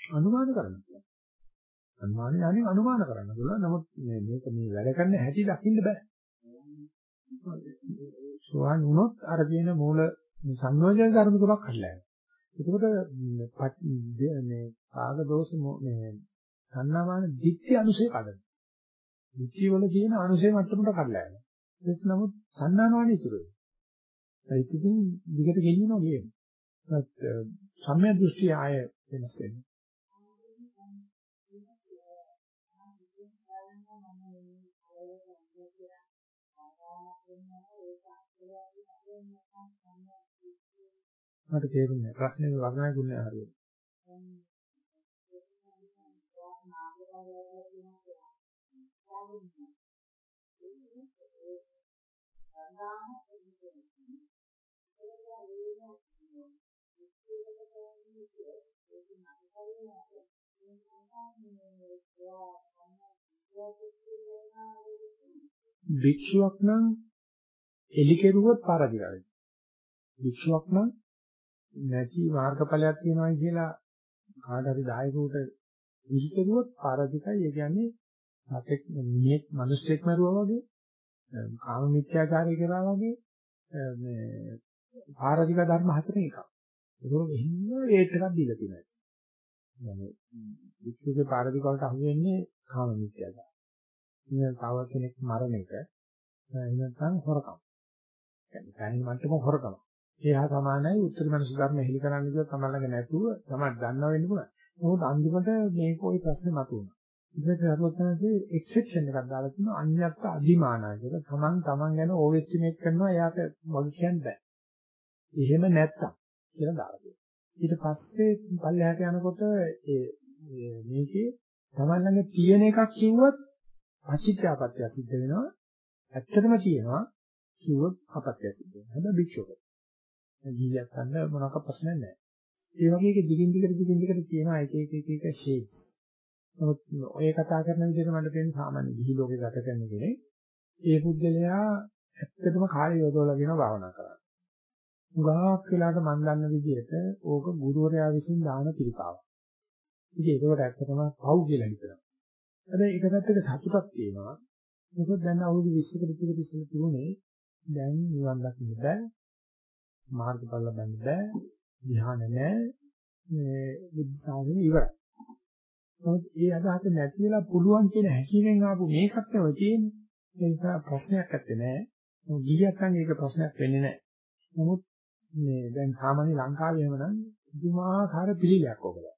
අනුමාන කරන්න පුළුවන්. අනුමානේ අනේ අනුමාන කරන්න පුළුවන්. නමුත් මේ මේක මේ වැඩ කරන හැටි දකින්න බෑ. සෝවාන් වුණොත් අර කියන මූල සංයෝජන ධර්ම තුනක් හදලා යනවා. එතකොට මේ ආග දෝෂ මේ සන්නාමාන දිට්ඨි අනුසය කඩන. දිට්ඨි වල තියෙන අනුසය මට්ටමට කඩලා යනවා. ඒක නමුත් සන්නානවනේ ඉතුරු වෙනවා. ඒක ඉතින් දිගට ගෙනියනවා කියන්නේ. ඒත් සම්‍යක් දෘෂ්ටි ආය වෙනස් වෙනවා. මට තේරුන්නේ නැහැ. ප්‍රශ්නේ වර්ණය දුන්නේ හරියට. භික්ෂුවක් නම් එලි කෙරුවොත් පාරදිරයි. භික්ෂුවක් නම් නැති මාර්ගඵලයක් තියෙනවා කියලා කාට හරි දායකවට විහිදුවොත් පාරදිකයි. ඒ කියන්නේ සතෙක් මිනිහෙක් මිනිස්සෙක් මරුවා වගේ කාම මිත්‍යාචාරය කරා වගේ මේ පාරදික ධර්ම හතරෙන් එකක්. ඒක වෙන්න ඒත් එකක් දීලා තියෙනවා. يعني වික්ෂුගේ පාරදික වලට අහු වෙන්නේ කාම මිත්‍යාචාරය. ඉතින් තව කෙනෙක් මරණ එක එහෙනම් හොරකම්. يعني දැනෙන මට්ටම හොරකම. ඒ හා සමානයි උත්තර මනස ධර්ම හෙලි කරන්න කිව්වොත් තමයි ළඟ නැතුව තමයි දන්නව වෙන්න පුළුවන්. මොකද අන්තිමට මේක ওই ප්‍රශ්නේ මතුවුණා. ඊට පස්සේ හරුවත්නාසේ එක්සෙප්ෂන් එකක් දාලා තිනවා අන්‍යත්ත අධිමානයි කියලා. තමන් තමන් ගැන ඕවර් එස්ටිමේට් කරනවා එයාට වගේ කියන්න බෑ. එහෙම නැත්තම් කියලා දාලා තියෙනවා. ඊට පස්සේ පල්ලෙහාට යනකොට ඒ මේකේ තමන් ළඟ තියෙන එකක් කිව්වොත් අචිත්‍යාපත්‍ය සිද්ධ වෙනවා. ඇත්තටම කියනවා කිව්වොත් අපත්‍ය සිද්ධ වෙනවා. හැබැයි භික්ෂුවක. ගිහියක් ගන්න මොනවාක ප්‍රශ්නයක් නැහැ. ඒ වගේ එක දිගින් දිගට දිගින් දිගට තියෙනවා එක එක එක එක ෂේඩ්ස්. නමුත් ඔය කතා කරන විදිහට මට තේරෙන සාමාන්‍ය ගිහි ලෝකේ ගත කරන කෙනෙක් ඒ පුද්ගලයා ඇත්තටම කාලය යොදවලා කියන භාවනා කරන්නේ. උගාක් වෙලාට මම දන්න විදිහට ඕක ගුරුවරයා විසින් දාන පිළිකාවක්. ඉතින් ඒකට ඇත්තටම පව් කියලා හිතනවා. හැබැයි එක පැත්තක සතුටක් තියෙනවා. මොකද දැන් අවුරුදු 20කට විතර ඉස්සෙල්ලා තිබුණේ දැන් නිවන් දකින්න බෑ. මාර්ගඵල ලබන්න බෑ. ධ්‍යාන නැහැ. මේ බුද්ධ ශාසනය ඉවරයි. නමුත් ඒ අදහස නැති වෙලා පුළුවන් කියන හැකියෙන් ආපු මේකක් තමයි තියෙන්නේ. ඒ නිසා ප්‍රශ්නයක් නැත්තේ නෑ. මොකද ගියත් නම් ඒක ප්‍රශ්නයක් වෙන්නේ නෑ. නමුත් මේ දැන් සාමාන්‍ය ලංකාවේ එහෙමනම් පුදුමාකාර පිළිලයක් ඔබලා.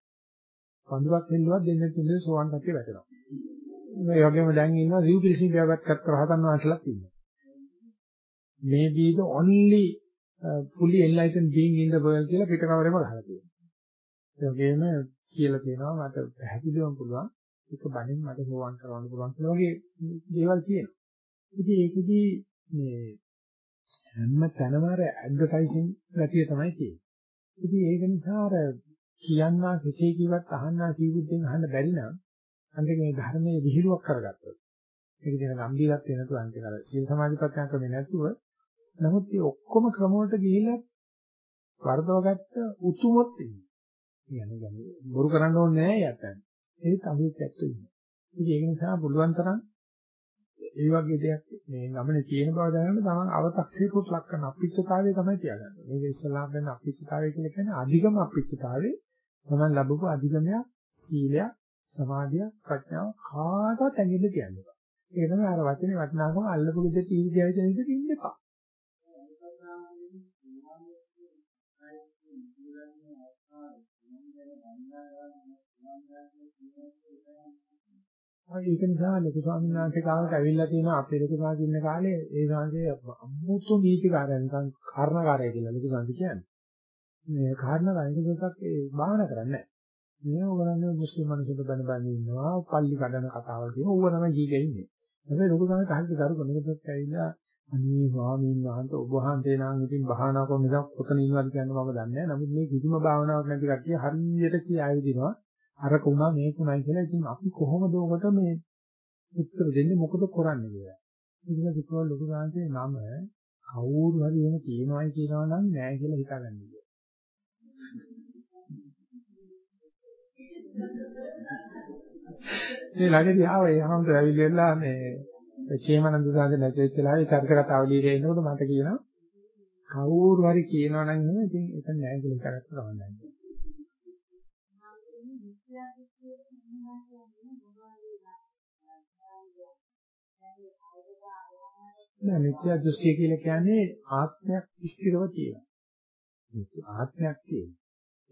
පඳුරක් හෙල්ලුවක් දෙන්න දෙන්න සෝවන් කට්ටිය වැටෙනවා. ඒ වගේම දැන් ඉන්නවා රිව් පිළිසින් බයවත් කරත් රහතන් වහන්සේලාත් ඉන්නවා. මේ be the only uh, fully enlightened being in the world කියලා පිටකවරේම ගහලා තියෙනවා. ඒ වගේම කියලා කියනවා මට පැහැදිලිවම පුළුවන් එක බණින් මට හොවන් කරන්න පුළුවන් කියලා වගේ දේවල් තියෙනවා. ඉතින් ඒකෙදි මේ හැම තැනම අර ඇඩ්වර්ටයිසින් ගැතිය තමයි තියෙන්නේ. ඉතින් ඒක නිසා අර කියන්නා කෙසේ කිව්වත් අහන්නා සීබුද්ධෙන් අහන්න බැරි නම් අන්තිමේ මේ ධර්මයේ විහිළුවක් කරගත්තොත් ඒක දින ගම්බීරත් වෙනතු අන්තිම අර සීල සමාධිපත්‍යං ක්‍රමේ නැතුව නමුත් මේ ඔක්කොම ක්‍රම වලට ගිහිල්ලා වර්ධවගත්ත උතුමොත් ඉන්නේ. කියන්නේ බොරු කරන්න ඕනේ නැහැ යතන. ඒත් අමුත් ඇත්ත ඉන්නේ. ඉතින් ඒක නිසා පුළුවන් තරම් ඒ වගේ දෙයක් මේ ගමනේ තියෙන බව දැනගන්න තමන් අව탁සීරුත් ලක් කරන අපිච්චතාවය තමයි තියාගන්නේ. මේක ඉස්සලාම් වෙන අපිච්චතාවය කියලා කියන්නේ අධිගම අපිච්චතාවේ තමන් ලැබපු අධිගමයක් සීලයක් සමාධියක් ප්‍රඥාව කාටවත් ඇඟෙන්න කියන්නේ. ඒක තමයි අර වචනේ වටිනාකම අල්ලපු දෙයට ඊර්ෂ්‍යාව දෙන විදිහට ඉන්න එපා. ඒක නිසා ලොකු ස්වාමීන් වහන්සේ කාලට ඇවිල්ලා තියෙනවා අපේ ලොකු ස්වාමීන් ඉන්න කාලේ ඒ සංසේ අමුතු නීතිකාරය නිකන් කාරණාකාරය කියලා ලොකු සංසේ කියන්නේ. මේ කාරණාකාරය දවසක් ඒ භාවනා කරන්නේ නැහැ. මේ ඕගොල්ලෝ මුස්ලිම් මිනිස්සුන්ට බන බන ඉන්නවා පල්ලි කඩන කතාවල් කියන ඕව තමයි ජීවිතේ ඉන්නේ. හැබැයි ලොකු සංසේ හරියට කරු කෙනෙක්ට ඇවිල්ලා අනේ ස්වාමීන් වහන්සේ ඔබ වහන්සේ නම් ඉතින් භාවනා කරන නිසා කොතන ඉන්නවද කියන්නේ මම දන්නේ නැහැ. නමුත් මේ කිසිම භාවනාවක් නැති කට්ටිය හරියට කියාවි දිනවා. අරක උනා මේක උනායි කියලා. ඉතින් අපි කොහොමද ඔකට මේ උත්තර දෙන්නේ මොකද කරන්නේ කියලා. ඉතින් කිව්වා ලොකු සාංශේ නම කවුරු හරි එහෙම කියනවායි කියනවා නම් නෑ කියලා හිතාගන්න මේ ළඟදී ආව ඒ හම්ද ඇවිල්ලා මේ චේමනන්ද සාන්ද නැසෙච්ච වෙලාවේ චරිත කතාව ලියලා එනකොට මට කියනවා කවුරු හරි කියනවා නම් එහෙම ඉතින් ඒක නෑ කියලා කරත් කවන්නෑ. නෑ මිත්‍යා දෘෂ්ටිය කියලා කියන්නේ ආත්මයක් ස්ථිරව තියෙනවා. ආත්මයක් තියෙනවා.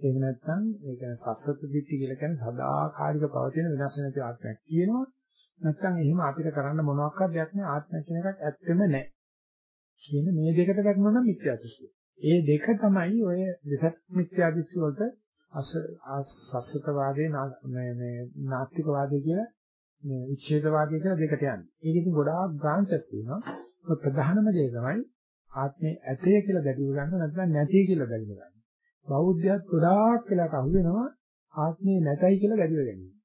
ඒක නැත්නම් ඒක සස්සත දිට්ඨි කියලා කියන්නේ සදාකාලික පවතින වෙනස් නැති ආත්මයක් කියනවා. නැත්නම් එහෙම අපිට කරන්න මොනවාක්වත් දෙයක් නෑ ආත්මයක් කියන එකක් ඇත්තෙම නෑ. කියන මේ දෙකට වැටුණා නම් මිත්‍යා දෘෂ්ටිය. ඒ දෙක තමයි ඔය විසක් මිත්‍යා දෘෂ්ටි වලට අස සස්සතවාදී මේ මේ නාස්තිකවාදී කියලා මේ විච්ඡේදවාදී කියලා දෙකට යන්නේ. ඒක ඉතින් ගොඩාක් බ්‍රාන්චස් තියෙනවා. ප්‍රධානම දේ තමයි ආත්මේ ඇතේ කියලා දැඩිව ගන්න නැත්නම් නැති කියලා දැඩිව ගන්න. බෞද්ධයත් ගොඩාක් වෙලාට අහු වෙනවා ආත්මේ නැතයි කියලා දැඩිව ගැනීම.